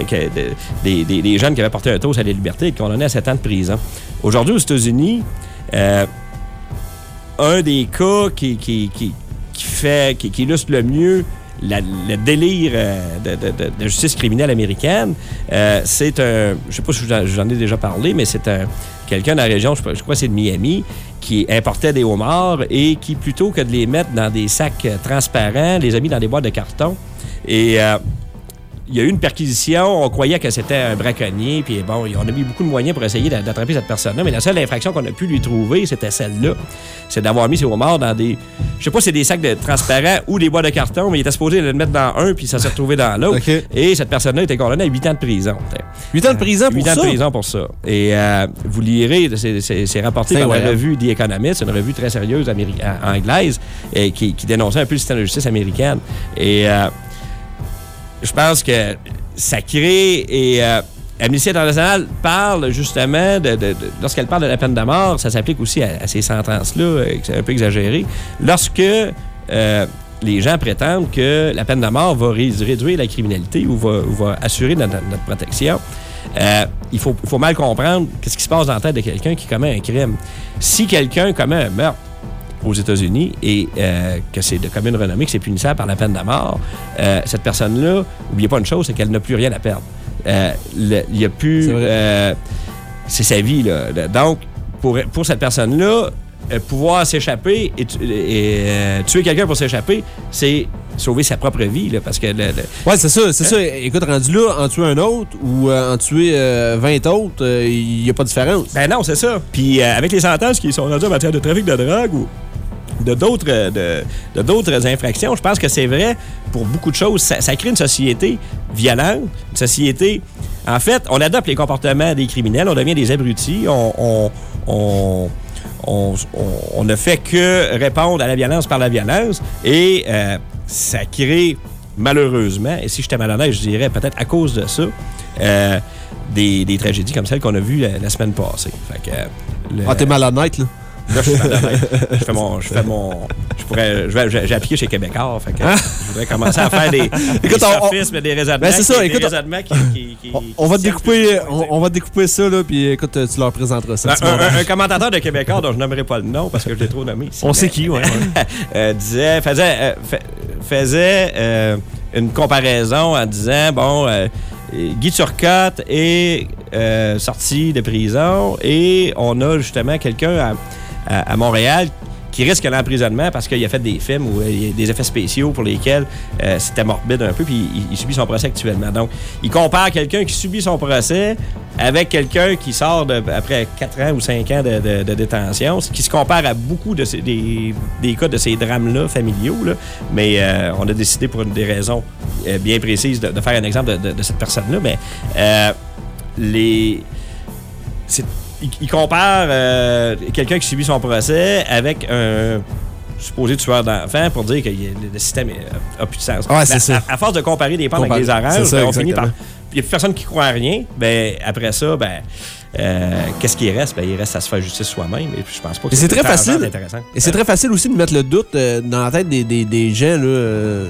des, des- des jeunes qui avaient porté un toast à la liberté et condamnés à 7 ans de prison. Aujourd'hui, aux États-Unis, un des cas qui, qui, qui, fait, qui illustre le mieux le délire euh, de, de- justice criminelle américaine, euh, c'est un, je sais pas si je vous en- je vous en ai déjà parlé, mais c'est un quelqu'un de la région, je, crois que c'est de Miami, qui importait des homards et qui, plutôt que de les mettre dans des sacs euh, transparents, les a mis dans des boîtes de carton. Et il y a eu une perquisition, on croyait que c'était un braconnier, puis bon, on a mis beaucoup de moyens pour essayer d'a- d'attraper cette personne-là, mais la seule infraction qu'on a pu lui trouver, c'était celle-là. C'est d'avoir mis ses homards dans des, je sais pas si c'est des sacs de transparents ou des boîtes de carton, mais il était supposé le mettre dans un, puis ça s'est retrouvé dans l'autre. Et cette personne-là était condamnée à 8 ans de prison. 8 ans de prison pour 8 ans ça? de prison pour ça. Et euh, vous lirez, c'est- rapporté par la revue The Economist, une revue très sérieuse anglaise, et qui, qui dénonçait un peu le système de justice américaine. Et euh, je pense que ça crée et euh, Amnesty International parle justement de, lorsqu'elle parle de la peine de mort, ça s'applique aussi à, ces sentences-là, euh, c'est un peu exagéré. Lorsque euh, les gens prétendent que la peine de mort va ré- réduire la criminalité ou va, assurer notre, protection, euh, il faut, mal comprendre qu'est-ce qui se passe dans la tête de quelqu'un qui commet un crime. Si quelqu'un commet un meurtre, aux États-Unis et euh, que c'est de commune renommée, que c'est punissable par la peine de mort, euh, cette personne-là, n'oubliez pas une chose, c'est qu'elle n'a plus rien à perdre. Euh, Il n'y a plus... C'est euh, c'est sa vie, là. Donc, pour, pour cette personne-là, pouvoir s'échapper et, tu- et, euh, tuer quelqu'un pour s'échapper, c'est sauver sa propre vie, là, parce que... le- le- Ouais, c'est ça, c'est Hein? ça. Écoute, rendu là, en tuer un autre ou euh, en tuer euh, 20 autres, il n'y a pas de différence. Ben non, c'est ça. Puis avec les sentences qui sont rendues en matière de trafic de drogue ou d'autres euh, de, d'autres infractions, je pense que c'est vrai pour beaucoup de choses. Ça, crée une société violente, une société. En fait, on adopte les comportements des criminels, on devient des abrutis, on, on, on, on- ne fait que répondre à la violence par la violence et euh, ça crée malheureusement, et si j'étais malhonnête, je dirais peut-être à cause de ça, euh, des, des tragédies comme celle qu'on a vues la, semaine passée. Fait que, Ah, t'es malhonnête, là. Là, je suis je fais mon. Je fais mon. Je pourrais. je vais- J'ai appliqué chez Québécois. Fait que je voudrais commencer à faire des, Écoute, des sophismes, des. Ben, c'est ça, écoute, On, va découper, on, va découper ça, là, puis écoute, tu leur présenteras ça. un, commentateur de Québécois dont je nommerai pas le nom parce que je l'ai trop nommé. On mais- sait qui, ouais. euh, disait, faisait, euh, fa- faisait euh, une comparaison en disant bon, euh, Guy Turcotte est euh, sorti de prison et on a justement quelqu'un à, à- Montréal qui risque l'emprisonnement parce qu'il a fait des films où euh, des effets spéciaux pour lesquels euh, c'était morbide un peu, puis il, subit son procès actuellement. Donc, il compare quelqu'un qui subit son procès avec quelqu'un qui sort après 4 ans ou 5 ans de, détention, ce qui se compare à beaucoup des, cas de ces drames-là familiaux. Mais euh, on a décidé, pour des raisons bien précises, de, faire un exemple de, cette personne-là. Mais les. Il, il compare euh, quelqu'un qui subit son procès avec un supposé tueur d'enfants pour dire que le système est- a plus de sens. Ouais, c'est Mais ça. À, à force de comparer des pommes avec des oranges, ça, ben, on finit par. Il n'y a plus personne qui croit à rien. Ben, après ça, ben, euh, qu'est-ce qui reste? Ben, il reste à se faire justice soi-même. Et puis, je pense pas que c'est très facile. intéressant. Et c'est très facile aussi de mettre le doute euh, dans la tête des, des, des gens, là, euh,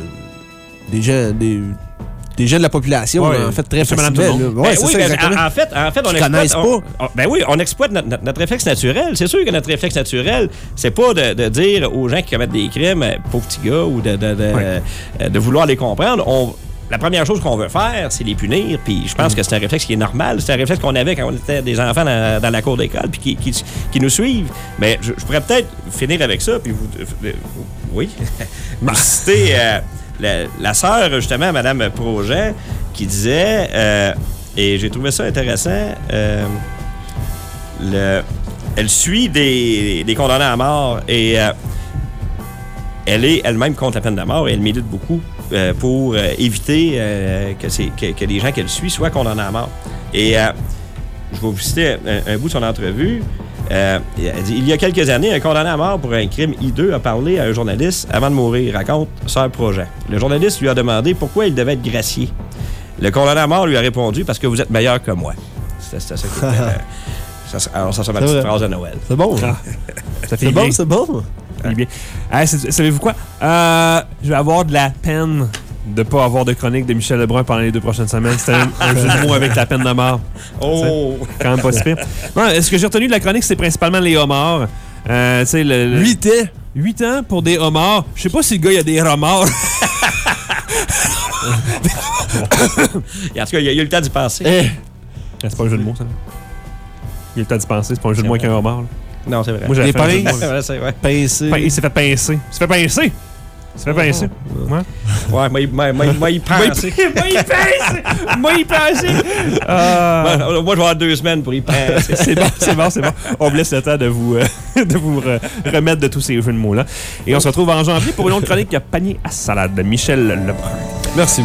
des gens, des, des gens de la population, Ouais, en fait, très facilement. Ouais, Ben oui, ça, ben, en, en fait, en fait, on exploite. on- on- ben oui, on exploite notre, notre- notre réflexe naturel. C'est sûr que notre réflexe naturel, c'est pas de, de dire aux gens qui commettent des crimes, euh, pauvres petits gars, ou de, de, de, euh, de vouloir les comprendre. On, la première chose qu'on veut faire, c'est les punir. Puis je pense que c'est un réflexe qui est normal. C'est un réflexe qu'on avait quand on était des enfants dans, dans la cour d'école, puis qui, qui, qui nous suivent. Mais je, je pourrais peut-être finir avec ça, puis vous. euh, oui. citer euh, la, sœur, justement, Mme Projet, qui disait, euh, et j'ai trouvé ça intéressant, euh, le, elle suit des, condamnés à mort et euh, elle est elle-même contre la peine de mort et elle milite beaucoup pour éviter que, que, les gens qu'elle suit soient condamnés à mort. Et je vais vous citer un, un bout de son entrevue. Euh, Il y a quelques années, un condamné à mort pour un crime hideux a parlé à un journaliste avant de mourir, raconte Sœur Projet. Le journaliste lui a demandé pourquoi il devait être gracié. Le condamné à mort lui a répondu Parce que vous êtes meilleur que moi. C'était c'était ça qui était, euh, Ça, ça- alors, ça sera ma C'est petite phrase de Noël. C'est bon. Ah, Ça fait C'est bon, c'est bon. C'est- Savez-vous quoi? Euh, je vais avoir de la peine de pas avoir de chronique de Michel Lebrun pendant les deux prochaines semaines. C'était un, un jeu de mots avec la peine de mort. Oh! Quand même pas si pire. Non, ce que j'ai retenu de la chronique, c'est principalement les homards. Euh, tu sais, le, le- 8 ans. 8 ans pour des homards. Je sais pas si le gars, il y a des homards. Et en tout cas, il y a eu le temps d'y penser. Eh, c'est pas un jeu de mots, ça. Il y a le temps d'y penser. C'est pas un jeu de C'est mots vrai. qu'un homard. là. Non, c'est vrai. Moi, Des fait un jeu de pinces. mots, C'est là. vrai, c'est vrai. pincé. Pin- Il s'est fait pincer. Il s'est fait pincer. S'est fait pincer. Ouais. Ouais, moi, il- moi, moi, moi, il pense. moi, il pince! Moi, il pince! Ah. Moi, moi, je vais avoir deux semaines pour y penser. C'est bon, c'est bon, c'est bon. On vous laisse le temps de vous, euh, de vous re- remettre de tous ces jeux de mots-là. Et on se retrouve en janvier pour une autre chronique à panier à salade de Michel Lebrun. Merci.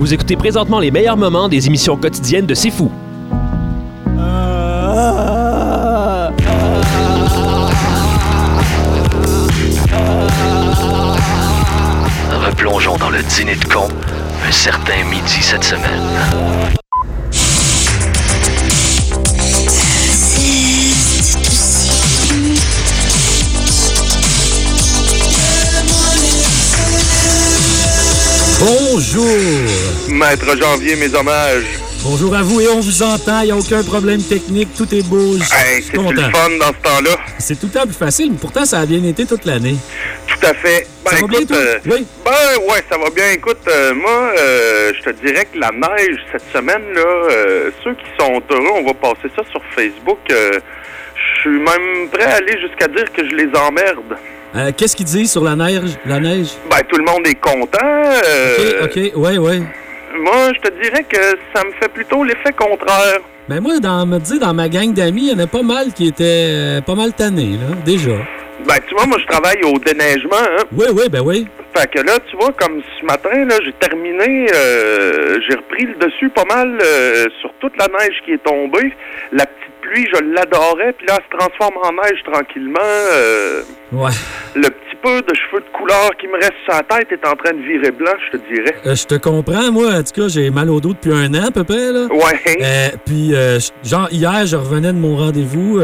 Vous écoutez présentement les meilleurs moments des émissions quotidiennes de C'est Fou. Dans le dîner de con un certain midi cette semaine. Bonjour! Maître Janvier, mes hommages. Bonjour à vous et on vous entend, il n'y a aucun problème technique, tout est beau. Je Hey, suis c'est le content. fun dans ce temps-là? C'est tout le temps plus facile, mais pourtant ça a bien été toute l'année. Tout à fait. Ben, Ça va bien, écoute, euh, Oui. ben, ouais, ça va bien. Écoute, euh, moi, euh, je te dirais que la neige cette semaine, là, ceux qui sont heureux, on va passer ça sur Facebook. je suis même prêt à aller jusqu'à dire que je les emmerde. Euh, Qu'est-ce qu'ils disent sur la neige? La neige? Ben, tout le monde est content. euh, Ok, ok, ouais, ouais. Moi, je te dirais que ça me fait plutôt l'effet contraire. Ben moi, dans, me dis, dans ma gang d'amis, il y en a pas mal qui étaient euh, pas mal tannés, là, déjà. Ben, tu vois, moi, je travaille au déneigement, hein. Oui, oui, ben oui. Fait que là, tu vois, comme ce matin, là, j'ai terminé, euh, j'ai repris le dessus pas mal euh, sur toute la neige qui est tombée. La petite pluie, je l'adorais, puis là, elle se transforme en neige tranquillement. euh, Ouais. le petit peu de cheveux de couleur qui me reste sur la tête est en train de virer blanc, je te dirais. Je te comprends, moi, en tout cas, j'ai mal au dos depuis un an à peu près, là. Ouais. Puis, euh, genre, hier, je revenais de mon rendez-vous,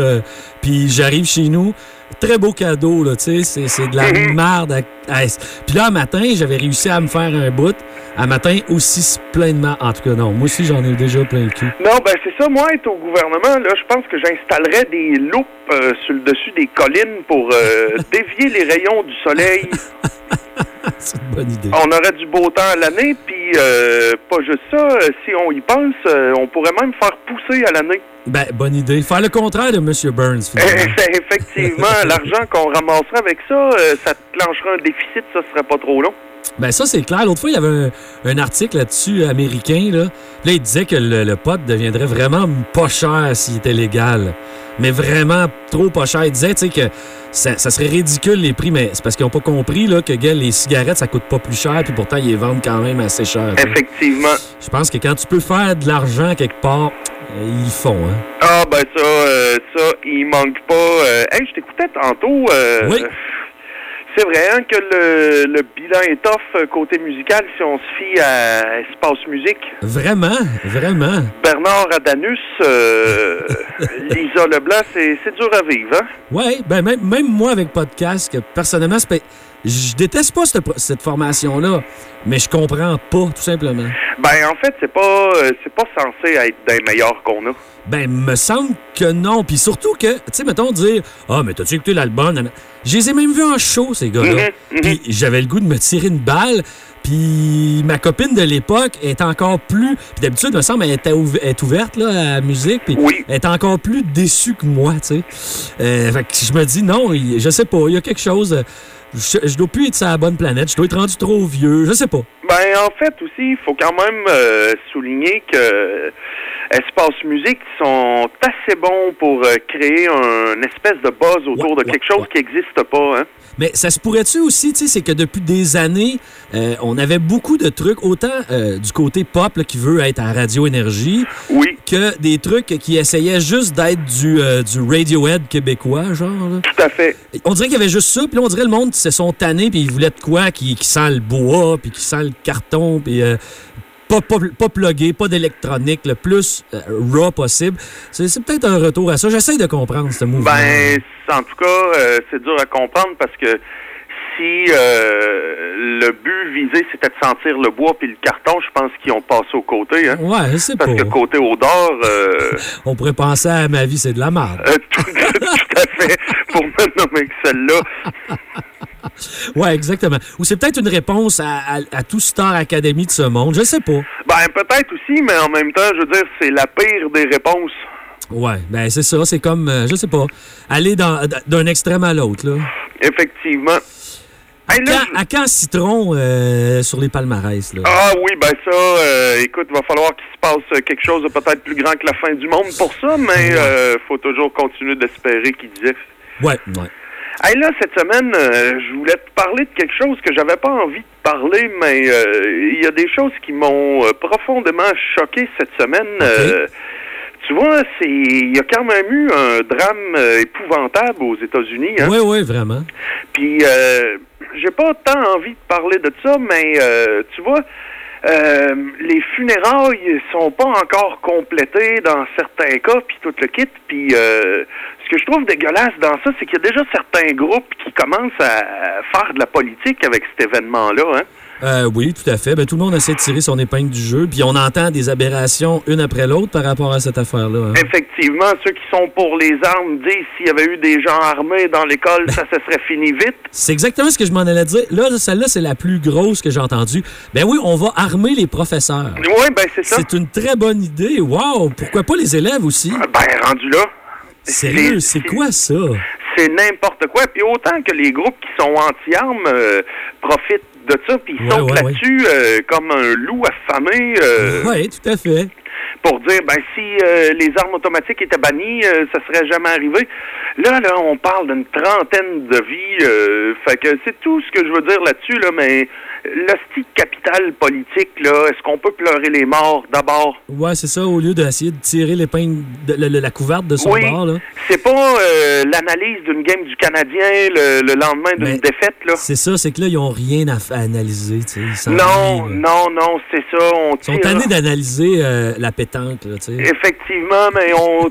puis j'arrive chez nous. Très beau cadeau, là, tu sais, c'est- de la merde. à- à- Puis là, un matin, j'avais réussi à me faire un bout. Un matin, aussi pleinement. En tout cas, non, moi aussi, j'en ai déjà plein le cul. Non, ben c'est ça, moi, être au gouvernement, là, je pense que j'installerais des loupes euh, sur le dessus des collines pour euh, dévier les rayons du soleil. C'est une bonne idée. On aurait du beau temps à l'année, puis euh, pas juste ça, euh, si on y pense, euh, on pourrait même faire pousser à l'année. Ben, bonne idée. Faire le contraire de M. Burns, finalement. Eh, c'est effectivement, l'argent qu'on ramasserait avec ça, ça déclencherait un déficit, ça serait pas trop long. Ben ça, c'est clair. L'autre fois, il y avait un, un article là-dessus américain. Là. Là, il disait que le, le pot deviendrait vraiment pas cher s'il était légal. Mais vraiment trop pas cher. Il disait tu sais, que ça, ça serait ridicule les prix, mais c'est parce qu'ils n'ont pas compris là, que gars, les cigarettes, ça coûte pas plus cher, puis pourtant, ils les vendent quand même assez cher. Effectivement. Je pense que quand tu peux faire de l'argent quelque part, euh, ils le font. Hein. Ah, ben ça, euh, ça, il manque pas. euh, Hey, je t'écoutais tantôt. euh, Oui. C'est vrai hein, que le, le bilan est tough euh, côté musical si on se fie à Espace Musique. Vraiment, vraiment. Bernard Adanus, euh, Lisa Leblanc, c'est dur à vivre, hein? Ouais, ben même, même moi avec podcast, que personnellement, c'est je déteste pas cette, cette formation-là, mais je comprends pas, tout simplement. Ben, en fait, c'est pas, euh, c'est pas censé être des meilleurs qu'on a. Ben, me semble que non. Puis surtout que, tu sais, mettons dire Ah, mais t'as-tu écouté l'album? Je les ai même vus en show, ces gars-là. Mhm, Puis j'avais le goût de me tirer une balle. Puis ma copine de l'époque est encore plus. Puis d'habitude, me semble, elle était ouv- est ouverte là, à la musique. Puis elle est encore plus déçue que moi, tu sais. Euh, fait que je me dis Non, je sais pas, il y a quelque chose. Je, dois plus être sur la bonne planète. Je dois être rendu trop vieux. Je sais pas. Ben, en fait, aussi, il faut quand même euh, souligner que Espace Musique sont assez bons pour euh, créer un espèce de buzz autour de quelque chose qui n'existe pas, hein? Mais ça se pourrait-tu aussi, tu sais, c'est que depuis des années, euh, on avait beaucoup de trucs, autant euh, du côté pop là, qui veut être à Radio Énergie, oui. que des trucs qui essayaient juste d'être du, euh, du Radiohead québécois, genre. là. Tout à fait. On dirait qu'il y avait juste ça, puis là, on dirait le monde qui se sont tannés, puis ils voulaient de quoi qui, qui sent le bois, puis qui sent le carton, puis... pas, pas, pas plugué, pas d'électronique, le plus euh, raw possible. C'est c'est peut-être un retour à ça. J'essaie de comprendre ce mouvement. Ben, en tout cas, euh, c'est dur à comprendre parce que si euh, le but visé c'était de sentir le bois puis le carton, je pense qu'ils ont passé au côté. Hein? Ouais, pas. Parce que côté odeur, euh, On pourrait penser à ma vie, c'est de la merde. euh, tout, tout à fait, pour me nommer que celle-là. Ouais, exactement. Ou c'est peut-être une réponse à, à, à tout Star Academy de ce monde. Je sais pas. Ben, peut-être aussi, mais en même temps, je veux dire, c'est la pire des réponses. Ouais, ben c'est ça. C'est comme, euh, je sais pas, aller d'un extrême à l'autre. là. Effectivement. Hey, là, Quand- à quand Citron euh, sur les palmarès? Là? Ah oui, ben ça, euh, écoute, va falloir qu'il se passe quelque chose de peut-être plus grand que la fin du monde pour ça, mais euh, faut toujours continuer d'espérer qu'il disait. Ouais, ouais. Hey, là, cette semaine, euh, je voulais te parler de quelque chose que j'avais pas envie de parler, mais euh, il y a des choses qui m'ont euh, profondément choqué cette semaine. Tu vois, c'est il y a quand même eu un drame épouvantable aux États-Unis. Hein? Oui, oui, vraiment. Puis, j'ai pas tant envie de parler de ça, mais euh, tu vois, euh, les funérailles sont pas encore complétées dans certains cas, puis tout le kit. Puis, euh, ce que je trouve dégueulasse dans ça, c'est qu'il y a déjà certains groupes qui commencent à faire de la politique avec cet événement-là. Hein? Euh, oui, tout à fait. Ben, tout le monde essaie de tirer son épingle du jeu, puis on entend des aberrations une après l'autre par rapport à cette affaire-là. hein. Effectivement, ceux qui sont pour les armes disent s'il y avait eu des gens armés dans l'école, ça se serait fini vite. C'est exactement ce que je m'en allais dire. Là, celle-là, c'est la plus grosse que j'ai entendue. Ben oui, on va armer les professeurs. Oui, ben c'est ça. C'est une très bonne idée. Wow! Pourquoi pas les élèves aussi? Ben, rendu là. Sérieux, c'est quoi ça? C'est n'importe quoi. Puis autant que les groupes qui sont anti-armes euh, profitent de ça, puis ils Ouais, sautent ouais, là-dessus euh, comme un loup affamé. euh, Oui, tout à fait. Pour dire ben si euh, les armes automatiques étaient bannies, euh, ça serait jamais arrivé. Là, là, on parle d'une trentaine de vies. euh, fait que c'est tout ce que je veux dire là-dessus, là, mais l'hostie capital politique, là, est-ce qu'on peut pleurer les morts d'abord? Ouais, c'est ça, au lieu d'essayer de tirer l'épingle, de- le- la couverte de son Oui. bord, là. C'est pas euh, l'analyse d'une game du Canadien le, le lendemain d'une défaite, là. C'est ça, c'est que là, ils ont rien à, analyser, tu sais. Non, rien, non, non, c'est ça. On Ils sont tannés d'analyser euh, la là. Effectivement, mais on,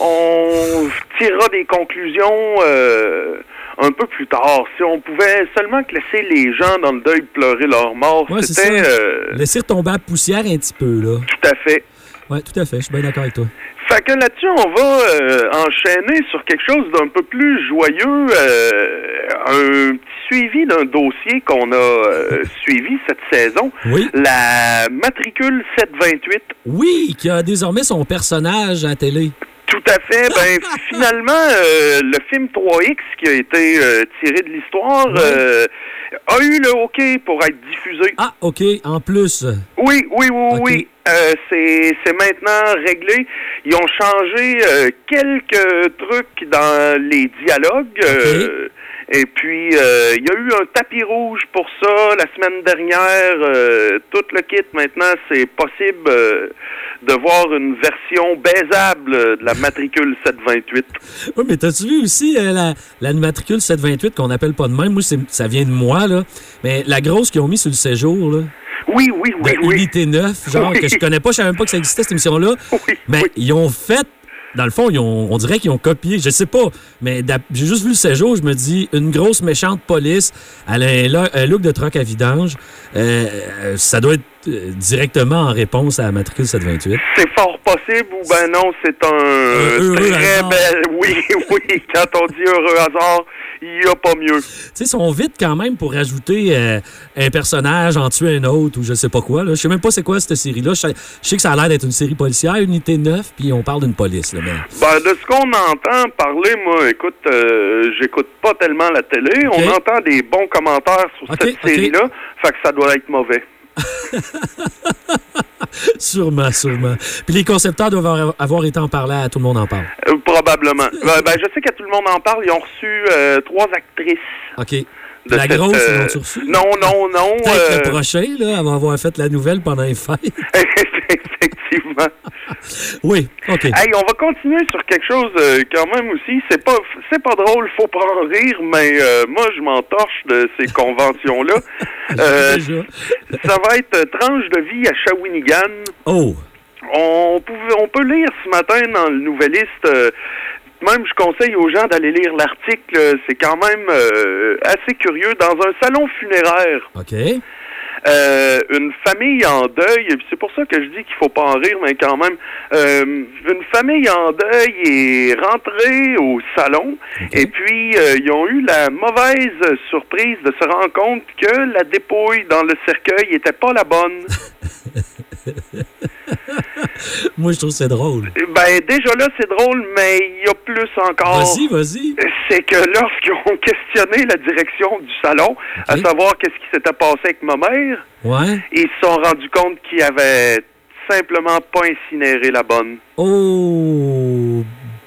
on tirera des conclusions euh, un peu plus tard. Si on pouvait seulement laisser les gens dans le deuil pleurer leur mort, Ouais, c'était euh, Laisser retomber à la poussière un petit peu, là. tout à fait. Ouais, tout à fait, je suis bien d'accord avec toi. Fait que là-dessus, on va euh, enchaîner sur quelque chose d'un peu plus joyeux, euh, un petit suivi d'un dossier qu'on a euh, suivi cette saison. Oui. La matricule 728. Oui, qui a désormais son personnage à télé. Tout à fait. Ben, finalement, euh, le film 3X qui a été euh, tiré de l'histoire euh, a eu le OK pour être diffusé. Ah, OK, en plus. Oui, oui, oui, oui. C'est c'est maintenant réglé. Ils ont changé quelques trucs dans les dialogues. Et puis, euh, il y a eu un tapis rouge pour ça la semaine dernière. euh, tout le kit, maintenant, c'est possible euh, de voir une version baisable de la matricule 728. Oui, mais t'as-tu vu aussi la, la matricule 728 qu'on appelle pas de même? Moi, ça vient de moi, là. Mais la grosse qu'ils ont mis sur le séjour, là. Oui, oui, oui, de oui. Unité 9, genre, Oui. que je connais pas, je savais même pas que ça existait, cette émission-là. Oui, mais ils ont fait. Dans le fond, ils ont, on dirait qu'ils ont copié, je sais pas, mais j'ai juste vu le séjour, je me dis, une grosse méchante police, elle a un, lo- un look de troc à vidange, euh, ça doit être directement en réponse à la matricule 728. C'est fort possible ou ben non, c'est un heureux très hasard. bel... Oui, oui, quand on dit heureux hasard, il n'y a pas mieux. Tu sais, ils sont vite quand même pour rajouter euh, un personnage, en tuer un autre ou je sais pas quoi. Je sais même pas c'est quoi cette série-là. Je sais, que ça a l'air d'être une série policière, Unité 9, puis on parle d'une police. Là. Ben, de ce qu'on entend parler, moi, écoute, euh, j'écoute pas tellement la télé. On entend des bons commentaires sur cette série-là, fait que ça doit être mauvais. sûrement, sûrement. Puis les concepteurs doivent avoir- été en parler à Tout le monde en parle. Euh, probablement. ben, ben, je sais que tout le monde en parle. Ils ont reçu euh, trois actrices. OK. De La cette, grosse, euh, ils? Non, non, non. Peut-être euh, le prochain, là, avant avoir fait la nouvelle pendant les fêtes. Effectivement. Oui, OK. Hey, on va continuer sur quelque chose euh, quand même aussi. C'est pas, c'est pas drôle, faut pas en rire, mais euh, moi je m'entorche de ces conventions-là. Ça va être tranche de vie à Shawinigan. Oh. On pouvait, on peut lire ce matin dans le Nouvelliste. euh, même je conseille aux gens d'aller lire l'article. C'est quand même euh, assez curieux. Dans un salon funéraire. OK. Euh, une famille en deuil, et c'est pour ça que je dis qu'il faut pas en rire, mais quand même, euh, une famille en deuil est rentrée au salon, et puis euh, ils ont eu la mauvaise surprise de se rendre compte que la dépouille dans le cercueil était pas la bonne. Moi, je trouve c'est drôle. Ben déjà là c'est drôle, mais il y a plus encore. Vas-y, vas-y. C'est que lorsqu'ils ont questionné la direction du salon, à savoir qu'est-ce qui s'était passé avec ma mère, Ouais. ils se sont rendus compte qu'ils avaient simplement pas incinéré la bonne. Oh,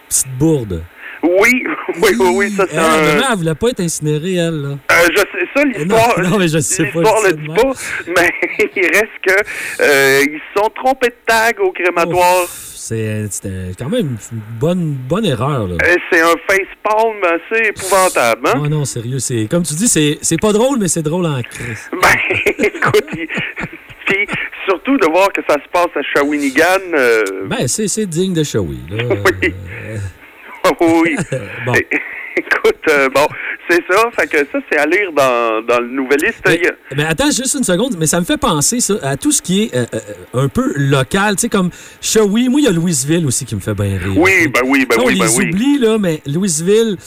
petite bourde. Oui, oui, oui, oui, ça c'est Elle, un... elle voulait pas être incinérée, elle, là. Euh, je sais ça, l'histoire. Non, non, mais je sais pas, L'histoire le dit pas, mais il reste que euh, ils se sont trompés de tag au crématoire. C'est c'était quand même une bonne, bonne erreur, là. Euh, C'est un facepalm assez épouvantable, hein? Oh non, sérieux, comme tu dis, c'est pas drôle, mais c'est drôle en crise. Ben, écoute, il- puis surtout de voir que ça se passe à Shawinigan. euh, Ben, c'est c'est digne de Shawi, là. oui. oui. Bon. Écoute, euh, bon, c'est ça. Fait que ça, c'est à lire dans, dans le Nouvelliste. Mais attends juste une seconde, mais ça me fait penser ça, à tout ce qui est euh, euh, un peu local, tu sais, comme Shawi. Moi, il y a Louisville aussi qui me fait bien rire. Oui, ben oui, ben oui, ben les oui. oublie, là, mais Louisville,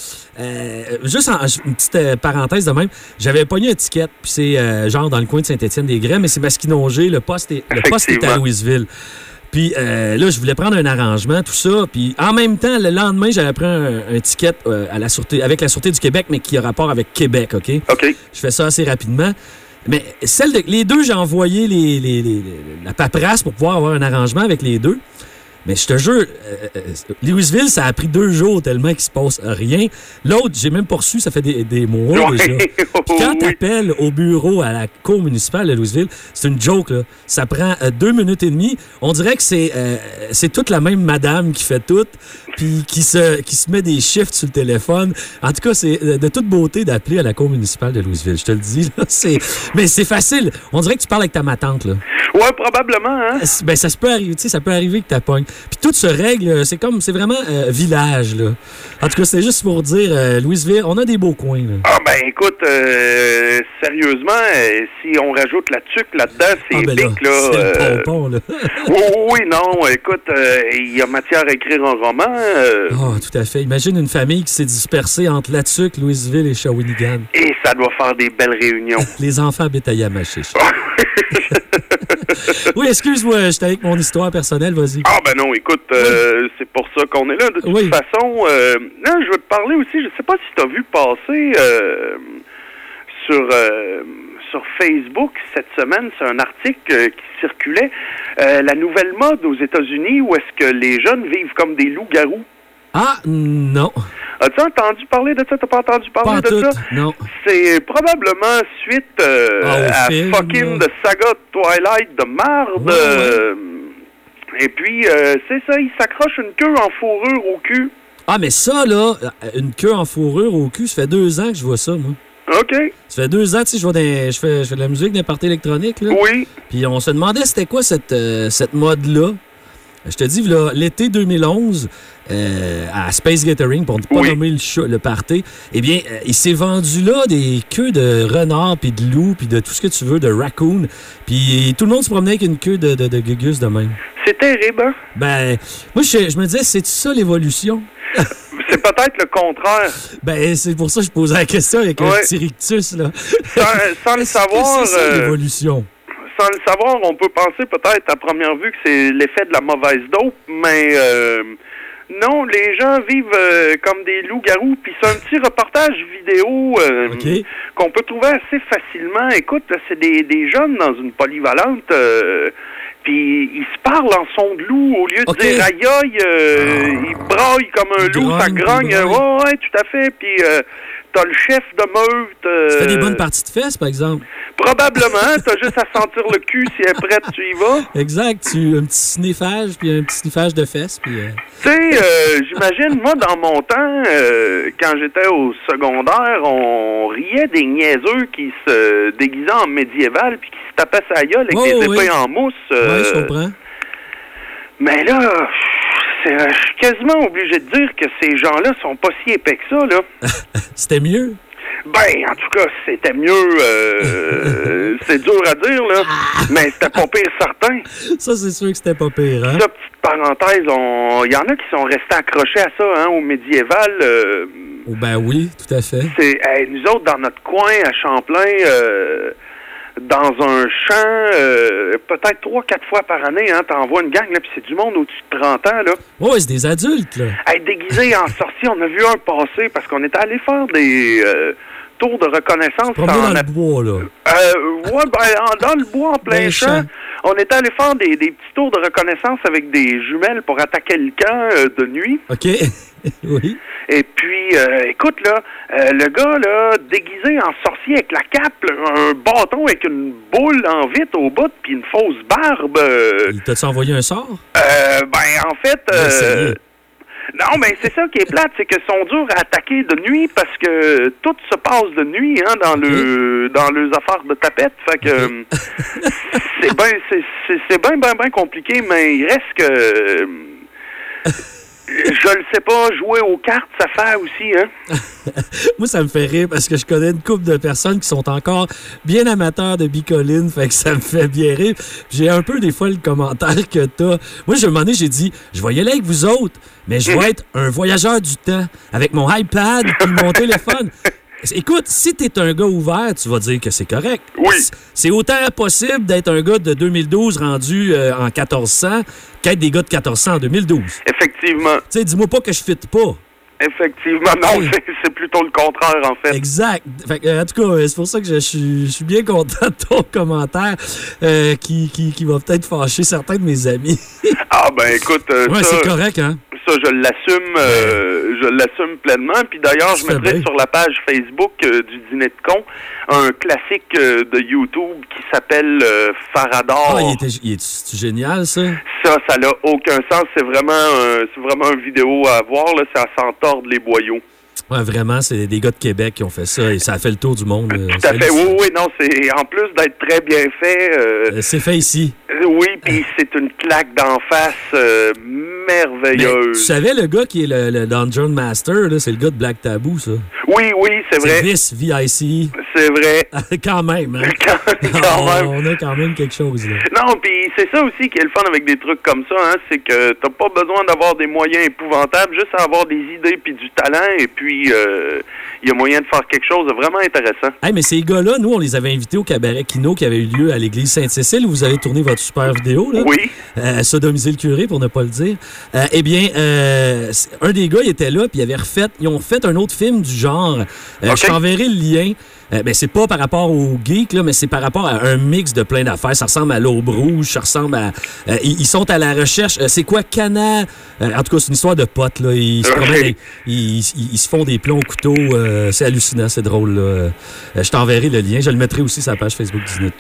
euh, juste en, une petite parenthèse de même, j'avais pogné une étiquette, puis c'est genre dans le coin de Saint-Étienne-des-Grès, mais c'est Masquinongé, le poste est, le poste est à. Louisville. Puis euh, là, je voulais prendre un arrangement, tout ça. Puis en même temps, le lendemain, j'avais pris un, un ticket euh, à la sûreté, avec la Sûreté du Québec, mais qui a rapport avec Québec, OK? OK. Je fais ça assez rapidement. Mais celle de, les deux, j'ai envoyé les, les- les- les- la paperasse pour pouvoir avoir un arrangement avec les deux. Mais je te jure, euh, euh, Louisville, ça a pris deux jours tellement qu'il se passe rien. L'autre, j'ai même pas reçu, ça fait des, des mois déjà. Puis quand t'appelles au bureau à la cour municipale de Louisville, c'est une joke, là. Ça prend euh, deux minutes et demie. On dirait que c'est euh, c'est toute la même madame qui fait tout, puis qui se, qui se met des chiffres sur le téléphone. En tout cas, c'est de toute beauté d'appeler à la cour municipale de Louisville. Je te le dis, là. Mais c'est facile. On dirait que tu parles avec ta ma tante, là. Ouais, probablement, hein? Ben, ça se peut arriver, tu sais, ça peut arriver que tu pognes. Puis tout se règle, euh, c'est comme, c'est vraiment euh, village, là. En tout cas, c'était juste pour dire, euh, Louisville, on a des beaux coins, là. Ah ben écoute, euh, sérieusement, si on rajoute la tuque là-dedans, c'est Ah, ben là, épique, là. c'est le pompon, là. oui, oui, non, écoute, il y a matière à écrire un roman. Ah, tout à fait. Imagine une famille qui s'est dispersée entre Latuc, Louisville et Shawinigan. et ça doit faire des belles réunions. Les enfants habitent à Yamachiche. oui, excuse-moi, j'étais avec mon histoire personnelle, vas-y. Ah ben non, écoute, euh, c'est pour ça qu'on est là. De toute Oui. façon, euh, non, je veux te parler aussi, je sais pas si tu as vu passer euh, sur, euh, sur Facebook cette semaine, c'est un article euh, qui circulait, la nouvelle mode aux États-Unis où est-ce que les jeunes vivent comme des loups-garous. Ah, non. As-tu entendu parler de ça? T'as pas entendu parler Pas de tout, ça? non. C'est probablement suite euh, Ah, à film, fucking là. de saga Twilight de marde. Ouais, ouais. euh, et puis, euh, c'est ça, il s'accroche une queue en fourrure au cul. Ah, mais ça, là, une queue en fourrure au cul, ça fait deux ans que je vois ça, moi. OK. Ça fait deux ans, tu sais, je, vois des- je, fais, je fais de la musique d'un party électronique, là. Oui. Puis on se demandait c'était quoi cette, euh, cette mode-là. Je te dis, là, l'été 2011, euh, à Space Gathering, pour ne pas nommer le, show- le party, eh bien, euh, il s'est vendu là des queues de renard, puis de loup, puis de tout ce que tu veux, de raccoon. Puis tout le monde se promenait avec une queue de, de, de gugus de même. C'est terrible, hein? Ben, moi, je, je me disais, c'est ça l'évolution? C'est peut-être le contraire. Ben, c'est pour ça que je posais la question avec un Ouais. petit rictus, là. Sans, sans le savoir, C'est ça euh, l'évolution? sans le savoir, on peut penser peut-être à première vue que c'est l'effet de la mauvaise dope, mais euh, non, les gens vivent euh, comme des loups-garous. Puis c'est un petit reportage vidéo euh, qu'on peut trouver assez facilement. Écoute, c'est des, des jeunes dans une polyvalente. euh, puis ils se parlent en son de loup au lieu de dire aïe aïe, euh, ils braillent comme un loup, ça grogne. Ouais, ouais, tout à fait. Puis t'as le chef de meute. euh, Tu fais des bonnes parties de fesses, par exemple. Probablement, t'as juste à sentir le cul si elle est prête, tu y vas. Exact. Tu, un petit sniffage, puis un petit sniffage de fesses, puis... euh, Tu sais, euh, j'imagine, moi, dans mon temps, euh, quand j'étais au secondaire, on riait des niaiseux qui se déguisaient en médiéval puis qui se tapaient sa gueule avec Oh, des oui. épées en mousse. euh, Ouais, je comprends. Mais là, euh, je suis quasiment obligé de dire que ces gens-là sont pas si épais que ça, là. C'était mieux? Ben, en tout cas, c'était mieux. euh, c'est dur à dire, là. Mais c'était pas pire certain. Ça, c'est sûr que c'était pas pire, hein? Ça, petite parenthèse, on- il y en a qui sont restés accrochés à ça, hein, au médiéval. euh, Oh, ben oui, tout à fait. c'est nous autres, dans notre coin, à Champlain, euh, dans un champ, euh, peut-être trois, quatre fois par année, hein, t'envoies une gang, là, puis c'est du monde au-dessus de 30 ans, là. Ouais, c'est des adultes, là. Hey, déguisés en sortie, on a vu un passer parce qu'on était allé faire des euh, tours de reconnaissance. Dans a- le bois, là. euh, ouais, ben, en- dans le bois, en plein Dans le champ. champ. On était allé faire des, des petits tours de reconnaissance avec des jumelles pour attaquer le camp euh, de nuit. OK. oui. Et puis, euh, écoute, là, euh, le gars, là, déguisé en sorcier avec la cape, là, un bâton avec une boule en vitre au bout, puis une fausse barbe. euh, Il t'a-tu envoyé un sort? euh, ben, en fait... Ben, euh, non, mais c'est ça qui est plate, c'est que sont durs à attaquer de nuit parce que tout se passe de nuit hein, dans le dans les affaires de tapette. Fait que c'est bien c'est bien bien bien compliqué, mais il reste que je le sais pas, jouer aux cartes, ça fait aussi, hein. Moi, ça me fait rire parce que je connais une couple de personnes qui sont encore bien amateurs de bicoline, fait que ça me fait bien rire. J'ai un peu des fois le commentaire que t'as. Moi, je me demandais, j'ai dit, je vais y aller avec vous autres, mais je vais être un voyageur du temps avec mon iPad puis mon téléphone. Écoute, si t'es un gars ouvert, tu vas dire que c'est correct. Oui. C'est autant possible d'être un gars de 2012 rendu euh, en 1400 qu'être des gars de 1400 en 2012. Tu Effectivement. sais, dis-moi pas que je fit pas. Effectivement, non, c'est- c'est plutôt le contraire, en fait. Exact. Fait euh, en tout cas, c'est pour ça que je, je suis, je suis bien content de ton commentaire euh, qui, qui, qui va peut-être fâcher certains de mes amis. Ah, ben écoute, euh, ouais, ça, c'est correct, hein? Ça, je l'assume, euh, je l'assume pleinement. Puis d'ailleurs, je mettrai sur la page Facebook euh, du Dîner de con un classique euh, de YouTube qui s'appelle Farador. Ah, il était, il génial, ça? Ça, ça n'a aucun sens. C'est vraiment, c'est vraiment une vidéo à voir. Là, ça s'en tordre les boyaux. Ouais, vraiment, c'est des gars de Québec qui ont fait ça et ça a fait le tour du monde. euh, Tout à fait. Oui, oui, non, c'est en plus d'être très bien fait. euh, Euh, C'est fait ici. euh, oui, puis c'est une claque d'en face euh, Mais tu merveilleuse. savais, le gars qui est le, le Dungeon Master, là, c'est le gars de Black Taboo, ça? Oui, oui, c'est vrai. Vice, VIC. C'est vrai. quand même, hein? Quand même. On a quand même quelque chose, là. Non, puis c'est ça aussi qui est le fun avec des trucs comme ça, hein, c'est que t'as pas besoin d'avoir des moyens épouvantables, juste à avoir des idées puis du talent, et puis euh, il y a moyen de faire quelque chose de vraiment intéressant. Hey, mais ces gars-là, nous, on les avait invités au cabaret Kino qui avait eu lieu à l'église Sainte-Cécile où vous avez tourné votre super vidéo. Là. Oui. Euh, sodomiser le curé, pour ne pas le dire. Euh, eh bien, euh, un des gars, il était là, puis il avait refait, ils ont fait un autre film du genre. Euh, Ok. Je t'enverrai le lien. Euh, ben, c'est pas par rapport au geek, là, mais c'est par rapport à un mix de plein d'affaires. Ça ressemble à l'aube rouge, ça ressemble à. euh, ils, ils sont à la recherche. euh, c'est quoi, Cana? Euh, en tout cas, c'est une histoire de potes, là. Ils se avec- ils, ils- ils se font des plombs au couteau. euh, c'est hallucinant, c'est drôle, là. Euh, je t'enverrai le lien. Je le mettrai aussi sur la page Facebook du.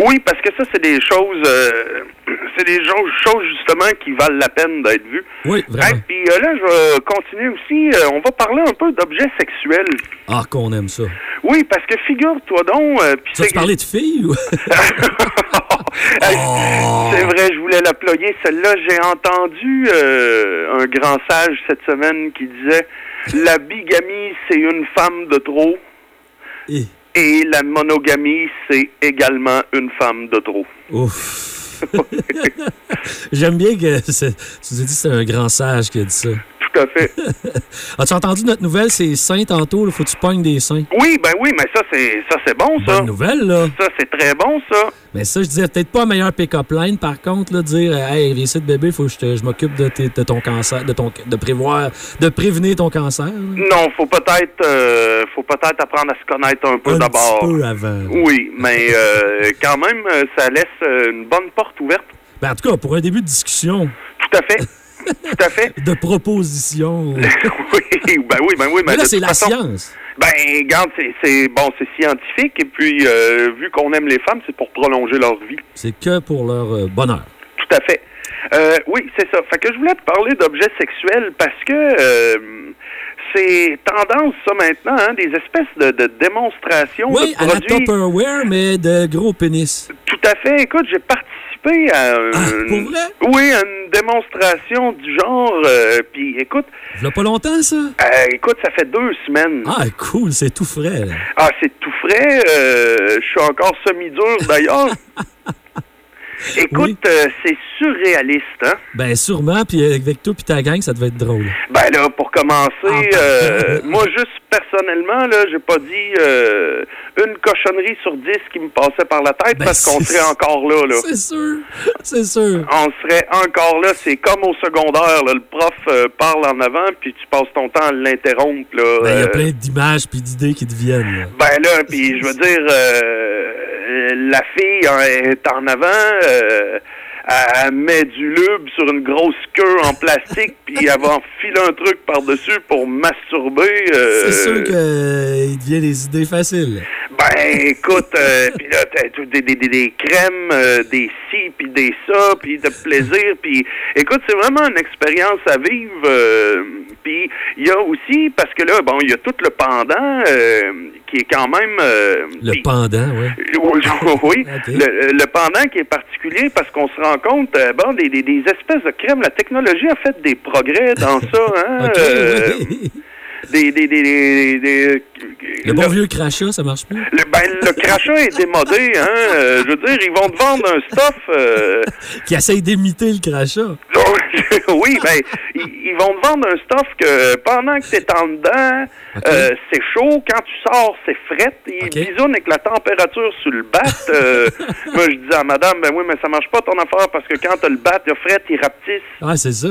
Oui, parce que ça, c'est des choses, euh, c'est des choses, justement qui valent la peine d'être vues. Oui, vraiment. Hey, puis euh, là, je vais continuer aussi, euh, on va parler un peu d'objets sexuels. Ah, qu'on aime ça. Oui, parce que figure-toi donc... Tu vas parler de filles ou? Hey, Oh. C'est vrai, je voulais la plugger. Celle-là, j'ai entendu un grand sage cette semaine qui disait La bigamie, c'est une femme de trop. Eh. Et la monogamie, c'est également une femme de trop. Ouf. J'aime bien que tu as dit que c'est un grand sage qui a dit ça. Tout à fait. As-tu entendu notre nouvelle, c'est saint tantôt, il faut que tu pognes des seins. Oui, ben oui, mais ça, c'est ça c'est bon, ça. Bonne nouvelle, là. Ça, c'est très bon, ça. Mais ça, je disais peut-être pas un meilleur pick-up line, par contre, là, dire Hey, viens ici bébé, faut que je, te- je m'occupe de, tes- de ton cancer, de ton de prévoir, de prévenir ton cancer. là. Non, faut peut-être euh, faut peut-être apprendre à se connaître un peu Un d'abord. petit peu avant. Oui, mais euh, quand même, euh, ça laisse euh, une bonne porte ouverte. Ben, en tout cas, pour un début de discussion. Tout à fait. tout à fait. de propositions. oui, ben oui, ben oui. Mais là, de c'est toute la façon, science. Ben, regarde, c'est- c'est bon, c'est scientifique, et puis, euh, vu qu'on aime les femmes, c'est pour prolonger leur vie. C'est que pour leur euh, bonheur. Tout à fait. Euh, oui, c'est ça. Fait que je voulais te parler d'objets sexuels parce que c'est tendance, ça, maintenant, hein, des espèces de, de démonstrations Oui, de à la produits. Tupperware, mais de gros pénis. Tout à fait. Écoute, j'ai participé à Ah, pour vrai? oui, à une démonstration du genre. euh, Puis, écoute, Il a pas longtemps, ça? euh, écoute, ça fait deux semaines. Ah, cool, c'est tout frais. là. Ah, c'est tout frais. euh, je suis encore semi-dur d'ailleurs. Écoute, euh, c'est surréaliste, hein? Ben, sûrement, puis avec toi puis ta gang, ça devait être drôle. Ben là, pour commencer, Ah, euh, moi juste personnellement, là, j'ai pas dit euh, une cochonnerie sur dix qui me passait par la tête Ben, parce qu'on serait encore là, là. C'est sûr, c'est sûr. On serait encore là. C'est comme au secondaire, là. Le prof euh, parle en avant, puis tu passes ton temps à l'interrompre, là. Ben, il y a Euh, plein d'images puis d'idées qui te viennent. là. Ben là, puis je veux dire, euh, la fille hein, est en avant, euh, elle met du lube sur une grosse queue en plastique, puis elle va enfiler un truc par-dessus pour masturber. euh, C'est sûr qu'il te vient des idées faciles. Ben, écoute, euh, puis là, t'as tout des, des, des, des crèmes, euh, des ci, puis des ça, puis de plaisir, puis écoute, c'est vraiment une expérience à vivre. Euh, puis il y a aussi, parce que là, bon, il y a tout le pendant euh, qui est quand même... euh, Le pendant, ouais. oui, oui. Ok. Le, le pendant qui est particulier parce qu'on se rend compte, euh, bon, des, des, des espèces de crèmes, la technologie a fait des progrès dans ça, hein. Euh. des, des, des, des, des- Le bon vieux crachat, ça marche plus? le, ben, le crachat est démodé, hein. euh, je veux dire, ils vont te vendre un stuff. euh, Qui essaye d'imiter le crachat. oui, ben, ils, ils vont te vendre un stuff que pendant que t'es en dedans, euh, c'est chaud. Quand tu sors, c'est fret. Ils bisounent avec la température sur le bat. moi, je dis à madame, ben oui, mais ça marche pas ton affaire parce que quand t'as le bat, le fret, il rapetisse. Ah, c'est ça.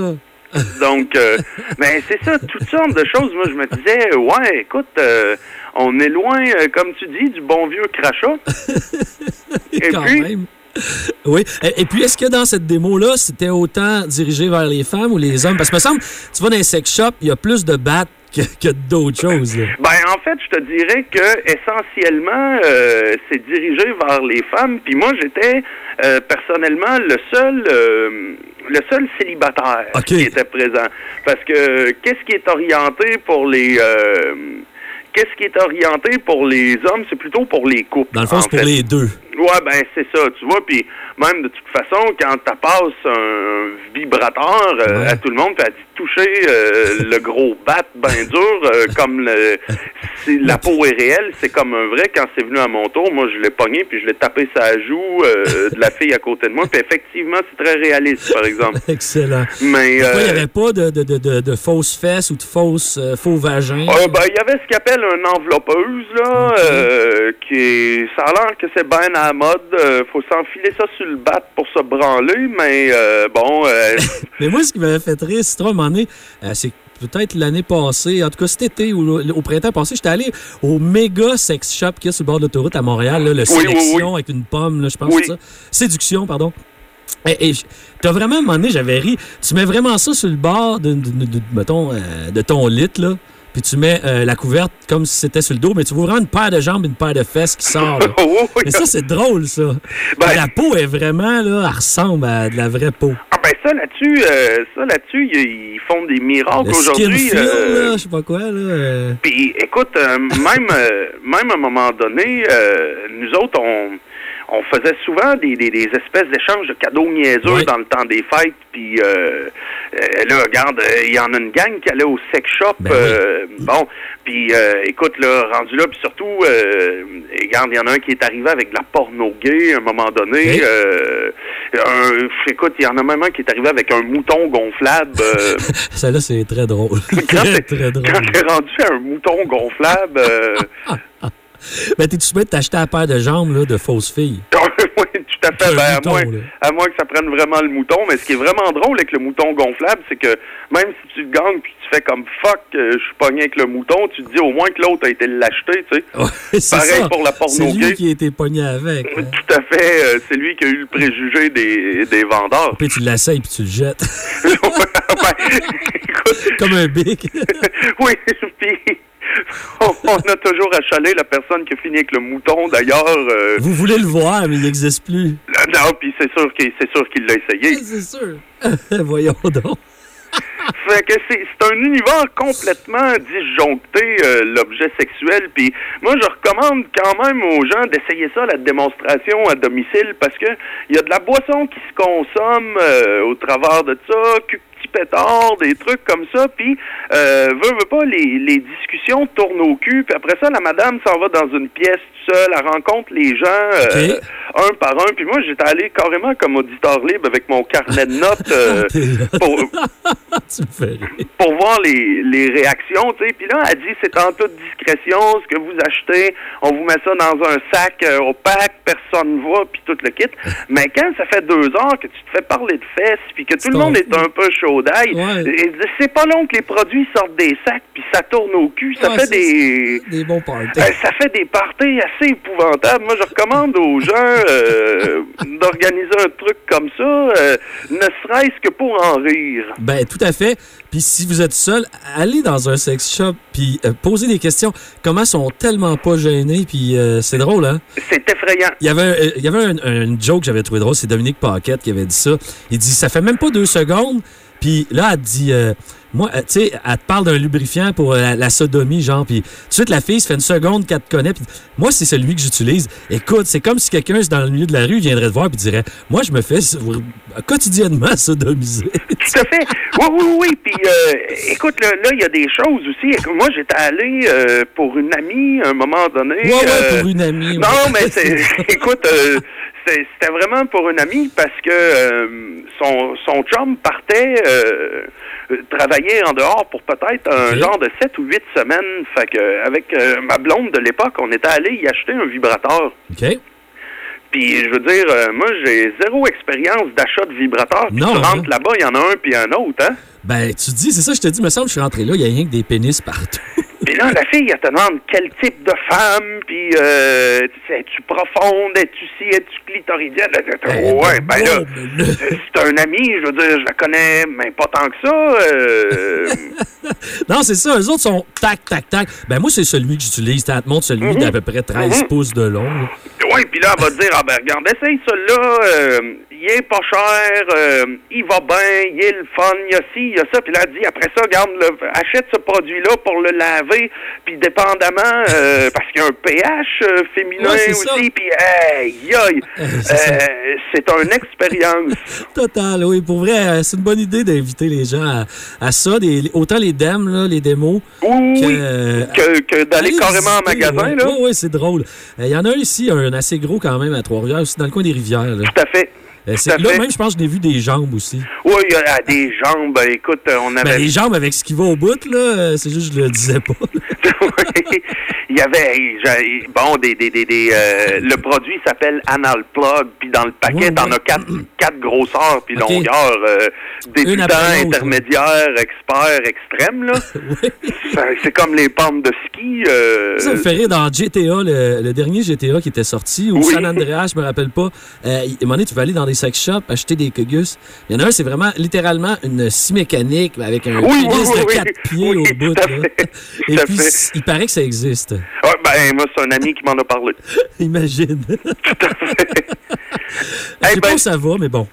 Donc, euh, mais c'est ça, toutes sortes de choses. Moi, je me disais, ouais, écoute, euh, on est loin, euh, comme tu dis, du bon vieux crachat. Et Quand puis, même. Oui. Et, et puis, est-ce que dans cette démo-là, c'était autant dirigé vers les femmes ou les hommes? Parce que, me semble, tu vas dans un sex shop, il y a plus de battes que, que d'autres choses. là. Ben, en fait, je te dirais que essentiellement, euh, c'est dirigé vers les femmes. Puis moi, j'étais euh, personnellement le seul, euh, le seul célibataire qui était présent. Parce que qu'est-ce qui est orienté pour les, euh, qu'est-ce qui est orienté pour les hommes, c'est plutôt pour les couples. Dans le fond, c'est pour les deux. Ouais, ben c'est ça, tu vois. Puis même de toute façon, quand tu passes un vibrateur euh, à tout le monde, tu as dit toucher euh, le gros bat ben dur, euh, comme le, si la peau est réelle, c'est comme un vrai. Quand c'est venu à mon tour, moi je l'ai pogné puis je l'ai tapé sa joue de la fille à côté de moi. Puis effectivement, c'est très réaliste, par exemple. Excellent. Mais il n'y avait pas de, de, de, de, fausses fesses ou de fausses, faux vagins? Euh, ben, il y avait ce qu'on appelle une enveloppeuse, là, qui est, ça a l'air que c'est bien à la mode. Euh, faut s'enfiler ça sur le bat pour se branler, mais euh, bon, euh, Mais moi, ce qui m'avait fait rire, c'est trop un moment donné, euh, c'est peut-être l'année passée, en tout cas cet été ou au printemps passé, j'étais allé au méga sex shop qui est sur le bord de l'autoroute à Montréal, là, le Oui, Sélection oui. avec une pomme, là, je pense Oui. que c'est ça. Séduction, pardon. Et, t'as vraiment, à un moment donné, j'avais ri. Tu mets vraiment ça sur le bord de, de- de- de- mettons, de ton lit, là. Puis tu mets euh, la couverte comme si c'était sur le dos, mais tu vois vraiment une paire de jambes et une paire de fesses qui sort. là. Mais ça, c'est drôle, ça. Ben, la peau est vraiment, là, elle ressemble à de la vraie peau. ah ben ça là-dessus, euh, ça là-dessus, ils font des miracles aujourd'hui. euh, là, je sais pas quoi, là. euh. Puis, écoute, euh, même, euh, même à un moment donné, euh, nous autres, on, on faisait souvent des, des, des espèces d'échanges de cadeaux niaiseux dans le temps des fêtes. Puis, euh, euh, là, regarde, il y en a une gang qui allait au sex shop. Ben euh, Bon, puis, euh, écoute, là, rendu là, puis surtout, regarde, il y en a un qui est arrivé avec de la porno gay à un moment donné. Un- écoute, il y en a même un qui est arrivé avec un mouton gonflable. euh, Celle-là, c'est très drôle. quand t'es rendu à un mouton gonflable, Ben, t'es-tu souhaité t'acheter la paire de jambes, là, de fausses filles? oui, tout à fait. Ben, à, mouton, moins, là. à moins que ça prenne vraiment le mouton. Mais ce qui est vraiment drôle avec le mouton gonflable, c'est que même si tu le gagnes puis tu fais comme fuck, euh, je suis pogné avec le mouton, tu te dis au moins que l'autre a été l'acheter, tu sais. C'est Pareil ça. pour la C'est porno lui gay. qui a été pogné avec. hein. Tout à fait. euh, c'est lui qui a eu le préjugé des, des vendeurs. Puis tu l'essayes puis tu le jettes. Comme un bic. oui, puis on, on a toujours achalé la personne qui a fini avec le mouton, d'ailleurs. euh, Vous voulez le voir, mais il n'existe plus. non, puis c'est sûr qu'il c'est sûr qu'il l'a essayé. C'est sûr. Voyons donc. Fait que c'est c'est un univers complètement disjoncté, euh, l'objet sexuel. Puis moi, je recommande quand même aux gens d'essayer ça, la démonstration à domicile, parce que il y a de la boisson qui se consomme euh, au travers de ça, cu- petit pétard, des trucs comme ça. Puis, euh, veut, veut pas, les, les discussions tournent au cul. Puis après ça, la madame s'en va dans une pièce seule, elle rencontre les gens euh, un par un. Puis moi, j'étais allé carrément comme auditeur libre avec mon carnet de notes euh, pour, rire. pour voir les, les réactions, tu sais. Puis là, elle dit, c'est en toute discrétion, ce que vous achetez, on vous met ça dans un sac euh, opaque, personne ne voit, puis tout le kit. Mais quand ça fait deux heures que tu te fais parler de fesses, puis que tout le monde est un peu chaud c'est pas long que les produits sortent des sacs, puis ça tourne au cul. Ça fait des... Des bons parties. Ça fait des parties assez épouvantables. Moi, je recommande aux gens d'organiser un truc comme ça, ne serait-ce que pour en rire. Ben, tout à fait. Puis si vous êtes seul, allez dans un sex shop puis posez des questions. Comment sont tellement pas gênés puis c'est drôle hein. C'est effrayant. Il y avait il y avait un joke que j'avais trouvé drôle, c'est Dominique Paquette qui avait dit ça. Il dit ça fait même pas deux secondes. Puis là, elle dit, euh, moi, euh, tu sais, elle te parle d'un lubrifiant pour euh, la, la sodomie, genre, puis tout de suite, la fille, ça fait une seconde qu'elle te connaît, puis moi, c'est celui que j'utilise. Écoute, c'est comme si quelqu'un, dans le milieu de la rue, viendrait te voir, puis dirait, moi, je me fais quotidiennement sodomiser. Tout à fait. Oui, oui, oui. Puis, euh, écoute, là, il y a des choses aussi. Moi, j'étais allé euh, pour une amie à un moment donné. Ouais, euh, pour une amie. Non, ouais. mais c'est, écoute, c'était vraiment pour une amie parce que son, son chum partait travailler en dehors pour peut-être un genre de 7 ou 8 semaines. Fait que avec euh, ma blonde de l'époque, on était allé y acheter un vibrateur. OK. Puis je veux dire, euh, moi j'ai zéro expérience d'achat de vibrateur. Puis Non, tu hein? rentres là-bas, il y en a un puis un autre, hein? Ben, tu dis, c'est ça, je te dis, me semble, je suis rentré là, il y a rien que des pénis partout. Puis là, la fille, elle te demande quel type de femme, puis euh, es-tu profonde, es-tu ci, es-tu clitoridienne? ouais, ben là, c'est un ami, je veux dire, je la connais, mais pas tant que ça. euh, Non, c'est ça. Eux autres sont tac, tac, tac. Ben, moi, c'est celui que j'utilise. Ça te montre celui d'à peu près 13 Mhm. pouces de long. ouais, puis là, elle va te dire, ah ben regarde, essaye celui-là, euh, il est pas cher, euh, il va bien, il est le fun, il y a ci, il y a ça. Puis là, elle dit, après ça, regarde, le- achète ce produit-là pour le laver, puis dépendamment, euh, parce qu'il y a un pH euh, féminin Ouais, aussi, puis aïe, aïe, c'est une expérience. Total, oui. Pour vrai, c'est une bonne idée d'inviter les gens à, à ça. Des- autant les dèmes, là, les démos. Oui, que, que, que d'aller carrément en magasin, ouais. Oui, oui, c'est drôle. Il y en a un ici, un assez gros quand même à Trois-Rivières, aussi dans le coin des rivières. Là. Tout à fait. Euh, là, même, je pense que je n'ai vu des jambes aussi. Oui, il y a des jambes, ben, écoute, euh, on Ben, avait... les jambes avec ce qui va au bout, là, euh, c'est juste que je le disais pas. il y avait, j'ai- bon, des, des, des, des, euh, le produit s'appelle Anal Plug, puis dans le paquet, t'en as quatre, quatre grosseurs puis Ok. longueurs, euh, débutants, intermédiaires, experts, extrêmes, là. C'est- C'est comme les pentes de ski. euh, Ça me fait rire dans GTA, le, le dernier GTA qui était sorti, ou Oui. San Andreas, je me rappelle pas. À un moment donné, tu vas aller dans des sex shops, acheter des cogus. Il y en a un, c'est vraiment littéralement une scie mécanique avec un Oui, pénis oui, de oui, quatre pieds au bout. tout à là. fait, Et tout à puis, fait. il paraît que ça existe. Ouais, ben, moi, c'est un ami qui m'en a parlé. Imagine. Je Eh sais ben, pas où ça va, mais bon.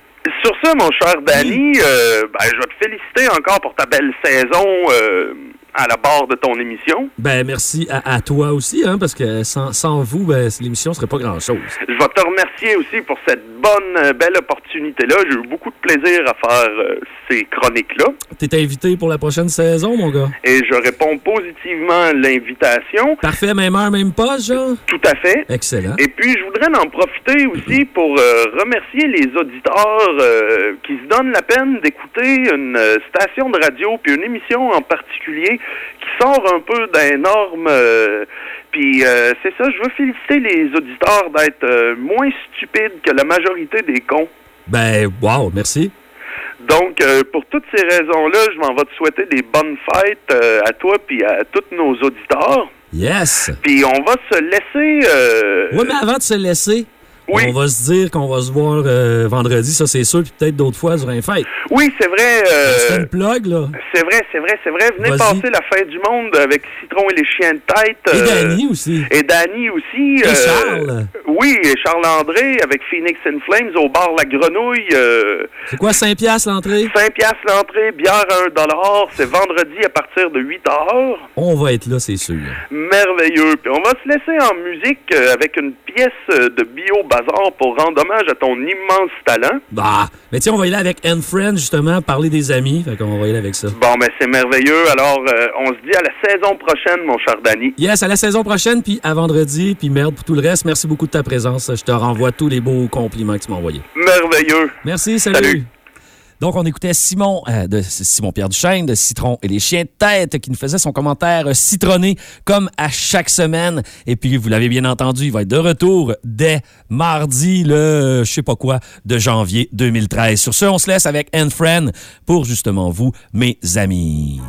Sur ça, mon cher Danny, euh, ben, je vais te féliciter encore pour ta belle saison euh, à la barre de ton émission. Ben, merci à, à toi aussi, hein, parce que sans, sans vous, ben, l'émission serait pas grand-chose. Je vais te remercier aussi pour cette bonne, euh, belle opportunité-là. J'ai eu beaucoup de plaisir à faire euh, ces chroniques-là. T'es invité pour la prochaine saison, mon gars? Et je réponds positivement à l'invitation. Parfait, même heure, même pas, genre? Tout à fait. Excellent. Et puis, je voudrais en profiter aussi pour euh, remercier les auditeurs euh, qui se donnent la peine d'écouter une station de radio puis une émission en particulier qui sort un peu d'un norme euh, Puis euh, c'est ça, je veux féliciter les auditeurs d'être euh, moins stupides que la majorité des cons. Ben, wow, merci. Donc, pour toutes ces raisons-là, je m'en vais te souhaiter des bonnes fêtes à toi puis à tous nos auditeurs. Yes. Puis on va se laisser... Oui, mais avant de se laisser, Oui. on va se dire qu'on va se voir euh, vendredi, ça c'est sûr, puis peut-être d'autres fois durant les fêtes. Oui, c'est vrai. euh, C'est une plug, là. c'est vrai, c'est vrai, c'est vrai. Venez passer la fin du monde avec Citron et les chiens de tête. Et euh, Danny aussi. Et Danny aussi. Et euh, Charles. Oui, et Charles-André avec Phoenix and Flames au bar La Grenouille. euh, C'est quoi, 5 piastres l'entrée? 5 piastres l'entrée, bière à 1 dollar. C'est vendredi à partir de 8 heures. On va être là, c'est sûr. Merveilleux. Puis on va se laisser en musique euh, avec une pièce euh, de Bio Pour rendre hommage à ton immense talent. Bah, mais tiens, on va y aller avec Anne Friend, justement, parler des amis. Fait qu'on va y aller avec ça. Bon, ben c'est merveilleux. Alors, euh, on se dit à la saison prochaine, mon cher Danny. Yes, à la saison prochaine, puis à vendredi, puis merde pour tout le reste. Merci beaucoup de ta présence. Je te renvoie tous les beaux compliments que tu m'as envoyés. Merveilleux. Merci, salut. Salut. Donc, on écoutait Simon, euh, de Simon-Pierre Duchesne, de Citron et les chiens de tête, qui nous faisait son commentaire euh, citronné, comme à chaque semaine. Et puis, vous l'avez bien entendu, il va être de retour dès mardi, le je sais pas quoi, de janvier 2013. Sur ce, on se laisse avec Anne Friend pour justement vous, mes amis.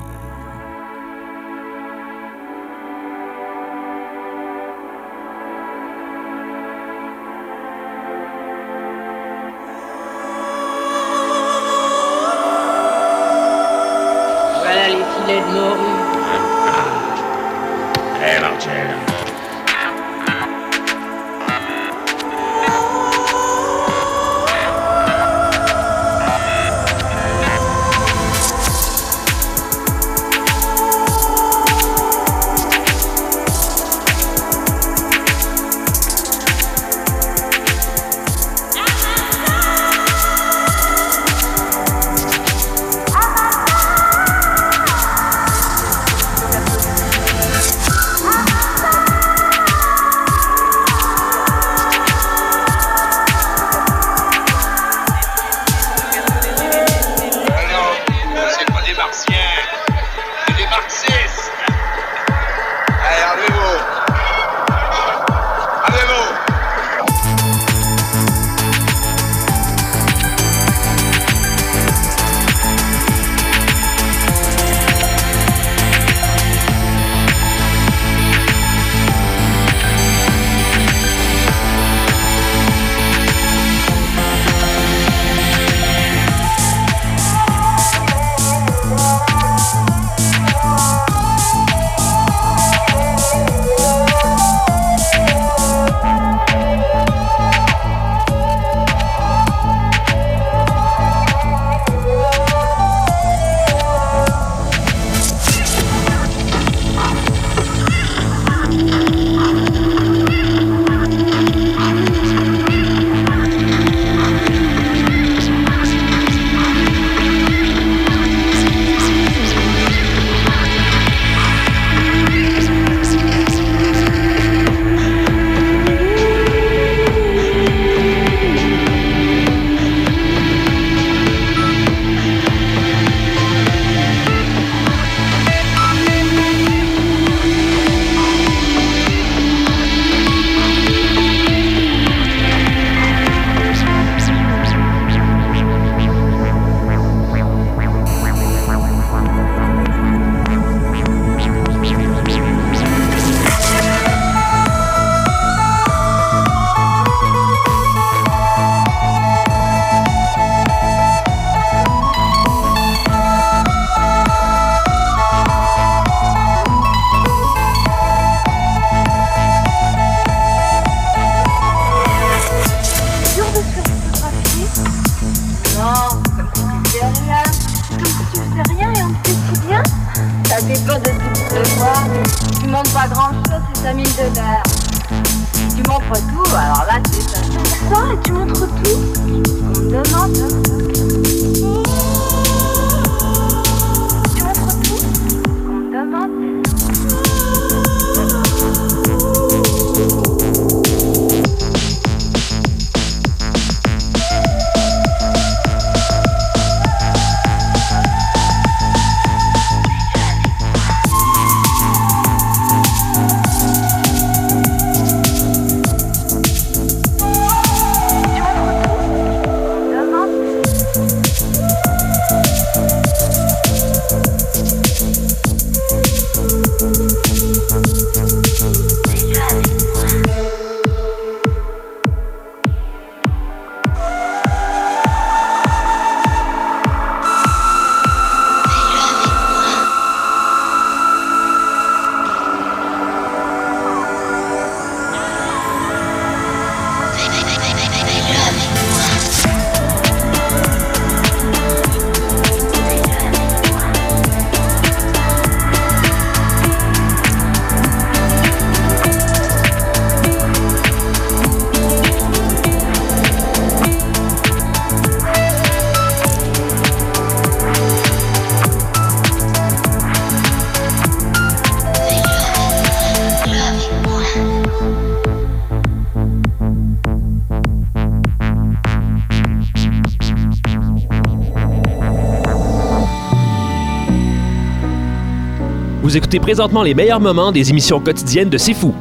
Vous écoutez présentement les meilleurs moments des émissions quotidiennes de C'est Fou.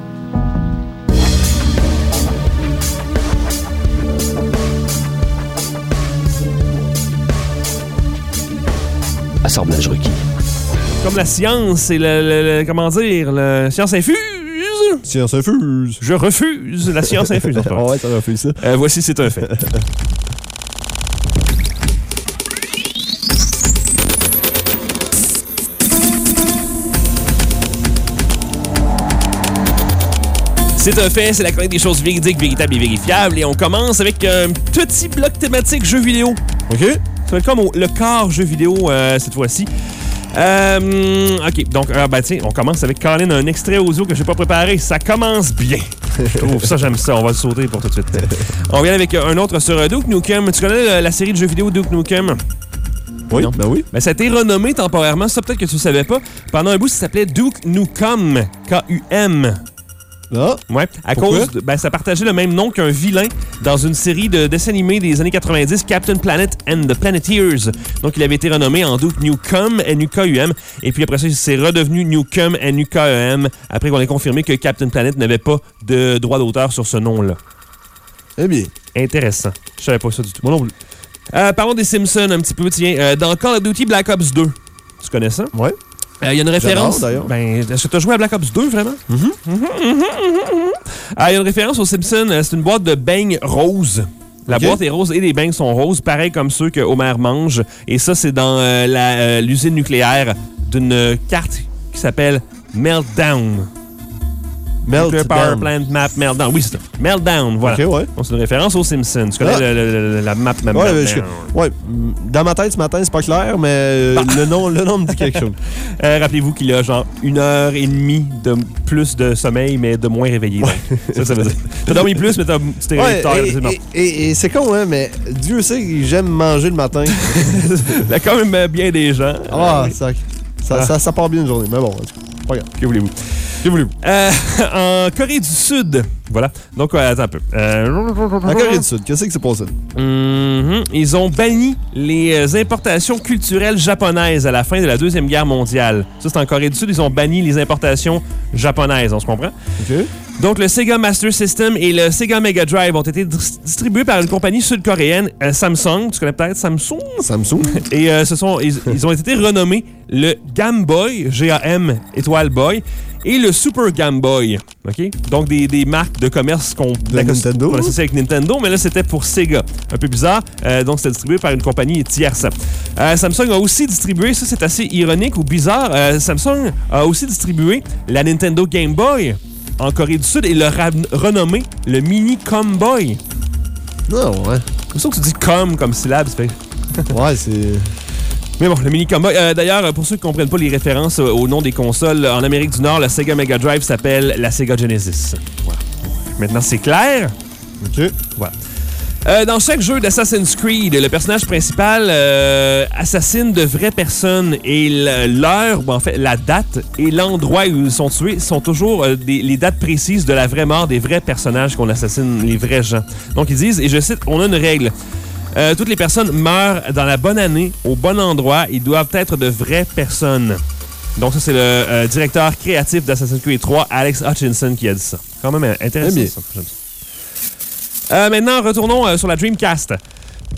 Assemblage requis. Comme la science et le, le- le- comment dire, la science infuse. Science infuse. Je refuse la science infuse. Ah ouais, ça refuse ça. Euh, voici, c'est un fait. C'est un fait, c'est la chronique des choses véridiques, véritables et vérifiables. Et on commence avec un petit bloc thématique jeux vidéo. OK. Ça va être comme le corps jeu vidéo euh, cette fois-ci. Euh, OK, donc, euh, ben, tiens, on commence avec Colin, un extrait audio que je n'ai pas préparé. Ça commence bien. Je trouve ça, j'aime ça. On va le sauter pour tout de suite. On vient avec un autre sur euh, Duke Nukem. Tu connais euh, la série de jeux vidéo Duke Nukem? Oui, Non. ben oui. Ben, ça a été renommé temporairement. Ça, peut-être que tu ne savais pas. Pendant un bout, ça s'appelait Duke Nukem. K-U-M. Ah, Ouais, à Pourquoi? cause de- ben, ça partageait le même nom qu'un vilain dans une série de dessins animés des années 90, Captain Planet and the Planeteers. Donc il avait été renommé en Duke Nukem N-U-K-U-M et puis après ça c'est redevenu Nukem N-U-K-E-M après qu'on ait confirmé que Captain Planet n'avait pas de droit d'auteur sur ce nom-là. eh bien. Intéressant. Je savais pas ça du tout. Moi non plus. Euh, parlons des Simpsons un petit peu. Tiens, Euh, dans Call of Duty Black Ops 2, tu connais ça? Ouais. Euh, Il y a une référence. Ben, est-ce que tu as joué à Black Ops 2 vraiment? Mhm, mhm, mhm, mhm, mhm. Ah, Il y a une référence aux Simpsons. euh, C'est une boîte de beignes rose. La boîte est rose et les beignes sont roses, pareil comme ceux que Homer mange. Et ça, c'est dans euh, l'usine nucléaire d'une carte qui s'appelle Meltdown. Nuclear Power. Plant Map Meltdown. Oui, c'est ça. Meltdown, voilà. OK, ouais. C'est une référence aux Simpsons. Tu connais Ah. le- le- le- la map Meltdown? Ouais, ben, je- ouais, dans ma tête ce matin, c'est pas clair, mais euh, le, nom, le nom me dit quelque chose. Euh, Rappelez-vous qu'il y a genre une heure et demie de plus de sommeil, mais de moins réveillé. donc. ça, ça veut dire. T'as dormi plus, mais t'as- tu t'es réveillé Ouais, tard. et, c'est bon. et- et- et c'est con, hein, mais Dieu sait que j'aime manger le matin. Il y a quand même bien des gens. Ah, ça, ça, Ah. ça, ça part bien une journée, mais bon, en tout cas, pas grave. Que voulez-vous? Que voulez-vous? Euh, en Corée du Sud, voilà. Donc, euh, attends un peu. Euh, En Corée du Sud, qu'est-ce que c'est passé? Mhm. Ils ont banni les euh, importations culturelles japonaises à la fin de la Deuxième Guerre mondiale. Ça, c'est en Corée du Sud. Ils ont banni les importations japonaises, on se comprend? OK. Donc, le Sega Master System et le Sega Mega Drive ont été dis- distribués par une compagnie sud-coréenne, euh, Samsung. Tu connais peut-être Samsung? Samsung. Et euh, ce sont, ils, ils ont été renommés le Game Boy, G-A-M, étoile Boy, et le Super Game Boy. OK? Donc, des, des marques de commerce qu'on la Nintendo. associe avec Nintendo, mais là, c'était pour Sega. Un peu bizarre. Euh, donc, c'était distribué par une compagnie tierce. Samsung a aussi distribué, ça, c'est assez ironique ou bizarre, Samsung a aussi distribué la Nintendo Game Boy en Corée du Sud et ra- renommé le Mini Com Boy. Non, ouais. Comme ça que tu dis com comme syllabe, ça fait Ouais, c'est. mais bon, le mini combat. euh, D'ailleurs, pour ceux qui ne comprennent pas les références euh, au nom des consoles, en Amérique du Nord, la Sega Mega Drive s'appelle la Sega Genesis. Voilà. Maintenant, c'est clair? OK. Voilà. Euh, dans chaque jeu d'Assassin's Creed, le personnage principal euh, assassine de vraies personnes et l'heure, ou en fait la date et l'endroit où ils sont tués sont toujours euh, des- les dates précises de la vraie mort des vrais personnages qu'on assassine, les vrais gens. Donc ils disent, et je cite, on a une règle. Toutes les personnes meurent dans la bonne année, au bon endroit. Ils doivent être de vraies personnes. Donc ça, c'est le euh, directeur créatif d'Assassin's Creed 3, Alex Hutchinson, qui a dit ça. Quand même intéressant. Ça. Euh, maintenant, retournons euh, sur la Dreamcast.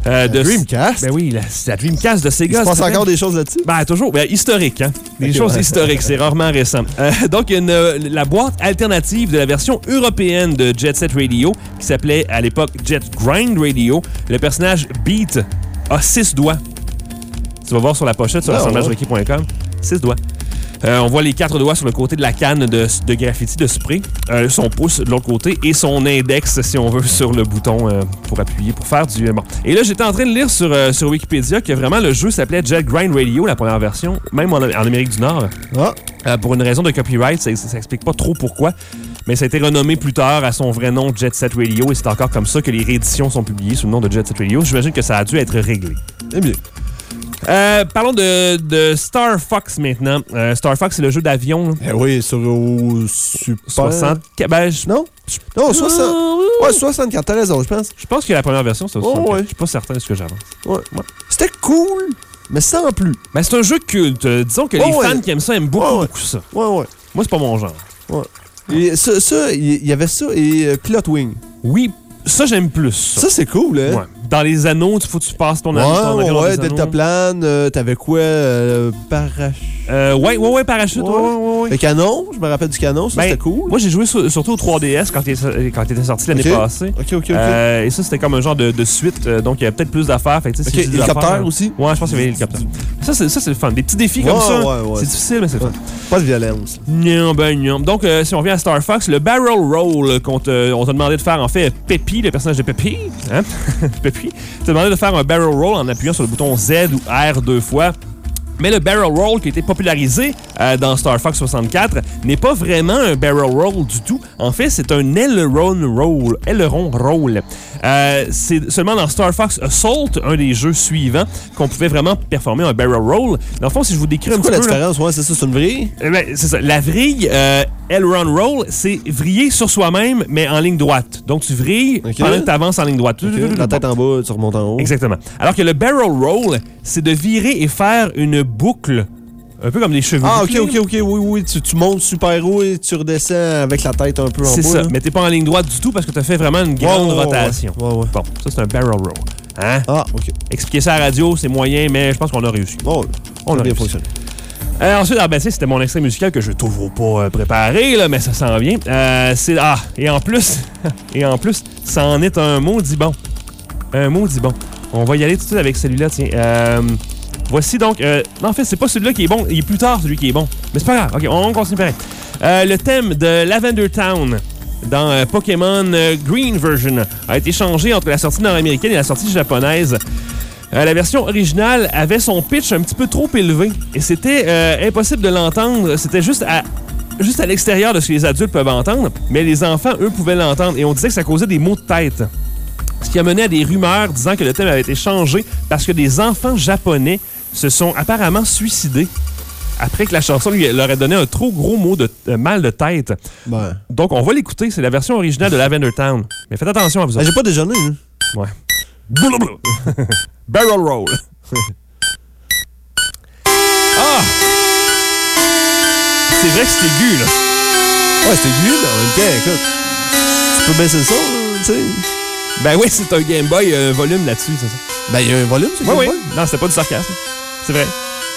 Euh, de Dreamcast? Ben oui, la, la Dreamcast de Il Sega. se passe encore des choses là-dessus? Ben, toujours. Ben, historique, hein. Des choses ouais. historiques. C'est rarement récent. Euh, donc, il y a une, la boîte alternative de la version européenne de Jet Set Radio, qui s'appelait à l'époque Jet Grind Radio. Le personnage Beat a six doigts. Tu vas voir sur la pochette sur Ah, assemblagerequis.com. Six doigts. Euh, on voit les quatre doigts sur le côté de la canne de, de graffiti de spray, euh, son pouce de l'autre côté et son index, si on veut, sur le bouton euh, pour appuyer, pour faire du... Bon. Et là, j'étais en train de lire sur, sur Wikipédia que vraiment le jeu s'appelait Jet Grind Radio, la première version, même en, en Amérique du Nord. Ah, pour une raison de copyright, ça, ça explique pas trop pourquoi, mais ça a été renommé plus tard à son vrai nom Jet Set Radio et c'est encore comme ça que les rééditions sont publiées sous le nom de Jet Set Radio. J'imagine que ça a dû être réglé. eh bien. Euh, parlons de, de Star Fox maintenant. Euh, Star Fox, c'est le jeu d'avion. Eh oui, sur au Super. 60. Ben, je, Non? Non, 60. Ah, Ouais, 64, t'as raison, je pense. je pense que la première version, c'est Oh, 64. ouais. Je suis pas certain de ce que j'avance. Ouais. C'était cool, mais sans plus. Ben, c'est un jeu culte. Disons que Ouais, les ouais. fans qui aiment ça aiment beaucoup, Ouais, ouais. beaucoup ça. Ouais, ouais. Moi, c'est pas mon genre. ouais. Et ça, il y, y avait ça et euh, Pilot Wing. Oui, ça, j'aime plus. Ça, Ça, c'est cool, hein? Ouais. Dans les anneaux, il faut que tu passes ton avion ouais, ouais, les Delta anneaux. Plane, euh, t'avais quoi? Euh, parachute. Euh, ouais, ouais, ouais, parachute. Ouais, ouais, ouais. Le canon, je me rappelle du canon, ça Ben, c'était cool. Moi, j'ai joué sur- surtout au 3DS quand il, quand était sorti l'année passée. Ok, ok, ok. Euh, et ça, c'était comme un genre de, de suite. euh, donc, il y avait peut-être plus d'affaires. Fait si hélicoptère aussi? Ouais, je pense qu'il y avait hélicoptère. Ça, c'est le fun. Des petits défis comme ça. ouais, ouais. C'est difficile, mais c'est le fun. Pas de violence. Non, ben non. Donc, si on revient à Star Fox, le barrel roll qu'on t'a demandé de faire, en fait, Peppy, le personnage de Peppy, hein? Peppy, t'a demandé de faire un barrel roll en appuyant sur le bouton Z ou R deux fois. Mais le barrel roll qui a été popularisé euh, dans Star Fox 64 n'est pas vraiment un barrel roll du tout. En fait, c'est un aileron roll. Aileron roll. Euh, c'est seulement dans Star Fox Assault, un des jeux suivants, qu'on pouvait vraiment performer un barrel roll. Dans le fond, si je vous décris un petit quoi la peu... là- différence? Ouais, c'est ça, c'est une vrille? eh ben, c'est ça. La vrille, euh, aileron roll, c'est vriller sur soi-même, mais en ligne droite. Donc, tu vrilles Ok. pendant que tu avances en ligne droite. Ok, La tête en bas, tu remontes en haut. Exactement. Alors que le barrel roll, c'est de virer et faire une boucle, un peu comme des cheveux. Ah, ok, ok, ok, oui, oui. Tu, tu montes super haut et tu redescends avec la tête un peu en bas. C'est ça. là. Mais t'es pas en ligne droite du tout parce que tu as fait vraiment une grande rotation. ouais, ouais. Bon, ça, c'est un barrel roll. Hein? Ah, ok. Expliquer ça à la radio, c'est moyen, mais je pense qu'on a réussi. Bon, On a bien réussi. fonctionné. Euh, ensuite, ah, ben, c'était mon extrait musical que je toujours pas euh, préparé, là, mais ça s'en vient. Euh, c'est ah, et en plus, et en plus, ça en est un maudit bon. Un maudit bon. On va y aller tout de suite avec celui-là, tiens. Euh, voici donc. euh, en fait, c'est pas celui-là qui est bon. Il est plus tard celui qui est bon. Mais c'est pas grave. Ok, on continue pareil. Euh, le thème de Lavender Town dans euh, Pokémon Green Version a été changé entre la sortie nord-américaine et la sortie japonaise. La version originale avait son pitch un petit peu trop élevé et c'était impossible de l'entendre. C'était juste à à l'extérieur de ce que les adultes peuvent entendre, mais les enfants, eux, pouvaient l'entendre et on disait que ça causait des maux de tête. Ce qui a mené à des rumeurs disant que le thème avait été changé parce que des enfants japonais se sont apparemment suicidés après que la chanson lui leur ait donné un trop gros mot de euh, mal de tête. Ben. Donc, on va l'écouter. C'est la version originale de Lavender Town. Mais faites attention à vous Ben. J'ai pas déjeuné, hein. Ouais. Barrel roll. ah! C'est vrai que c'est aigu, là. Ouais, c'était lui, mais en même temps, écoute. Tu peux baisser là, tu sais. Ben oui, c'est un Game Boy euh, volume là-dessus, c'est ça. Ben, il y a un volume, c'est Oui, oui. Game Boy. Non, c'était pas du sarcasme. C'est vrai.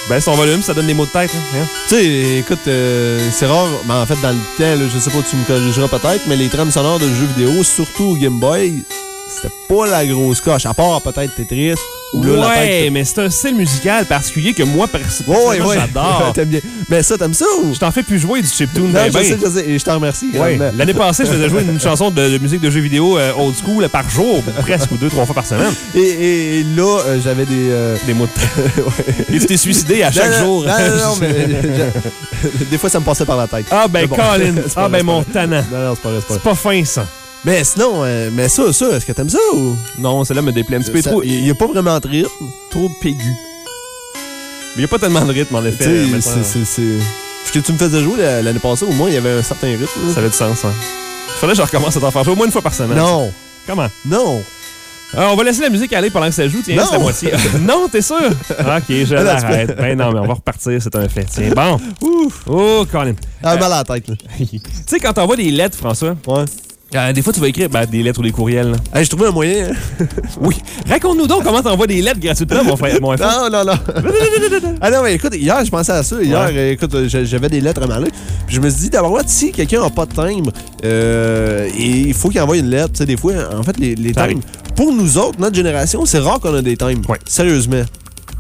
Ben, son volume, ça donne des mots de tête. Hein. Tu sais, écoute, euh, c'est rare, mais en fait, dans le temps, je sais pas, tu me corrigeras peut-être, mais les trames sonores de jeux vidéo, surtout au Game Boy, c'était pas la grosse coche, à part peut-être Tetris, là, ouais, mais c'est un style musical particulier que moi, perso- Ouais, ouais, personnellement, j'adore. T'aimes bien. Mais ça, t'aimes ça ou? Je t'en fais plus jouer du chiptune. Non, ben, je ben. sais, je sais, et je t'en remercie. Ouais. L'année passée, je faisais jouer une chanson de, de musique de jeux vidéo euh, old school par jour, presque, ou deux, trois fois par semaine. Et, et- et là, euh, j'avais des... euh, Des mots de. Et tu t'es suicidé à chaque Non, jour. Non, non, non, mais des fois, ça me passait par la tête. Ah, ben, bon. Colin. Ah, ben, mon tannant. Non, non, c'est pas vrai, c'est pas pas fin, ça. Mais sinon, euh, mais ça, ça, est-ce que t'aimes ça ou? Non, celle-là me déplaît un petit peu trop. Il y a pas vraiment de rythme. Trop pégu. Mais il n'y a pas tellement de rythme, en Tu effet. sais, euh, c'est- c'est... c'est- Ce que tu me faisais jouer la- l'année passée, au moins, il y avait un certain rythme. là. Ça avait du sens, hein. Faudrait que je recommence à t'en faire jouer au moins une fois par semaine. Non, Comment? non. Alors, on va laisser la musique aller pendant que ça joue. Tiens, c'est la moitié. non, t'es sûr? ok, je l'arrête. Ben non, mais on va repartir, c'est un fait. Tiens, bon. Ouf. Oh, Colin. Ah, mal à la tête, là. tu sais, quand t'envoies des lettres, François, Ouais. Euh, des fois, tu vas écrire ben, des lettres ou des courriels. Hey, je trouvais un moyen. hein. Oui. Raconte-nous donc comment t'envoies des lettres gratuitement, mon frère. Mon. Non, non, non. ah non, mais écoute, hier, je pensais à ça. Hier, Ouais. euh, écoute, j'a- j'avais des lettres à. Puis je me suis dit, d'abord, si quelqu'un n'a pas de timbre, euh, et il faut qu'il envoie une lettre. Tu sais, des fois, en fait, les, les timbres, pour nous autres, notre génération, c'est rare qu'on a des timbres. Ouais. Sérieusement.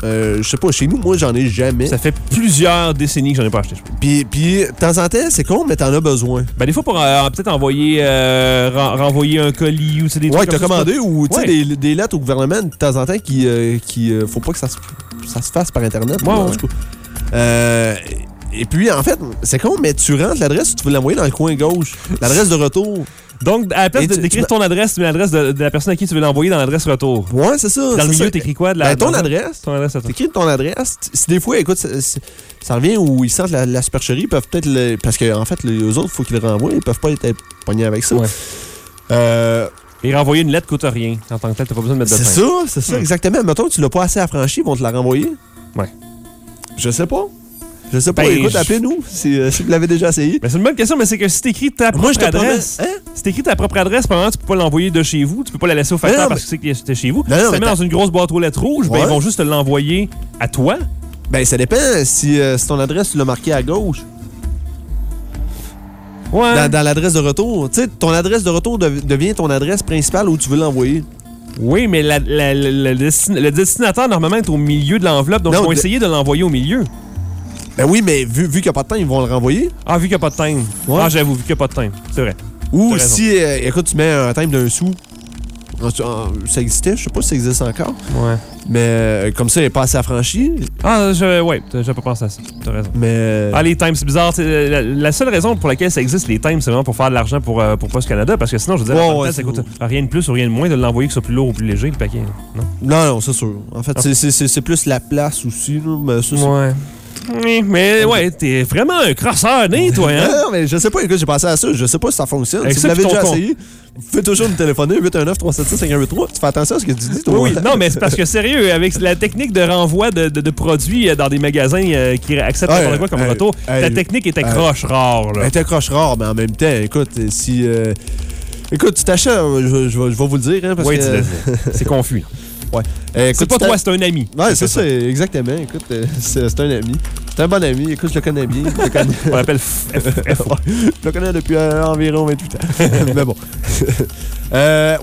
Euh, je sais pas, chez nous, moi, j'en ai jamais. Ça fait plusieurs décennies que j'en ai pas acheté. Puis, puis, de temps en temps, c'est con, mais t'en as besoin. Ben, des fois, pour euh, peut-être envoyer, euh, ren- renvoyer un colis ou des Ouais, trucs t'as ça, commandé ou tu sais, Ouais. des, des lettres au gouvernement de temps en temps qui, qui faut pas que ça se, ça se fasse par Internet. Ouais. Euh, et puis, en fait, c'est con, mais tu rentres l'adresse, tu veux l'envoyer dans le coin gauche. L'adresse de retour. Donc, à la place Et de- tu- d'écrire ton adresse, tu mets l'adresse de, de la personne à qui tu veux l'envoyer dans l'adresse retour. Ouais, c'est ça. Dans le milieu, t'écris quoi? De la, Ben, ton adresse. Ton adresse. T'écris ton adresse. Si des fois, écoute, ça, revient où ils sentent la, la supercherie, ils peuvent peut-être. le- Parce qu'en en fait, les eux autres, il faut qu'ils le renvoient. Ils peuvent pas être pognés avec ça. Ouais. Euh, Et renvoyer une lettre coûte rien. En tant que tel, t'as pas besoin de mettre de c'est ça, c'est ça, Hmm. exactement. Mettons que tu l'as pas assez affranchi, ils vont te la renvoyer. Ouais. Je sais pas. Je sais pas. Ben, Écoute, appelez-nous si, euh, si vous l'avez déjà essayé. Mais c'est une bonne question, mais c'est que si t'écris ta propre Moi, je te promets- adresse. Hein? Si t'écris ta propre adresse, pendant tu peux pas l'envoyer de chez vous, tu peux pas la laisser au facteur Non, parce que c'est que c'était chez vous. Non, non, si tu mais mets dans une grosse boîte aux lettres rouges, ben, ils vont juste te l'envoyer à toi. Ben, ça dépend si, euh, si ton adresse, tu l'as marqué à gauche. Ouais. Dans, dans l'adresse de retour. Tu sais, ton adresse de retour dev- devient ton adresse principale où tu veux l'envoyer. Oui, mais la- la- la- le, destin- le destinataire, normalement, est au milieu de l'enveloppe, donc ils vont de- essayer de l'envoyer au milieu. Ben oui, mais vu, vu qu'il n'y a pas de temps, ils vont le renvoyer. Ah, vu qu'il n'y a pas de time. Ouais. Ah, j'avoue, vu qu'il n'y a pas de time. C'est vrai. Ou si, euh, écoute, tu mets un time d'un sou. En- Ça existait, je sais pas si ça existe encore. Ouais. Mais euh, comme ça, il est pas assez affranchi. Ah, je, ouais, j'avais pas pensé à ça. T'as raison. Mais. euh, Ah, les times, c'est bizarre. La, la seule raison pour laquelle ça existe, les times, c'est vraiment pour faire de l'argent pour, euh, pour Post Canada. Parce que sinon, je veux dire, ouais, ça coûte rien de plus ou rien de moins de l'envoyer que ce soit plus lourd ou plus léger, le paquet. Non? Non, non, c'est sûr. En fait, Ah. c'est- plus la place aussi. là, mais ça, c'est- Ouais. Oui, mais ouais, t'es vraiment un crosseur né, toi, hein? Non, mais je sais pas, écoute, j'ai pensé à ça. Je sais pas si ça fonctionne. Avec si vous l'avez déjà essayé, vous pouvez toujours nous téléphoner 819-376-5183. Tu fais attention à ce que tu dis, toi. Oui, oui. Non, mais c'est parce que sérieux, avec la technique de renvoi de, de- de produits euh, dans des magasins euh, qui acceptent n'importe quoi comme hey, retour, hey, ta technique était croche rare, là. Elle était croche rare, mais en même temps, écoute, si. euh, Écoute, tu t'achètes, je, je vais je vais vous le dire, hein, parce Oui, que. c'est confus. Ouais. Euh, C'est pas toi, c'est un ami. Ouais, c'est ça, exactement. Écoute, euh, c'est un ami. C'est un bon ami. Écoute, je le connais bien. Je le connais- On l'appelle je le connais depuis euh, environ 28 ans. mais bon.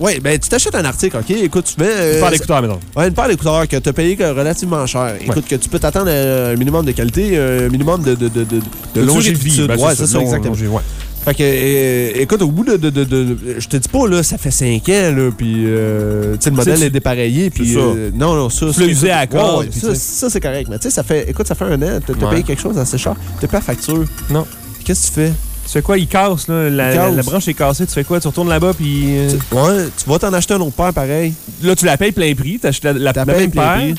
ouais, ben, tu t'achètes un article, OK? Écoute, tu mets. Une paire d'écouteurs, mettons. Ouais, une paire d'écouteurs que tu as payé relativement cher. Écoute, que tu peux t'attendre à un minimum de qualité, un minimum de, de, de, de, de longévité. ben, ouais, c'est c'est ça, ça, long- exactement. ouais. Fait que, euh, écoute, au bout de, de, de, de- Je te dis pas, là, ça fait 5 ans, là, puis, euh, tu sais, le modèle est dépareillé, puis. euh, non, non, ça. Tu l'as à ouais, puis ça, c'est correct. Mais, tu sais, ça fait. Écoute, ça fait un an, t'as Ouais. payé quelque chose assez cher. T'as pas la facture. Non. Qu'est-ce que tu fais? Tu fais quoi? Il casse, là. La, Il casse. la branche est cassée. Tu fais quoi? Tu retournes là-bas, puis. euh, Ouais, tu vas t'en acheter un autre paire pareil. Là, tu la payes plein prix. Tu achètes la, la, la même paire. prix.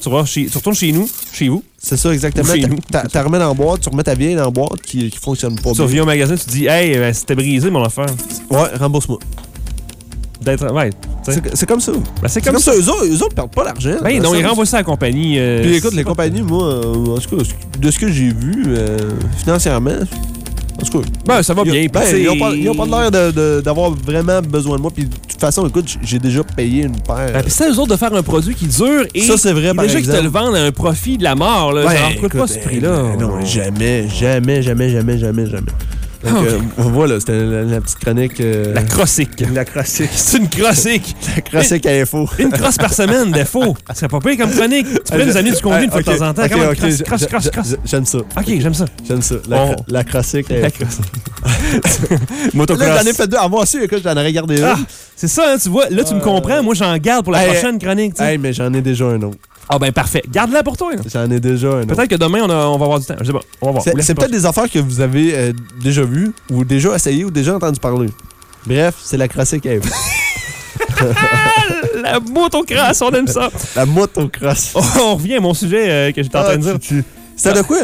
Tu, vas chez, tu retournes chez nous, chez vous. C'est ça, exactement. Chez nous. T'as remets dans la boîte, tu remets ta vieille dans la boîte qui, qui fonctionne pas Tu bien. reviens au magasin, tu te dis, hey, euh, c'était brisé, mon affaire. Ouais, rembourse-moi. D'être. Ouais. tu. C'est comme ça. Ben, c'est comme, comme ça. Eux autres, eux autres perdent pas l'argent. Ben non, ils renvoient ça à la compagnie. euh, Puis écoute, les compagnies, moi, euh, en tout cas, de ce que j'ai vu, euh, financièrement, en tout cas. Ben, ça va bien. ben, ils ont c'est- pas, ils ont pas l'air d'avoir vraiment besoin de moi. Puis de toute façon, écoute, j'ai déjà payé une paire. Ben, c'est à eux autres de faire un produit qui dure et. Ça, c'est vrai, par déjà qu'ils te le vendent à un profit de la mort, là. Ouais, coûte pas ce prix-là. euh, Non, jamais, jamais, jamais, jamais, jamais, jamais. Donc, Ah, ok. euh, voilà, c'était la, la petite chronique. euh, La crossique. La crossique. C'est une crossique. La crossique à info. Une crosse par semaine, faux. Ça serait pas pire comme chronique. Tu pourrais nous amener du contenu une fois de temps en temps. Ok, Comment ok, crosse, j- crosse, j- crosse, j- crosse? J'aime ça. Ok, j'aime ça. J'aime ça. La, cro- la crossique. à La info. Motocross. Là, j'en ai fait deux. Ah, moi aussi, écoute, j'en ai regardé Ah, c'est ça, hein, tu vois. Là, tu me comprends. Moi, j'en garde pour la prochaine chronique. Hey, mais j'en ai déjà un autre. Ah, ben parfait. Garde-la pour toi. là. J'en ai déjà un autre. Peut-être que demain, on, a- on va avoir du temps. Je sais pas. On va voir. C'est c'est peut-être des affaires que vous avez euh, déjà vues, ou déjà essayées, ou déjà entendu parler. Bref, c'est la crossique à info. La motocross, on aime ça. La motocross. Oh, on revient à mon sujet euh, que j'étais en Ah, train de dire. tu- tu- C'était de quoi?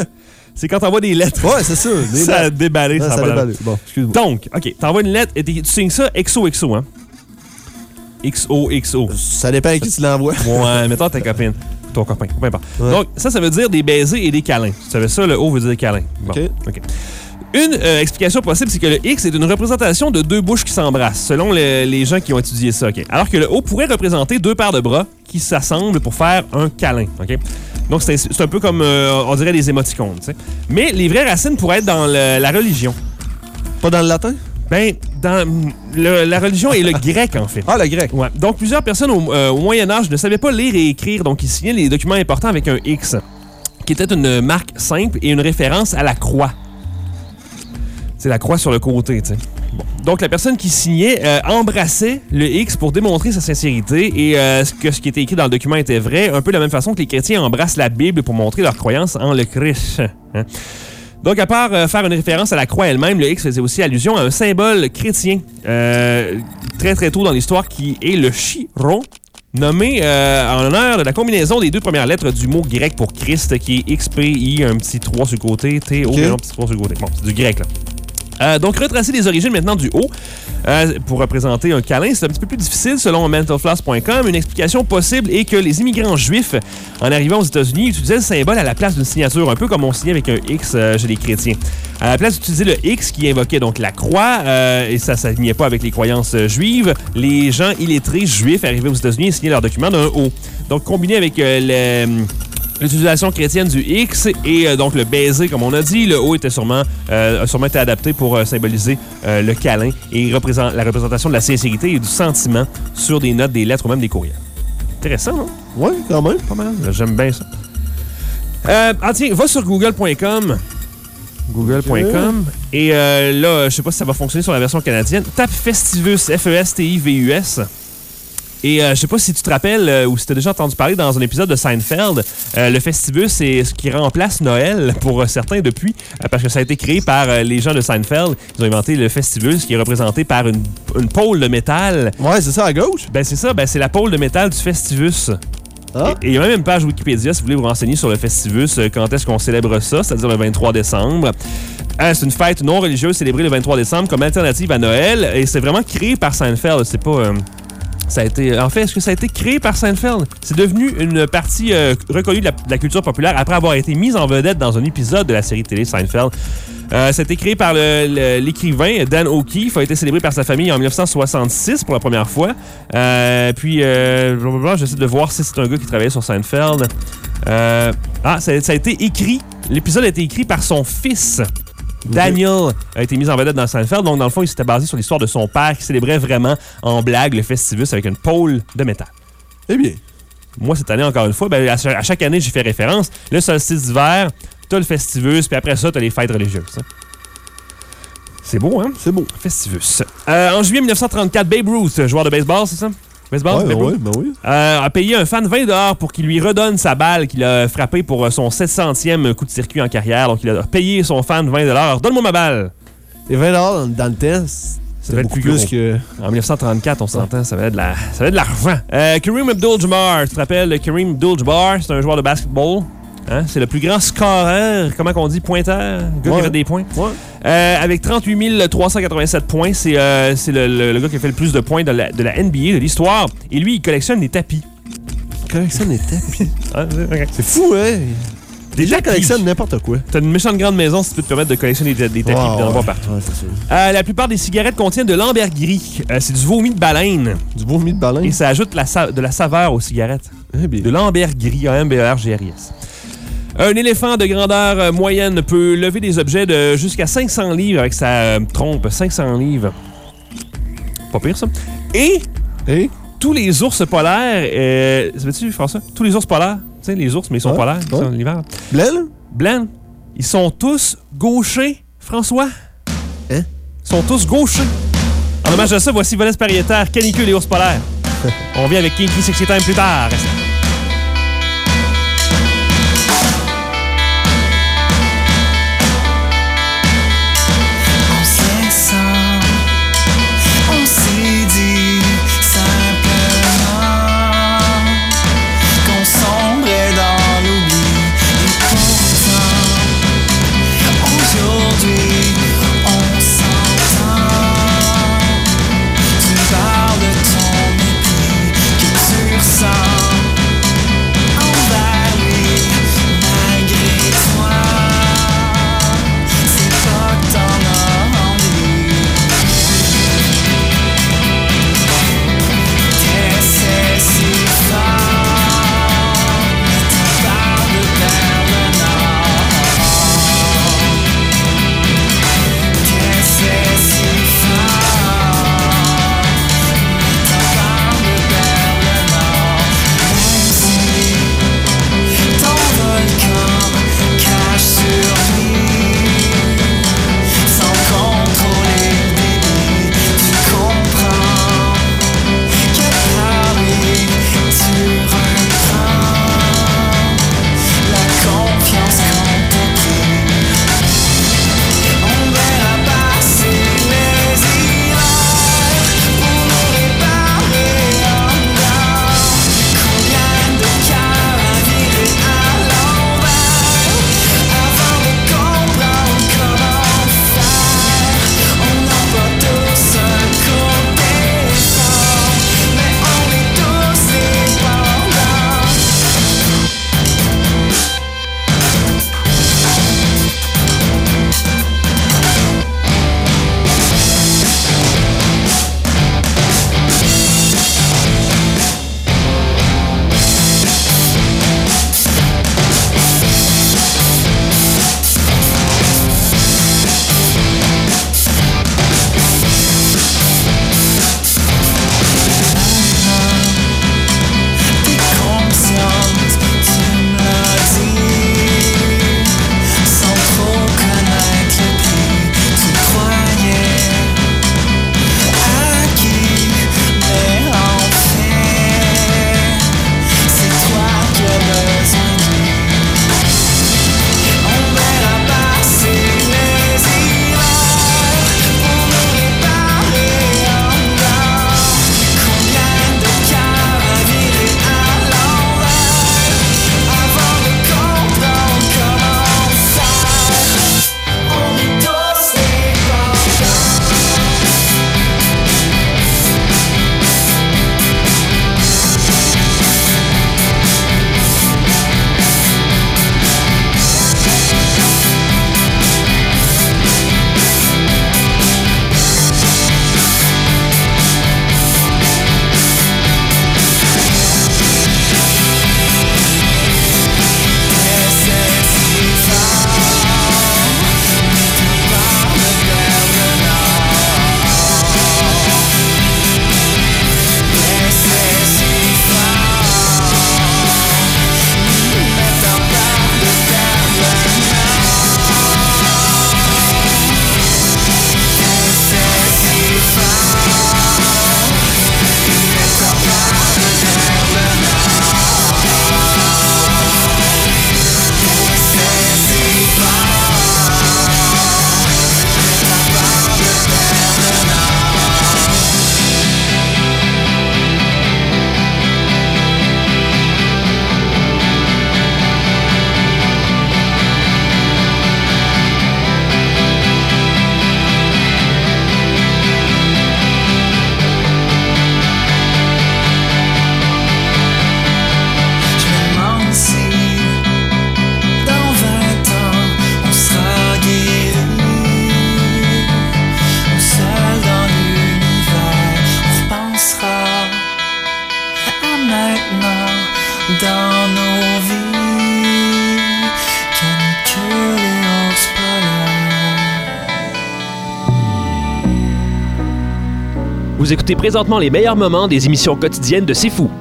C'est quand t'envoies des lettres. Ouais, c'est ça. des ça a déballé. Ah, ça a pas d'allure. déballé. Bon, excuse-moi. Donc, OK, t'envoies une lettre et tu signes ça XOXO, hein? XOXO. Ça dépend à qui tu l'envoies. Ouais, mettons ta copine. Ton copain, peu importe. Ouais. Donc, ça, ça veut dire des baisers et des câlins. Tu savais ça, le O veut dire des câlins. Bon, OK. Une euh, explication possible, c'est que le X est une représentation de deux bouches qui s'embrassent, selon le- les gens qui ont étudié ça. OK? Alors que le O pourrait représenter deux paires de bras qui s'assemblent pour faire un câlin. OK? Donc, c'est un peu comme, euh, on dirait, des émoticônes. tu sais. Mais les vraies racines pourraient être dans le- la religion. Pas dans le latin? Ben, dans le- la religion et le grec, en fait. Ah, le grec. Ouais. Donc, plusieurs personnes au, euh, au Moyen Âge ne savaient pas lire et écrire, donc ils signaient les documents importants avec un X, qui était une marque simple et une référence à la croix. C'est la croix sur le côté, tu sais. Bon. Donc, la personne qui signait euh, embrassait le X pour démontrer sa sincérité et euh, que ce qui était écrit dans le document était vrai, un peu de la même façon que les chrétiens embrassent la Bible pour montrer leur croyance en le Christ. hein. Donc, à part euh, faire une référence à la croix elle-même, le X faisait aussi allusion à un symbole chrétien euh, très très tôt dans l'histoire qui est le chiron, nommé euh, en honneur de la combinaison des deux premières lettres du mot grec pour Christ, qui est XPI, un petit 3 sur le côté, TO, Ok. mais non, un petit 3 sur le côté. Bon, c'est du grec, là. Euh, donc, retracer les origines maintenant du haut euh, pour représenter un câlin, c'est un petit peu plus difficile selon mentalfloss.com. Une explication possible est que les immigrants juifs, en arrivant aux États-Unis, utilisaient le symbole à la place d'une signature, un peu comme on signait avec un X euh, chez les chrétiens. À la place d'utiliser le X qui invoquait donc la croix, euh, et ça ne s'alignait pas avec les croyances juives, les gens illettrés juifs arrivés aux États-Unis signaient leurs documents d'un O. Donc, combiné avec le- L'utilisation chrétienne du X et euh, donc le baiser, comme on a dit, le O était sûrement, euh, a sûrement été adapté pour euh, symboliser le câlin et la représentation de la sincérité et du sentiment sur des notes, des lettres ou même des courriels. Intéressant, non? Oui, quand même. Pas mal. J'aime bien ça. Ah tiens, va sur google.com. Google.com. Et euh, là, je sais pas si ça va fonctionner sur la version canadienne. Tape Festivus, F-E-S-T-I-V-U-S. Et euh, je sais pas si tu te rappelles euh, ou si tu as déjà entendu parler dans un épisode de Seinfeld, euh, le Festivus, c'est ce qui remplace Noël pour euh, certains depuis, parce que ça a été créé par les gens de Seinfeld. Ils ont inventé le Festivus, qui est représenté par une, une pôle de métal. Ouais, c'est ça à gauche? Ben c'est ça, ben c'est la pôle de métal du Festivus. Et et il y a même une page Wikipédia si vous voulez vous renseigner sur le Festivus, quand est-ce qu'on célèbre ça, c'est-à-dire le 23 décembre. Euh, c'est une fête non religieuse célébrée le 23 décembre comme alternative à Noël et c'est vraiment créé par Seinfeld. C'est pas. euh, été. En fait, est-ce que ça a été créé par Seinfeld? C'est devenu une partie euh, reconnue de la, culture populaire après avoir été mise en vedette dans un épisode de la série télé Seinfeld. Euh, ça a été créé par l'écrivain Dan O'Keefe, a été célébré par sa famille en 1966 pour la première fois. Euh, puis, euh, j'essaie de voir si c'est un gars qui travaillait sur Seinfeld. Euh, ah, ça, ça a été écrit. L'épisode a été écrit par son fils. Daniel a été mis en vedette dans Seinfeld. Donc, dans le fond, il s'était basé sur l'histoire de son père qui célébrait vraiment en blague le Festivus avec une pôle de métal. Eh bien. Moi, cette année, encore une fois, ben, à, cha- à chaque année, j'y fais référence. Le solstice d'hiver, t'as le Festivus, puis après ça, t'as les fêtes religieuses. hein. C'est beau, hein? C'est beau. Festivus. Euh, en juillet 1934, Babe Ruth, joueur de baseball, c'est ça? Ouais, Babe ben oui, ben oui. Euh, a payé un fan 20 pour qu'il lui redonne sa balle qu'il a frappée pour euh, son 700e coup de circuit en carrière. Donc, il a payé son fan 20 Donne-moi ma balle. Et 20 dans, dans le test, Ça va être plus plus gros. que. En 1934, on s'entend, ça va être de la- ça va être de l'argent. Euh, Kareem Abdul-Jabbar, tu te rappelles Kareem Abdul-Jabbar, c'est un joueur de basketball. Hein? C'est le plus grand scoreur, comment qu'on dit, pointeur, le gars Ouais. qui fait des points. Ouais. Euh, avec 38 387 points, c'est euh, le, le- le gars qui a fait le plus de points de la, de la NBA, de l'histoire. Et lui, il collectionne des tapis. Collectionne des tapis. Ok. C'est fou, hein? Tapis. collectionnent n'importe quoi. T'as une méchante grande maison si tu peux te permettre de collectionner des, des tapis et d'en avoir partout. Ouais, sûr. Euh, la plupart des cigarettes contiennent de l'ambergris. Euh, c'est du vomi de baleine. Du vomi de baleine? Et ça ajoute la de la saveur aux cigarettes. Eh. De l'ambergris, A-M-B-E-R-G-R-I-S. Un éléphant de grandeur euh, moyenne peut lever des objets de jusqu'à 500 livres avec sa euh, trompe. 500 livres. Pas pire, ça. Et Et? tous les ours polaires... Euh, Savais-tu, François? Tous les ours polaires, tu sais, les ours, mais ils sont Ouais, polaires, c'est en l'hiver. Blel? Blanc, ils sont tous gauchers, François. Hein? Ils sont tous gauchers. En hommage à ça, voici Valès Pariétaire, Canicule et ours polaires. On vient avec Kinky Sexy Time plus tard. Vous écoutez présentement les meilleurs moments des émissions quotidiennes de C'est Fou.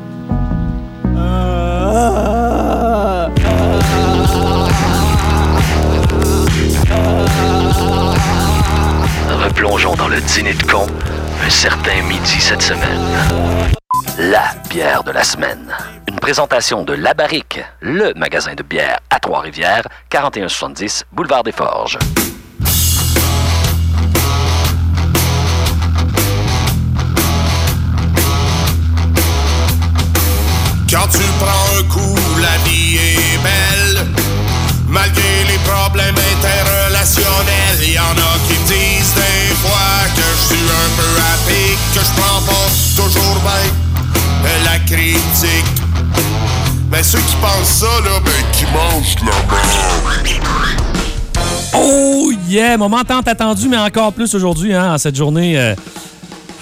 Replongeons dans le dîner de con un certain midi cette semaine. La bière de la semaine. Une présentation de La Barrique, le magasin de bière à Trois-Rivières, 4170 Boulevard des Forges. Malgré les problèmes interrelationnels, y en a qui me disent des fois que je suis un peu pic, que je prends pas toujours bien la critique. Mais ceux qui pensent ça, là, ben, qui mangent la merde. Oh yeah! Moment tant attendu, mais encore plus aujourd'hui, hein, en cette journée. euh,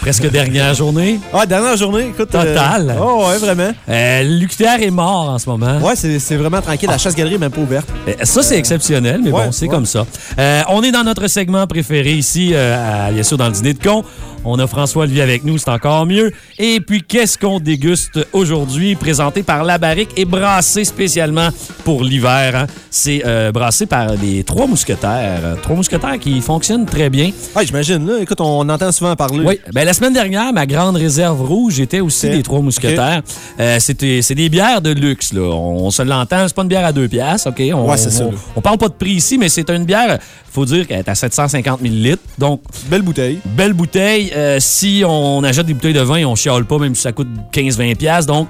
presque dernière journée. Ah, dernière journée, écoute. Total. euh, Oh, ouais, vraiment. Euh, L'UQTR est mort en ce moment. Ouais, c'est vraiment tranquille. La chasse-galerie est même pas ouverte. Euh, Ça, c'est exceptionnel, mais Ouais, bon, c'est ouais. comme ça. Euh, on est dans notre segment préféré ici, à- bien sûr, dans le dîner de con. On a François Olivier avec nous, c'est encore mieux. Et puis, qu'est-ce qu'on déguste aujourd'hui? Présenté par La Barrique et brassé spécialement pour l'hiver. hein? C'est euh, brassé par les Trois Mousquetaires. Euh, Trois Mousquetaires qui fonctionnent très bien. Ouais, j'imagine. là. Écoute, on entend souvent parler. Oui, ben, la semaine dernière, ma grande réserve rouge était aussi des Trois Mousquetaires. Euh, c'était- c'est des bières de luxe, là. On, se l'entend, c'est pas une bière à deux piastres, OK? On, Ouais, c'est ça. On, parle pas de prix ici, mais c'est une bière, faut dire qu'elle est à 750 ml. Donc, Belle bouteille. belle bouteille. Euh, si on achète des bouteilles de vin, on chiale pas, même si ça coûte 15-20 piastres. Donc,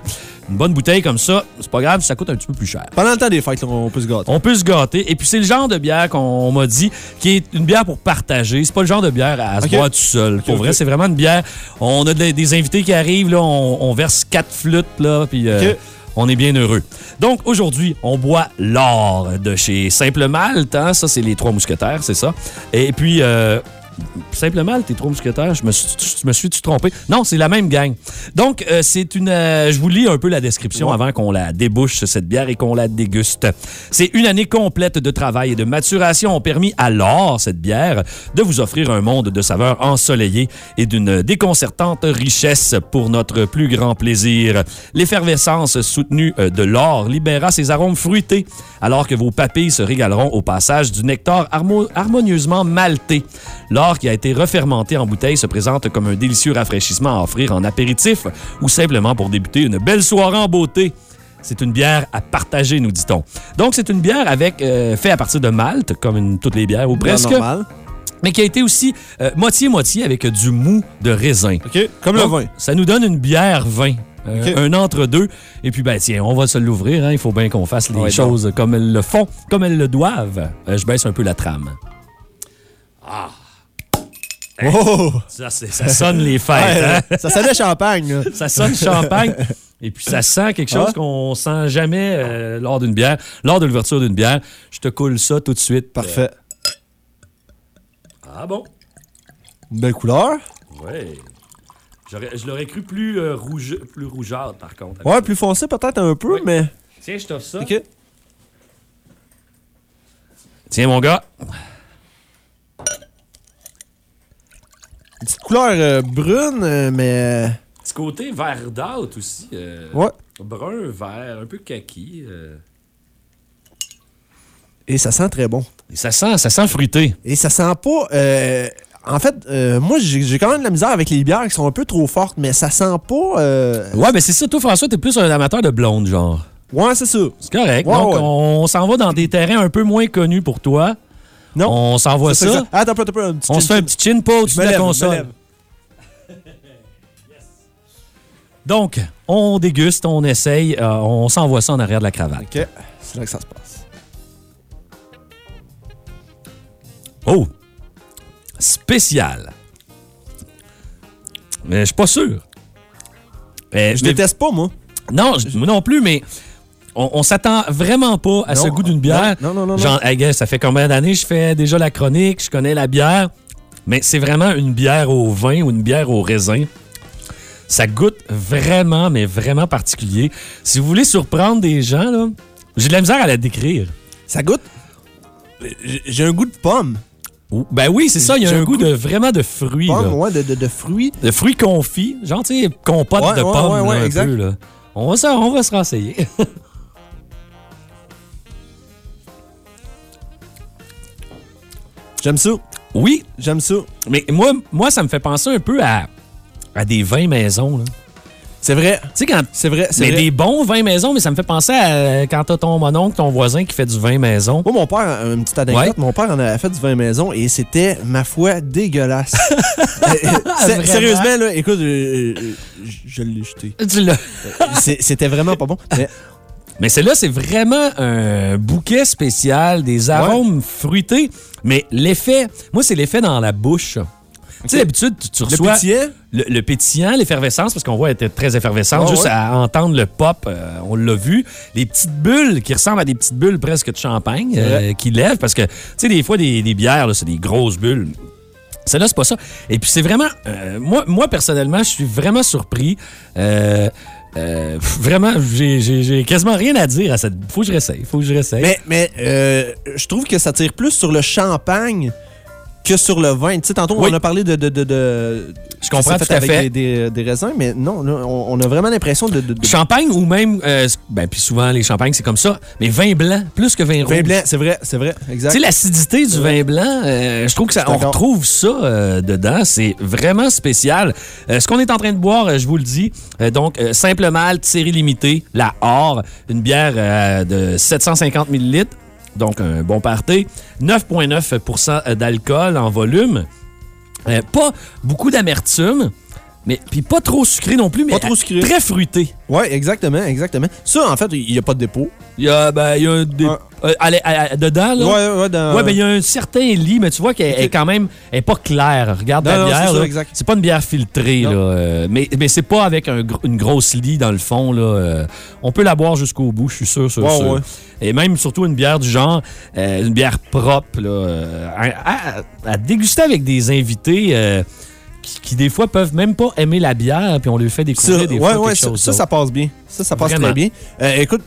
une bonne bouteille comme ça, c'est pas grave si ça coûte un petit peu plus cher. Pendant le temps des fêtes, on peut se gâter. On peut se gâter. Et puis, c'est le genre de bière qu'on m'a dit qui est une bière pour partager. C'est pas le genre de bière à se boire tout seul. Pour vrai, c'est vraiment une bière. On a de- des invités qui arrivent, là, on, on verse quatre flûtes, là, puis euh, Ok. On est bien heureux. Donc, aujourd'hui, on boit l'or de chez Simple Malte. hein. Ça, c'est les trois mousquetaires, c'est ça. Et puis, euh, Simple Malte, les trois mousquetaires, je me suis, je me suis-tu trompé? Non, c'est la même gang. Donc, euh, c'est une. euh, je vous lis un peu la description Ouais. avant qu'on la débouche, cette bière, et qu'on la déguste. C'est une année complète de travail et de maturation ont permis à l'or, cette bière, de vous offrir un monde de saveurs ensoleillées et d'une déconcertante richesse pour notre plus grand plaisir. L'effervescence soutenue euh, de l'or libéra ses arômes fruités, alors que vos papilles se régaleront au passage du nectar harmo- harmonieusement malté. L'or qui a été refermenté en bouteille se présente comme un délicieux rafraîchissement à offrir en apéritif ou simplement pour débuter une belle soirée en beauté. C'est une bière à partager, nous dit-on. Donc, c'est une bière avec euh, fait à partir de malt, comme une- toutes les bières ou presque, Normal. mais qui a été aussi euh, moitié-moitié avec du mou de raisin. OK, comme le vin. Ça nous donne une bière vin. Euh. Un entre-deux. Et puis, ben, tiens, on va se l'ouvrir. hein. Il faut bien qu'on fasse les Ouais, choses comme elles le font, comme elles le doivent. Euh, je baisse un peu la trame. Ah! Oh! Ça, sonne les fêtes. hein? Ça sonnait champagne. là. Ça sonne champagne. Et puis, ça sent quelque chose Ah. qu'on sent jamais euh, lors d'une bière. Lors de l'ouverture d'une bière, je te coule ça tout de suite. Parfait. Ah bon? Une belle couleur. Oui. Je l'aurais cru plus, euh, rouge, plus rougeâtre, par contre. Ouais, plus foncé peut-être un peu, Oui. mais. Tiens, je t'offre ça. OK. Tiens, mon gars. Petite couleur euh, brune, euh, mais. Petit côté verdâtre aussi. euh, Ouais. Brun, vert, un peu kaki. euh. Et ça sent très bon. Et ça sent, ça sent fruité. Et ça sent pas. euh, en fait, euh, moi, j'ai quand même de la misère avec les bières qui sont un peu trop fortes, mais ça sent pas. euh, Ouais, mais c'est ça. Toi, François, t'es plus un amateur de blonde, genre. Ouais, c'est ça. C'est correct. Ouais, Donc, ouais. on s'en va dans des terrains un peu moins connus pour toi. Non. On s'envoie ça. Attends attends On se fait un petit chin me de la console. Donc, on déguste, on essaye, euh, on s'envoie ça en arrière de la cravate. OK. C'est là que ça se passe. Oh! Spécial. Mais je suis pas sûr. Mais Je mais- déteste pas, moi. Non, je- moi non plus, mais on, on s'attend vraiment pas à Non. ce goût d'une bière. Non, non, non, non. Genre, hey, ça fait combien d'années que je fais déjà la chronique, je connais la bière, mais c'est vraiment une bière au vin ou une bière au raisin. Ça goûte vraiment, mais vraiment particulier. Si vous voulez surprendre des gens, là, j'ai de la misère à la décrire. Ça goûte? J'ai- un goût de pomme. Ben oui, c'est ça. Il y a J'ai un un goût goût- de vraiment de fruits. Pomme, là. ouais, de, de, de fruits. De fruits confits. Genre, tu sais, compote Ouais, de ouais, pommes. ouais, là, ouais, un exact. peu, là. On va, se- on va se renseigner. J'aime ça. Oui. J'aime ça. Mais moi, moi, ça me fait penser un peu à, à des vins maison. là. C'est vrai. Tu sais, quand. C'est vrai. c'est Mais vrai. des bons vins maison, mais ça me fait penser à euh, quand t'as ton mononcle, ton voisin qui fait du vin maison. Moi, mon père, une petite anecdote, Ouais. mon père en a fait du vin maison et c'était, ma foi, dégueulasse. Euh, euh? Sérieusement, là, écoute, euh, euh, je l'ai jeté. Tu l'as. C'est- C'était vraiment pas bon. Mais Mais celle-là, c'est vraiment un bouquet spécial, des arômes fruités. Mais l'effet, moi, c'est l'effet dans la bouche. Tu sais, d'habitude, tu, tu Le reçois pétillant? le, le pétillant, l'effervescence, parce qu'on voit elle était très effervescente. Juste ouais. à entendre le pop, euh, on l'a vu. Les petites bulles qui ressemblent à des petites bulles presque de champagne euh, qui lèvent, parce que, tu sais, des fois, des, des bières, là, c'est des grosses bulles. Celle-là, c'est pas ça. Et puis, c'est vraiment. euh, moi, moi, personnellement, je suis vraiment surpris. Euh, euh, vraiment, j'ai quasiment rien à dire à cette. Faut que je réessaye. Faut que je réessaye. Mais, mais euh, je trouve que ça tire plus sur le champagne que sur le vin. Tu sais, tantôt, Oui. on a parlé de. de, de, de- Je comprends tout à avec fait. Des, des- des raisins, mais non, on, on a vraiment l'impression de. Champagne ou même. euh, ben, puis souvent, les champagnes, c'est comme ça. Mais vin blanc, plus que vin rouge. Vin blanc, c'est vrai, c'est vrai, Tu exact. sais, l'acidité du vin blanc, euh, je trouve que ça, on retrouve ça euh, dedans. C'est vraiment spécial. Euh, ce qu'on est en train de boire, je vous le dis, donc, simple malt, série limitée, la Or, une bière de 750 ml, donc un bon party, 9,9% d'alcool en volume. Euh, pas beaucoup d'amertume, mais puis pas trop sucré non plus, mais Pas trop sucré. très fruité. Oui, exactement, exactement. Ça, en fait, il n'y a pas de dépôt. Il y a, ben, il y a un dé- Ouais. Euh, dedans, là? Ouais, ouais, dans- Ouais, ben, il y a un certain lit, mais tu vois qu'elle est quand même elle est pas claire. Regarde Non, la non, bière. c'est pas une bière filtrée, là. euh, mais mais c'est pas avec un une grosse lit dans le fond, là. euh, on peut la boire jusqu'au bout, je suis sûr, sûr, Ouais, sûr. ouais. Et même surtout une bière du genre, euh, une bière propre, là, à, à- à déguster avec des invités. qui, qui, des fois peuvent même pas aimer la bière, puis on lui fait Ça, découvrir des ouais, fois ouais, quelque ça, chose ça, ça passe bien. Ça, ça passe Vraiment. très bien. Écoute,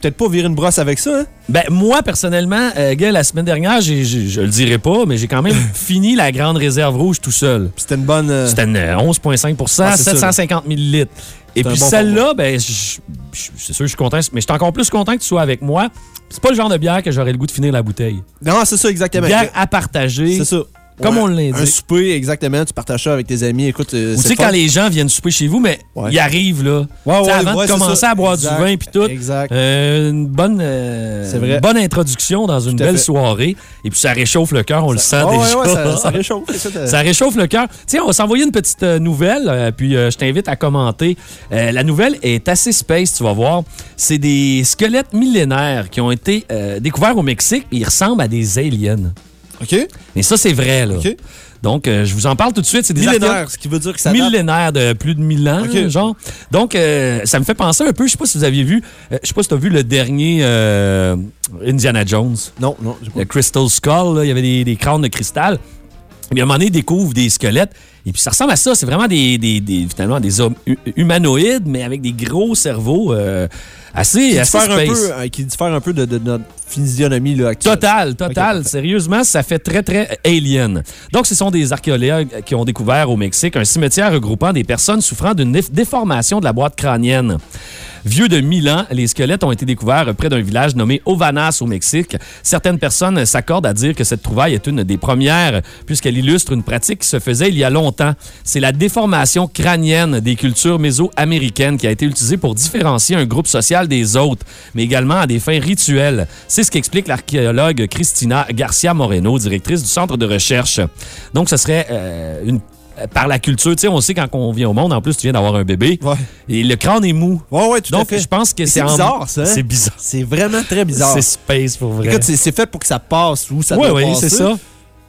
peut-être pas virer une brosse avec ça, hein? Ben, moi, personnellement, euh, gars, la semaine dernière, je le dirais pas, mais j'ai quand même fini la grande réserve rouge tout seul. C'était une bonne. euh, C'était une, euh, 11,5 Ah, c'est ça, 750 millilitres. Et puis bon celle-là, ben, c'est sûr, je suis content, mais je suis encore plus content que tu sois avec moi. C'est pas le genre de bière que j'aurais le goût de finir la bouteille. Non, c'est ça, exactement. Bière à partager. C'est ça. Comme Ouais, on l'indique. Un souper, exactement. Tu partages ça avec tes amis. Écoute, euh, Ou tu sais, quand les gens viennent souper chez vous, mais Ouais. ils arrivent, là. Ouais, avant ouais, de commencer ça. à boire Exact. du vin puis tout. Exact. euh, une bonne, euh, vrai. une bonne introduction dans une belle fait. soirée. Et puis ça réchauffe le cœur, on le sent ouais, déjà. ouais, ça, ça réchauffe. Ça réchauffe le cœur. Tiens, on va s'envoyer une petite euh, nouvelle, puis euh, je t'invite à commenter. La nouvelle est assez space, tu vas voir. C'est des squelettes millénaires qui ont été découverts au Mexique. Ils ressemblent à des aliens. OK? Mais ça, c'est vrai, là. OK. Donc, euh, je vous en parle tout de suite. C'est des Millénaire, archéologues- ce qui veut dire que ça millénaire de plus de 1000 ans, Ok. genre. Donc, euh, ça me fait penser un peu, je sais pas si vous aviez vu, euh, je sais pas si tu as vu le dernier Indiana Jones. Non, non, pas. Le Crystal Skull, là, il y avait des, des crânes de cristal. Et puis, à un moment donné, ils découvrent des squelettes. Et puis, ça ressemble à ça. C'est vraiment des, des, des- finalement, des hommes hu- humanoïdes, mais avec des gros cerveaux euh, assez, Qui assez un peu, euh, qui diffère un peu de, de notre physionomie là, actuelle. Total, total. Sérieusement, ça fait très, très alien. Donc, ce sont des archéologues qui ont découvert au Mexique un cimetière regroupant des personnes souffrant d'une dé- déformation de la boîte crânienne. Vieux de 1000 ans, les squelettes ont été découverts près d'un village nommé Ovanas au Mexique. Certaines personnes s'accordent à dire que cette trouvaille est une des premières puisqu'elle illustre une pratique qui se faisait il y a longtemps. C'est la déformation crânienne des cultures méso-américaines qui a été utilisée pour différencier un groupe social des autres, mais également à des fins rituelles. C'est ce qu'explique l'archéologue Christina Garcia Moreno, directrice du centre de recherche. Donc, ce serait euh, une par la culture, tu sais, on sait quand on vient au monde, en plus, tu viens d'avoir un bébé. Ouais. Et le crâne est mou. Ouais, ouais, tout à Donc, fait. je pense que c'est en- bizarre, ça. hein? C'est bizarre. C'est vraiment très bizarre. C'est space pour vrai. Écoute, c'est- fait pour que ça passe où ça Oui, doit oui, c'est ça.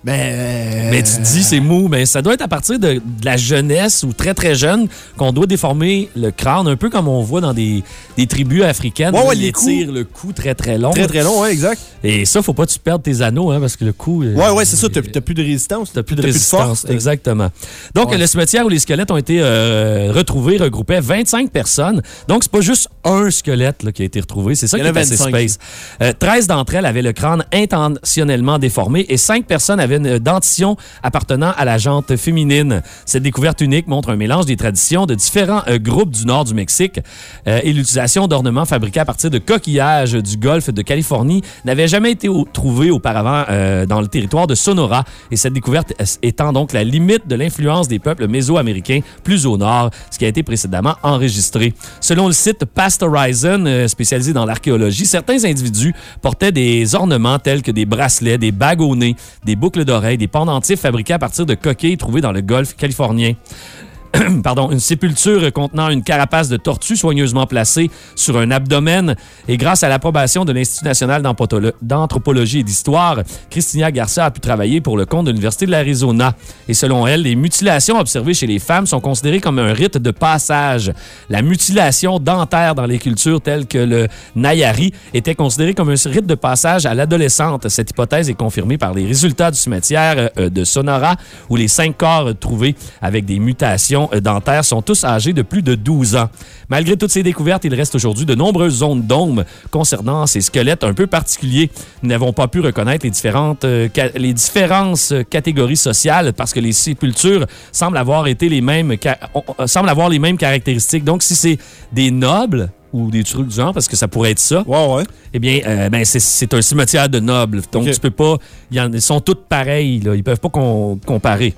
Mais, Mais tu te dis, c'est mou. Mais ça doit être à partir de, de la jeunesse ou très, très jeune qu'on doit déformer le crâne, un peu comme on voit dans des, des tribus africaines. Ouais, ouais, les le cou très, très long. Très, très long, ouais, exact. Et ça, faut pas que tu perdes tes anneaux, hein, parce que le cou. euh, Ouais, ouais, c'est ça. T'as plus de résistance. T'as plus de résistance. force. exactement. Donc, Ouais. le cimetière où les squelettes ont été euh, retrouvés regroupait 25 personnes. Donc, c'est pas juste un squelette là, qui a été retrouvé. C'est ça Il qui y en est a assez 25. space. Euh, 13 d'entre elles avaient le crâne intentionnellement déformé et 5 personnes avaient une appartenant à la jante féminine. Cette découverte unique montre un mélange des traditions de différents euh, groupes du nord du Mexique euh, et l'utilisation d'ornements fabriqués à partir de coquillages du golfe de Californie n'avait jamais été au- trouvée auparavant euh, dans le territoire de Sonora. Et cette découverte étant donc la limite de l'influence des peuples mésoaméricains plus au nord, ce qui a été précédemment enregistré. Selon le site Past Horizon, spécialisé dans l'archéologie, certains individus portaient des ornements tels que des bracelets, des bagues au nez, des boucles d'oreilles, des pendentifs fabriqués à partir de coquilles trouvées dans le golfe californien. Pardon, une sépulture contenant une carapace de tortue soigneusement placée sur un abdomen. Et grâce à l'approbation de l'Institut national d'Anthropolo- d'anthropologie et d'histoire, Christina Garcia a pu travailler pour le compte de l'Université de l'Arizona. Et selon elle, les mutilations observées chez les femmes sont considérées comme un rite de passage. La mutilation dentaire dans les cultures telles que le Nayari était considérée comme un rite de passage à l'adolescente. Cette hypothèse est confirmée par les résultats du cimetière euh, de Sonora, où les cinq corps trouvés avec des mutations euh, dentaires sont tous âgés de plus de 12 ans. Malgré toutes ces découvertes, il reste aujourd'hui de nombreuses zones d'ombre concernant ces squelettes un peu particuliers. Nous n'avons pas pu reconnaître les différentes euh, les différentes euh, catégories sociales parce que les sépultures semblent avoir été les mêmes semblent avoir les mêmes caractéristiques. Donc si c'est des nobles ou des trucs du genre, parce que ça pourrait être ça. Eh bien, euh, ben, c'est- un cimetière de nobles. Donc, tu peux pas. Ils sont tous pareils. Là. Ils peuvent pas com- comparer.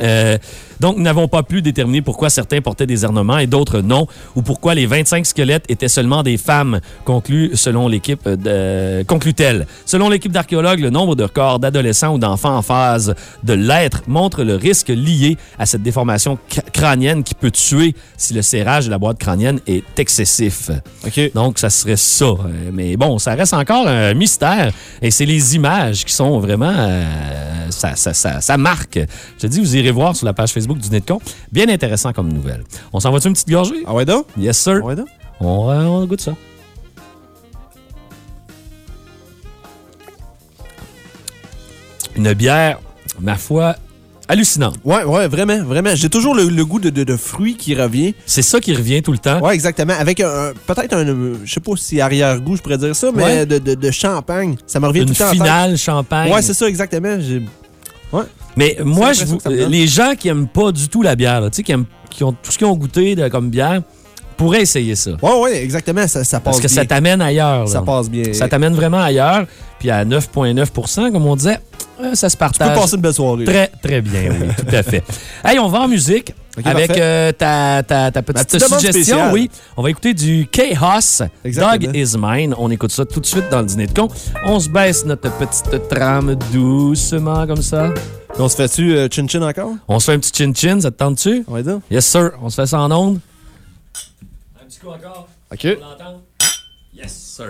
Euh, donc, nous n'avons pas pu déterminer pourquoi certains portaient des ornements et d'autres non, ou pourquoi les 25 squelettes étaient seulement des femmes, conclut selon l'équipe de conclut-elle. Selon l'équipe d'archéologues, le nombre de corps d'adolescents ou d'enfants en phase de l'être montre le risque lié à cette déformation crânienne qui peut tuer si le serrage de la boîte crânienne est excessif. Donc, ça serait ça. Euh, Mais bon, ça reste encore un mystère et c'est les images qui sont vraiment... euh, ça, ça, ça, ça marque. Je te dis, vous irez voir sur la page Facebook du Nez de Con. Bien intéressant comme nouvelle. On s'en va-tu une petite gorgée? Ah ouais, donc? Yes, sir. Ah ouais, donc? On, euh, on goûte ça. Une bière, ma foi, hallucinante. Ouais, ouais, vraiment, vraiment. J'ai toujours le, le goût de, de, de fruits qui revient. C'est ça qui revient tout le temps. Ouais, exactement. Avec un, peut-être un, euh, je sais pas si arrière-goût, je pourrais dire ça, mais Ouais. de, champagne. Ça me revient Une tout le temps tête. finale champagne. Ouais, c'est ça, exactement. Ouais. Mais moi, je vous- les gens qui aiment pas du tout la bière, là, tu sais, qui, aiment- qui ont tout ce qu'ils ont goûté de- comme bière, pourraient essayer ça. Ouais, ouais, exactement. Ça, ça passe Parce que bien. ça t'amène ailleurs. Ça passe bien. Ça t'amène vraiment ailleurs. Puis à 9,9% comme on disait, euh, ça se partage. passer une belle soirée. Très, très bien, oui, tout à fait. Hey, on va en musique avec euh, ta, ta, ta petite suggestion. Oui, on va écouter du Chaos. Exactement. Dog is mine. On écoute ça tout de suite dans le dîner de con. On se baisse notre petite trame doucement comme ça. On se fait-tu euh, chin-chin encore? On se fait un petit chin-chin, ça te tente-tu? Ouais, donc. Yes, sir. On se fait ça en onde. Un petit coup encore. OK. Yes, sir.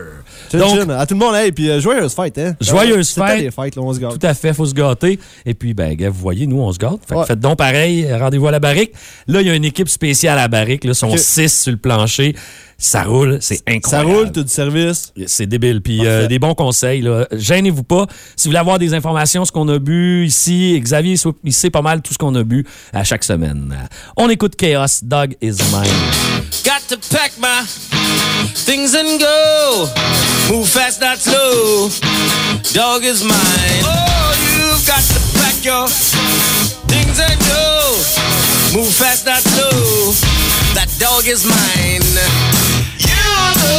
Chin-chin. À tout le monde, hey, puis euh, joyeuse fête, hein? Joyeuse temps fête. fêtes, là, on se gâte. Tout à fait, faut se gâter. Et puis, ben, gars, vous voyez, nous, on se gâte. Fait que Ouais. faites donc pareil, rendez-vous à la barrique. Là, il y a une équipe spéciale à la barrique. Là, ils sont six sur le plancher. Ça roule, c'est Ça incroyable. roule, tout du service. C'est débile. Puis euh, des bons conseils. Là. Gênez-vous pas. Si vous voulez avoir des informations, ce qu'on a bu ici, Xavier, il sait pas mal tout ce qu'on a bu à chaque semaine. On écoute Chaos, Dog is mine. Got to pack my things and go. Move fast, not slow. Dog is mine. Oh, you've got to pack your things and go. Move fast, not slow. That dog is mine. You know,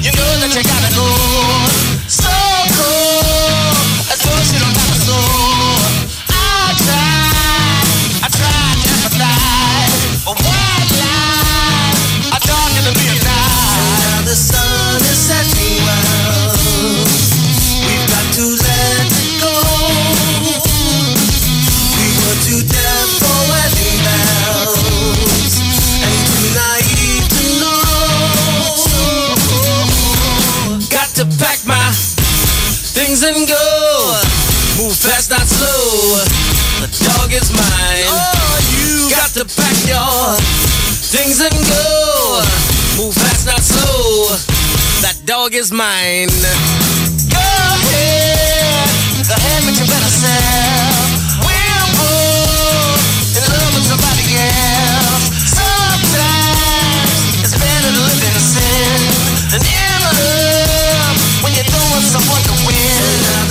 you know that you gotta go. Things and go. Move fast, not slow. The dog is mine. Oh, you got to pack your things and go. Move fast, not slow. That dog is mine. Go ahead, go ahead, make your better self. We're both in love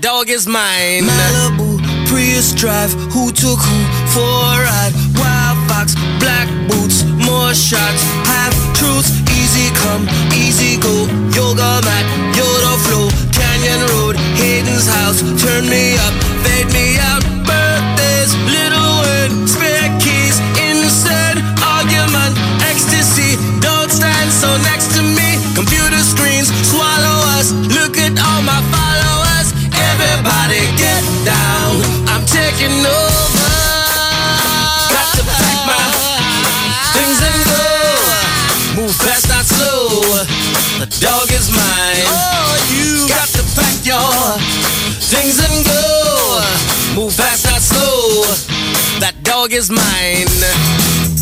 Dog is mine. Malibu, Prius drive, who took who for a ride? Wild fox, black boots, more shots, half truths, easy come, easy go. Yoga mat, Yoda flow, Canyon Road, Hayden's house, turn me up, fade me out. Dog is mine.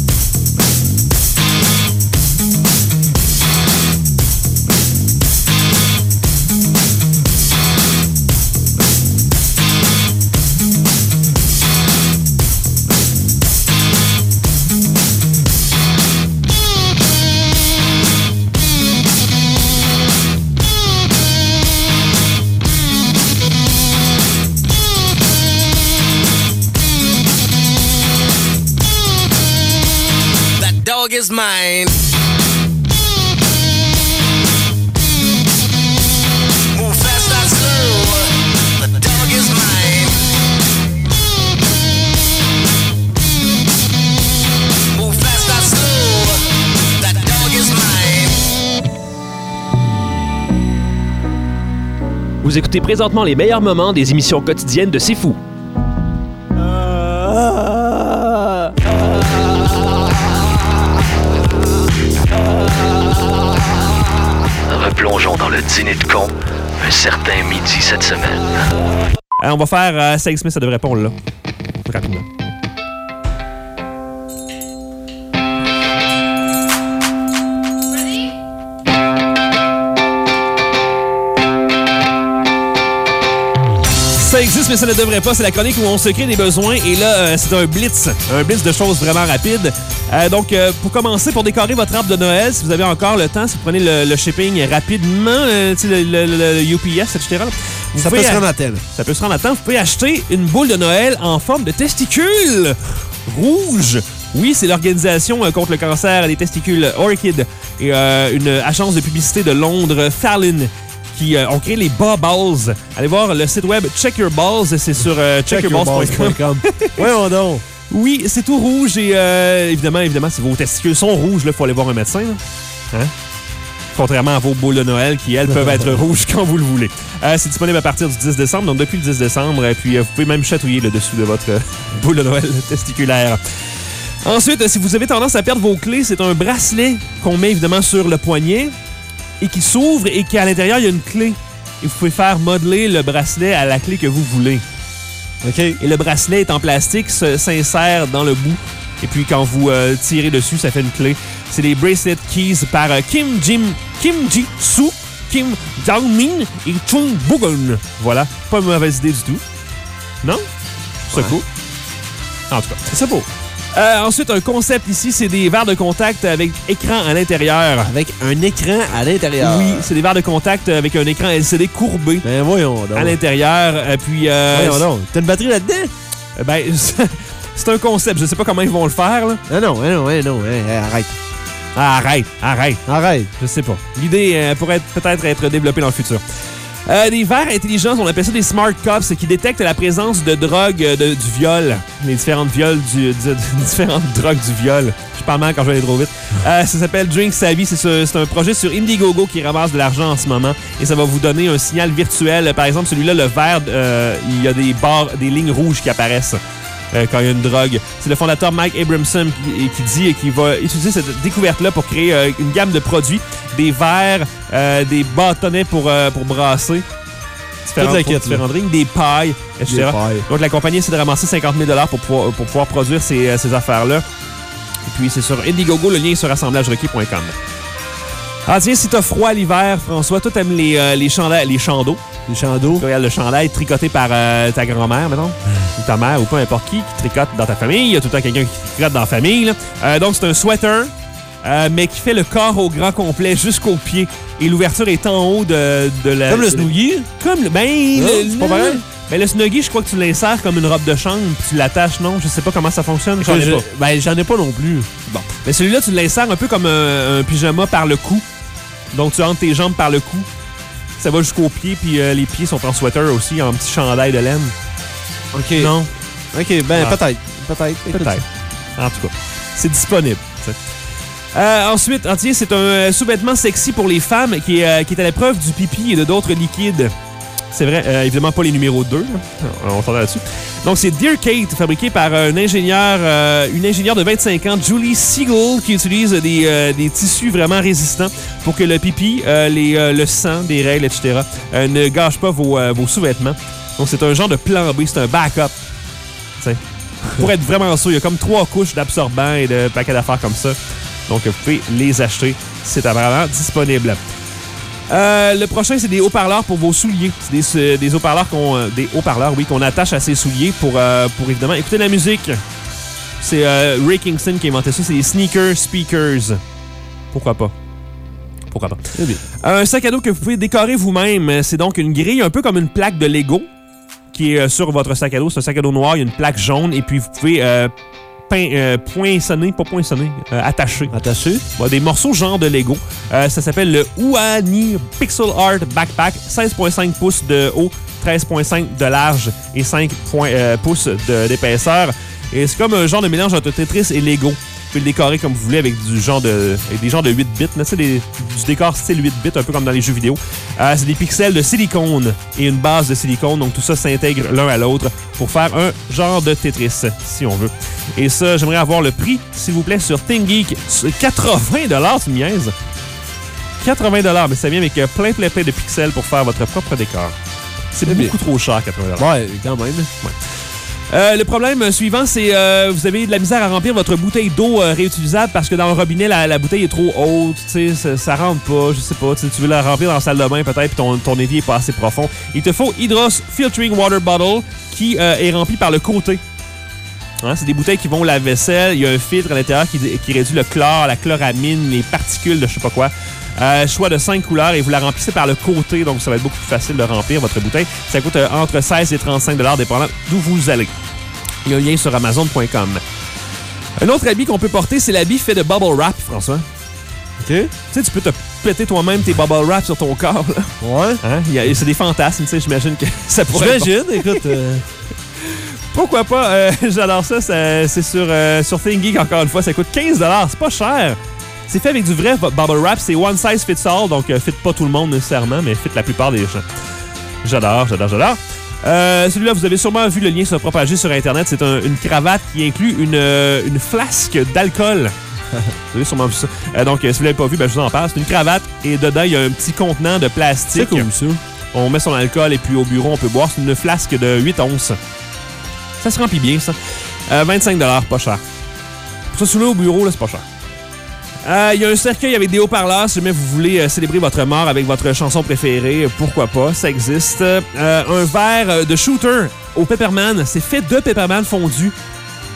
Vous écoutez présentement les meilleurs moments des émissions quotidiennes de C'est Fou. Replongeons dans le dîner de con un certain midi cette semaine. Euh, on va faire euh, Smith, ça devrait pas, on l'a. Rapidement. Ça existe, mais ça ne devrait pas. C'est la chronique où on se crée des besoins. Et là, euh, c'est un blitz. Un blitz de choses vraiment rapides. Euh, donc, euh, pour commencer, pour décorer votre arbre de Noël, si vous avez encore le temps, si vous prenez le, le shipping rapidement, tu sais, le, le- le UPS, etc. vous Ça peut se rendre à tel. Ça peut se rendre à temps. Vous pouvez acheter une boule de Noël en forme de testicule rouge. Oui, c'est l'organisation contre le cancer des testicules Orchid et une agence de publicité de Londres, Fallon, qui euh, ont créé les Ball Balls. Allez voir le site web Check Your Balls, c'est sur euh, checkyourballs.com. Voyons donc. Oui, c'est tout rouge et euh, évidemment, évidemment, si vos testicules sont rouges, il faut aller voir un médecin. là. Hein? Contrairement à vos boules de Noël qui, elles, peuvent être rouges quand vous le voulez. Euh, c'est disponible à partir du 10 décembre, donc depuis le 10 décembre. Et puis, euh, vous pouvez même chatouiller le dessous de votre euh, boule de Noël testiculaire. Ensuite, si vous avez tendance à perdre vos clés, c'est un bracelet qu'on met évidemment sur le poignet et qui s'ouvre et qui, à l'intérieur, il y a une clé. Et vous pouvez faire modeler le bracelet à la clé que vous voulez. OK. Et le bracelet est en plastique, s'insère dans le bout. Et puis quand vous euh, tirez dessus, ça fait une clé. C'est les Bracelet Keys par euh, Kim Jim Kim Ji Soo, Kim Jong-min et Chung Bugon. Voilà, pas une mauvaise idée du tout. Non? C'est Ouais. cool. En tout cas, c'est beau. Euh, ensuite, un concept ici, c'est des verres de contact avec écran à l'intérieur. Avec un écran à l'intérieur. Oui, c'est des verres de contact avec un écran LCD courbé Ben voyons donc. à l'intérieur. Euh, Puis, euh, Voyons donc. T'as une batterie là-dedans? Ben, c'est un concept. Je sais pas comment ils vont le faire. Là. Ah non, ah non, ah non, hein, hein, arrête. Ah, arrête, arrête. Arrête. Je sais pas. L'idée euh, pourrait être- peut-être être développée dans le futur. Euh, des verres intelligents, on appelle ça des smart cups, qui détectent la présence de drogue euh, de- du viol. Les différentes viols du, différentes drogues du viol. Je parle mal quand je vais aller trop vite. Euh, ça s'appelle Drink Savvy. C'est ce- c'est un projet sur Indiegogo qui ramasse de l'argent en ce moment. Et ça va vous donner un signal virtuel. Par exemple, celui-là, le vert, euh, il y a des barres, des lignes rouges qui apparaissent. Euh, quand il y a une drogue. C'est le fondateur Mike Abramson qui, qui dit qu'il va utiliser cette découverte-là pour créer euh, une gamme de produits, des verres, euh, des bâtonnets pour, pour brasser. Différentes, des pailles, etc. Des pailles. Donc la compagnie essaie de ramasser 50 000 pour pouvoir, pour pouvoir produire ces, ces affaires-là. Et puis c'est sur Indiegogo, le lien est sur assemblagerequis.com. Ah tiens, si t'as froid l'hiver, François, toi t'aimes les, euh, les, chandails- les chandeaux. Des chandails. Tu regardes le chandail tricoté par euh, ta grand-mère, mettons, ou ta mère, ou peu importe qui, qui tricote dans ta famille. Il y a tout le temps quelqu'un qui tricote dans la famille. Euh, donc, c'est un sweater, euh, mais qui fait le corps au grand complet jusqu'au pied. Et l'ouverture est en haut de, de la... Comme le Snuggie? Comme le... Ben, c'est pas pareil? Ben, le Snuggie, je crois que tu l'insères comme une robe de chambre, puis tu l'attaches, non? Je sais pas comment ça fonctionne. J'en ai Je- pas. Ben, j'en ai pas non plus. Bon. Mais celui-là, tu l'insères un peu comme un, un pyjama par le cou. Donc, tu entres tes jambes par le cou. Ça va jusqu'aux pieds, puis euh, les pieds sont en sweater aussi, en petit chandail de laine. OK. Non? OK, ben, Ah. peut-être. Peut-être. Peut-être. En tout cas, c'est disponible. Euh, ensuite, entier, c'est un euh, sous-vêtement sexy pour les femmes qui est, euh, qui est à l'épreuve du pipi et de d'autres liquides. C'est vrai, euh, évidemment pas les numéros 2. là. On s'entend là-dessus. Donc, c'est Dear Kate, fabriqué par un ingénieur, euh, une ingénieure de 25 ans, Julie Siegel, qui utilise des, euh, tissus vraiment résistants pour que le pipi, euh, les, euh, le sang, des règles, etc., euh, ne gâche pas vos, euh, sous-vêtements. Donc, c'est un genre de plan B, c'est un backup. Pour être vraiment sûr, il y a comme trois couches d'absorbants et de paquets d'affaires comme ça. Donc, vous pouvez les acheter. C'est vraiment disponible. Euh, le prochain, c'est des haut-parleurs pour vos souliers. C'est des, des haut-parleurs qu'on, euh, des haut-parleurs, oui, qu'on attache à ses souliers pour, euh, pour évidemment écouter la musique. C'est euh, Ray Kingston qui a inventé ça. C'est des sneaker speakers. Pourquoi pas? Pourquoi pas? Un sac à dos que vous pouvez décorer vous-même. C'est donc une grille un peu comme une plaque de Lego qui est euh, sur votre sac à dos. C'est un sac à dos noir, il y a une plaque jaune et puis vous pouvez euh, euh, poinçonner, pas poinçonner, euh, attacher. Attacher? des morceaux genre de Lego. Euh, ça s'appelle le Ouani Pixel Art Backpack, 16.5 pouces de haut, 13.5 de large et 5 points- euh, pouces d'épaisseur. Et c'est comme un genre de mélange entre Tetris et Lego. Vous pouvez le décorer comme vous voulez avec du genre de avec des genres de 8 bits, des- du décor style 8 bits, un peu comme dans les jeux vidéo. Euh, c'est des pixels de silicone et une base de silicone, donc tout ça s'intègre l'un à l'autre pour faire un genre de Tetris, si on veut. Et ça, j'aimerais avoir le prix, s'il vous plaît, sur ThinkGeek. C'est 80 tu me niaises? 80 mais ça vient avec euh, plein, plein, plein de pixels pour faire votre propre décor. C'est bien. beaucoup trop cher, 80 Ouais, quand même. Euh, le problème suivant, c'est euh, vous avez de la misère à remplir votre bouteille d'eau euh, réutilisable parce que dans le robinet, la, la bouteille est trop haute, ça, ça rentre pas, je sais pas. tu veux la remplir dans la salle de bain peut-être, puis ton, ton évier est pas assez profond. Il te faut Hydros Filtering Water Bottle qui euh, est rempli par le côté. Hein, c'est des bouteilles qui vont au lave-vaisselle. Il y a un filtre à l'intérieur qui, qui réduit le chlore, la chloramine, les particules de je sais pas quoi. Euh, choix de 5 couleurs et vous la remplissez par le côté, donc ça va être beaucoup plus facile de remplir votre bouteille. Ça coûte euh, entre 16 et 35 dépendant d'où vous allez. Il y a un lien sur Amazon.com. Un autre habit qu'on peut porter, c'est l'habit fait de bubble wrap, François. OK. Tu sais, tu peux te péter toi-même tes bubble wrap sur ton corps. Là. Ouais. Hein? C'est des fantasmes, tu sais, j'imagine que ça pourrait J'imagine, écoute. euh, pourquoi pas? Euh, J'adore ça. ça- c'est sur, euh, sur ThinkGeek, encore une fois. Ça coûte 15 C'est pas cher. C'est fait avec du vrai bu- bubble wrap. C'est one size fits all. Donc, euh, fit pas tout le monde nécessairement, mais fit la plupart des gens. J'adore, j'adore, j'adore. Euh, Celui-là, vous avez sûrement vu le lien se propager sur Internet. C'est un- une cravate qui inclut une, euh, une flasque d'alcool. vous avez sûrement vu ça. Euh, donc, si vous l'avez pas vu, ben, je vous en parle. C'est une cravate et dedans, il y a un petit contenant de plastique. C'est cool, ça. On met son alcool et puis au bureau, on peut boire. C'est une flasque de 8 onces. Ça se remplit bien, ça. Euh, 25 pas cher. Pour ça, sous au bureau, là, c'est pas cher. Euh, Il y a un cercueil avec des haut-parleurs. Si jamais vous voulez euh, célébrer votre mort avec votre chanson préférée, euh, pourquoi pas, ça existe. Euh, un verre de shooter au pepperman. C'est fait de pepperman fondu.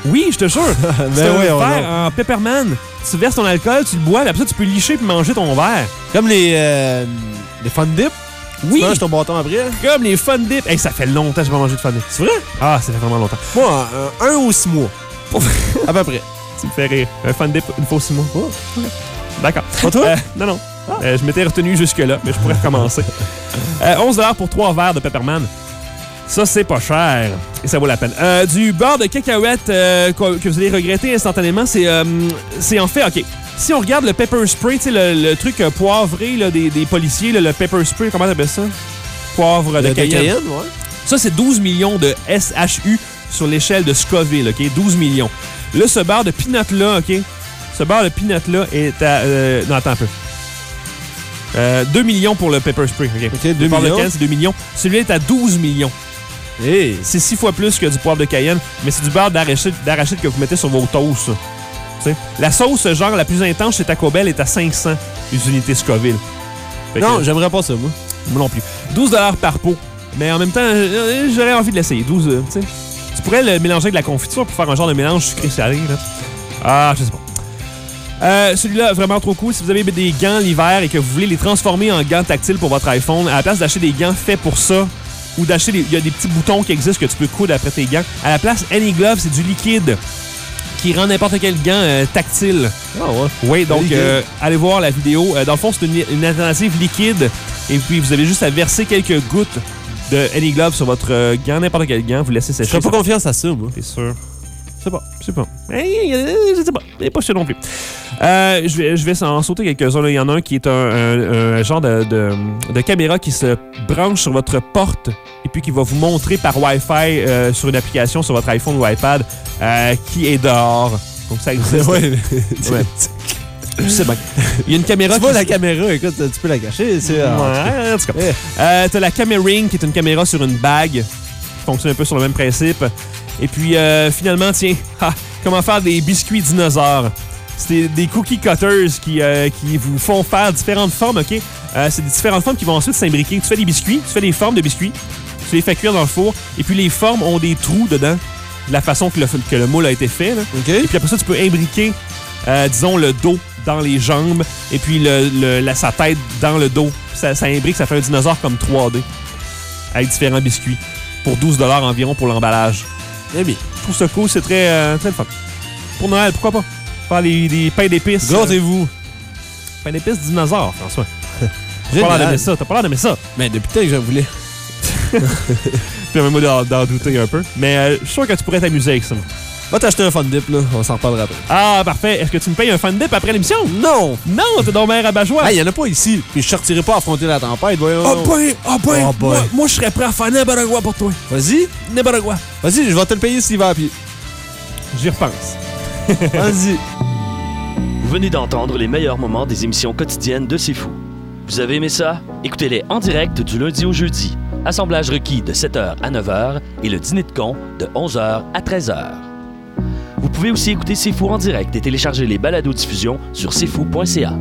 Oui, je te jure. c'est un oui, on verre en pepperman. Tu verses ton alcool, tu le bois, puis après ça, tu peux licher puis manger ton verre. Comme les, euh, les Fun Dip? Oui. Tu manges ton bâton après? Comme les Fun Dip. Hey, ça fait longtemps que j'ai pas mangé de Fun Dip. C'est vrai? Ah, ça fait vraiment longtemps. Moi, un, un ou six mois. à peu près. Tu me fais rire. Un Fun Dip une six mois. Oh, D'accord. Pas toi? Euh, non, non. Euh, je m'étais retenu jusque-là, mais je pourrais recommencer. Euh, 11 pour trois verres de Pepperman. Ça, c'est pas cher. Et ça vaut la peine. Euh, du beurre de cacahuète que vous allez regretter instantanément, c'est c'est en fait, OK. Si on regarde le pepper spray, tu sais, le, le truc poivré là, des, des policiers, là, le pepper spray, comment t'appelles ça? Poivre de, De Cayenne. Cayenne, ouais. Ça, c'est 12 millions de SHU sur l'échelle de Scoville, OK? 12 millions. Là, ce beurre de peanut-là, OK? Ce beurre de peanut-là est à... euh, non, attends un peu. Euh, 2 millions pour le pepper spray, OK? OK, Le 2 beurre de millions. Cayenne, c'est 2 millions. Celui-là est à 12 millions. Hey. C'est 6 fois plus que du poivre de Cayenne, mais c'est du beurre d'arachide d'arachide que vous mettez sur vos toasts. ça. Tu sais? La sauce, genre, la plus intense chez Taco Bell est à 500 unités Scoville. Fait que- Non, j'aimerais pas ça, moi. Moi non plus. 12 par pot. Mais en même temps, euh, j'aurais envie de l'essayer. 12, euh, tu sais. Tu pourrais le mélanger avec de la confiture pour faire un genre de mélange sucré-salé. Ah, je sais pas. Euh, Celui-là, vraiment trop cool. Si vous avez des gants l'hiver et que vous voulez les transformer en gants tactiles pour votre iPhone, à la place d'acheter des gants faits pour ça, ou d'acheter des. Il y a des petits boutons qui existent que tu peux coudre après tes gants. À la place, Any Glove, c'est du liquide qui rend n'importe quel gant euh, tactile. Ah ouais. Oui, donc euh, allez voir la vidéo. Euh, dans le fond, c'est une, une alternative liquide. Et puis, vous avez juste à verser quelques gouttes de Any Glove sur votre euh, gant, n'importe quel gant. Vous laissez Je sécher. ferais pas ça- confiance à ça, moi. C'est sûr. Je sais pas, je sais pas. Euh, je sais pas. Mais pas sûr non plus. Euh, je, vais, je vais en sauter quelques-uns. Il y en a un qui est un, un- un genre de, de- de caméra qui se branche sur votre porte et puis qui va vous montrer par Wi-Fi euh, sur une application sur votre iPhone ou iPad euh, qui est dehors. Donc ça existe. Ouais. Ouais. Bien. Il y a une caméra Tu qui vois la caméra, écoute, tu peux la cacher. Ouais, en tout cas. Euh, T'as la Camera Ring, qui est une caméra sur une bague, qui fonctionne un peu sur le même principe. Et puis, euh, finalement, tiens, ha, comment faire des biscuits dinosaures? C'est des, cookie cutters qui, euh, qui vous font faire différentes formes, OK? Euh, c'est des différentes formes qui vont ensuite s'imbriquer. Tu fais des biscuits, tu fais des formes de biscuits, tu les fais cuire dans le four, et puis les formes ont des trous dedans, de la façon que le, que le moule a été fait. là. Et puis après ça, tu peux imbriquer, disons, le dos dans les jambes, et puis le, le- la, sa tête dans le dos. Ça, ça imbrique, ça fait un dinosaure comme 3D, avec différents biscuits, pour 12 environ pour l'emballage. Eh bien. Pour ce coup, c'est très, euh, très fun. Pour Noël, pourquoi pas? Faire des, des pains d'épices. Gâtez-vous. Pain d'épices dinosaure, François. T'as pas l'air d'aimer ça, t'as pas l'air d'aimer ça. Mais depuis que je voulais. Puis même moi d'en d'en douter un peu. Mais euh, je suis sûr que tu pourrais t'amuser avec ça. Va t'acheter un fun dip, là. On s'en reparlera après. Ah, parfait. Est-ce que tu me payes un fan dip après l'émission? Non! Non, t'es mère à Il y en a pas ici. Puis je sortirai pas affronter la tempête, voyons. Ah ben, ah ben, Oh, boy. moi, moi, je serais prêt à faire quoi pour toi. Vas-y. Quoi. Vas-y, je vais te le payer s'il va à pied. J'y repense. Vas-y. Vous venez d'entendre les meilleurs moments des émissions quotidiennes de C'est Fou. Vous avez aimé ça? Écoutez-les en direct du lundi au jeudi. Assemblage requis de 7h à 9h et le dîner de con de 11h à 13h. Vous pouvez aussi écouter C'est en direct et télécharger les balados diffusion sur cfou.ca.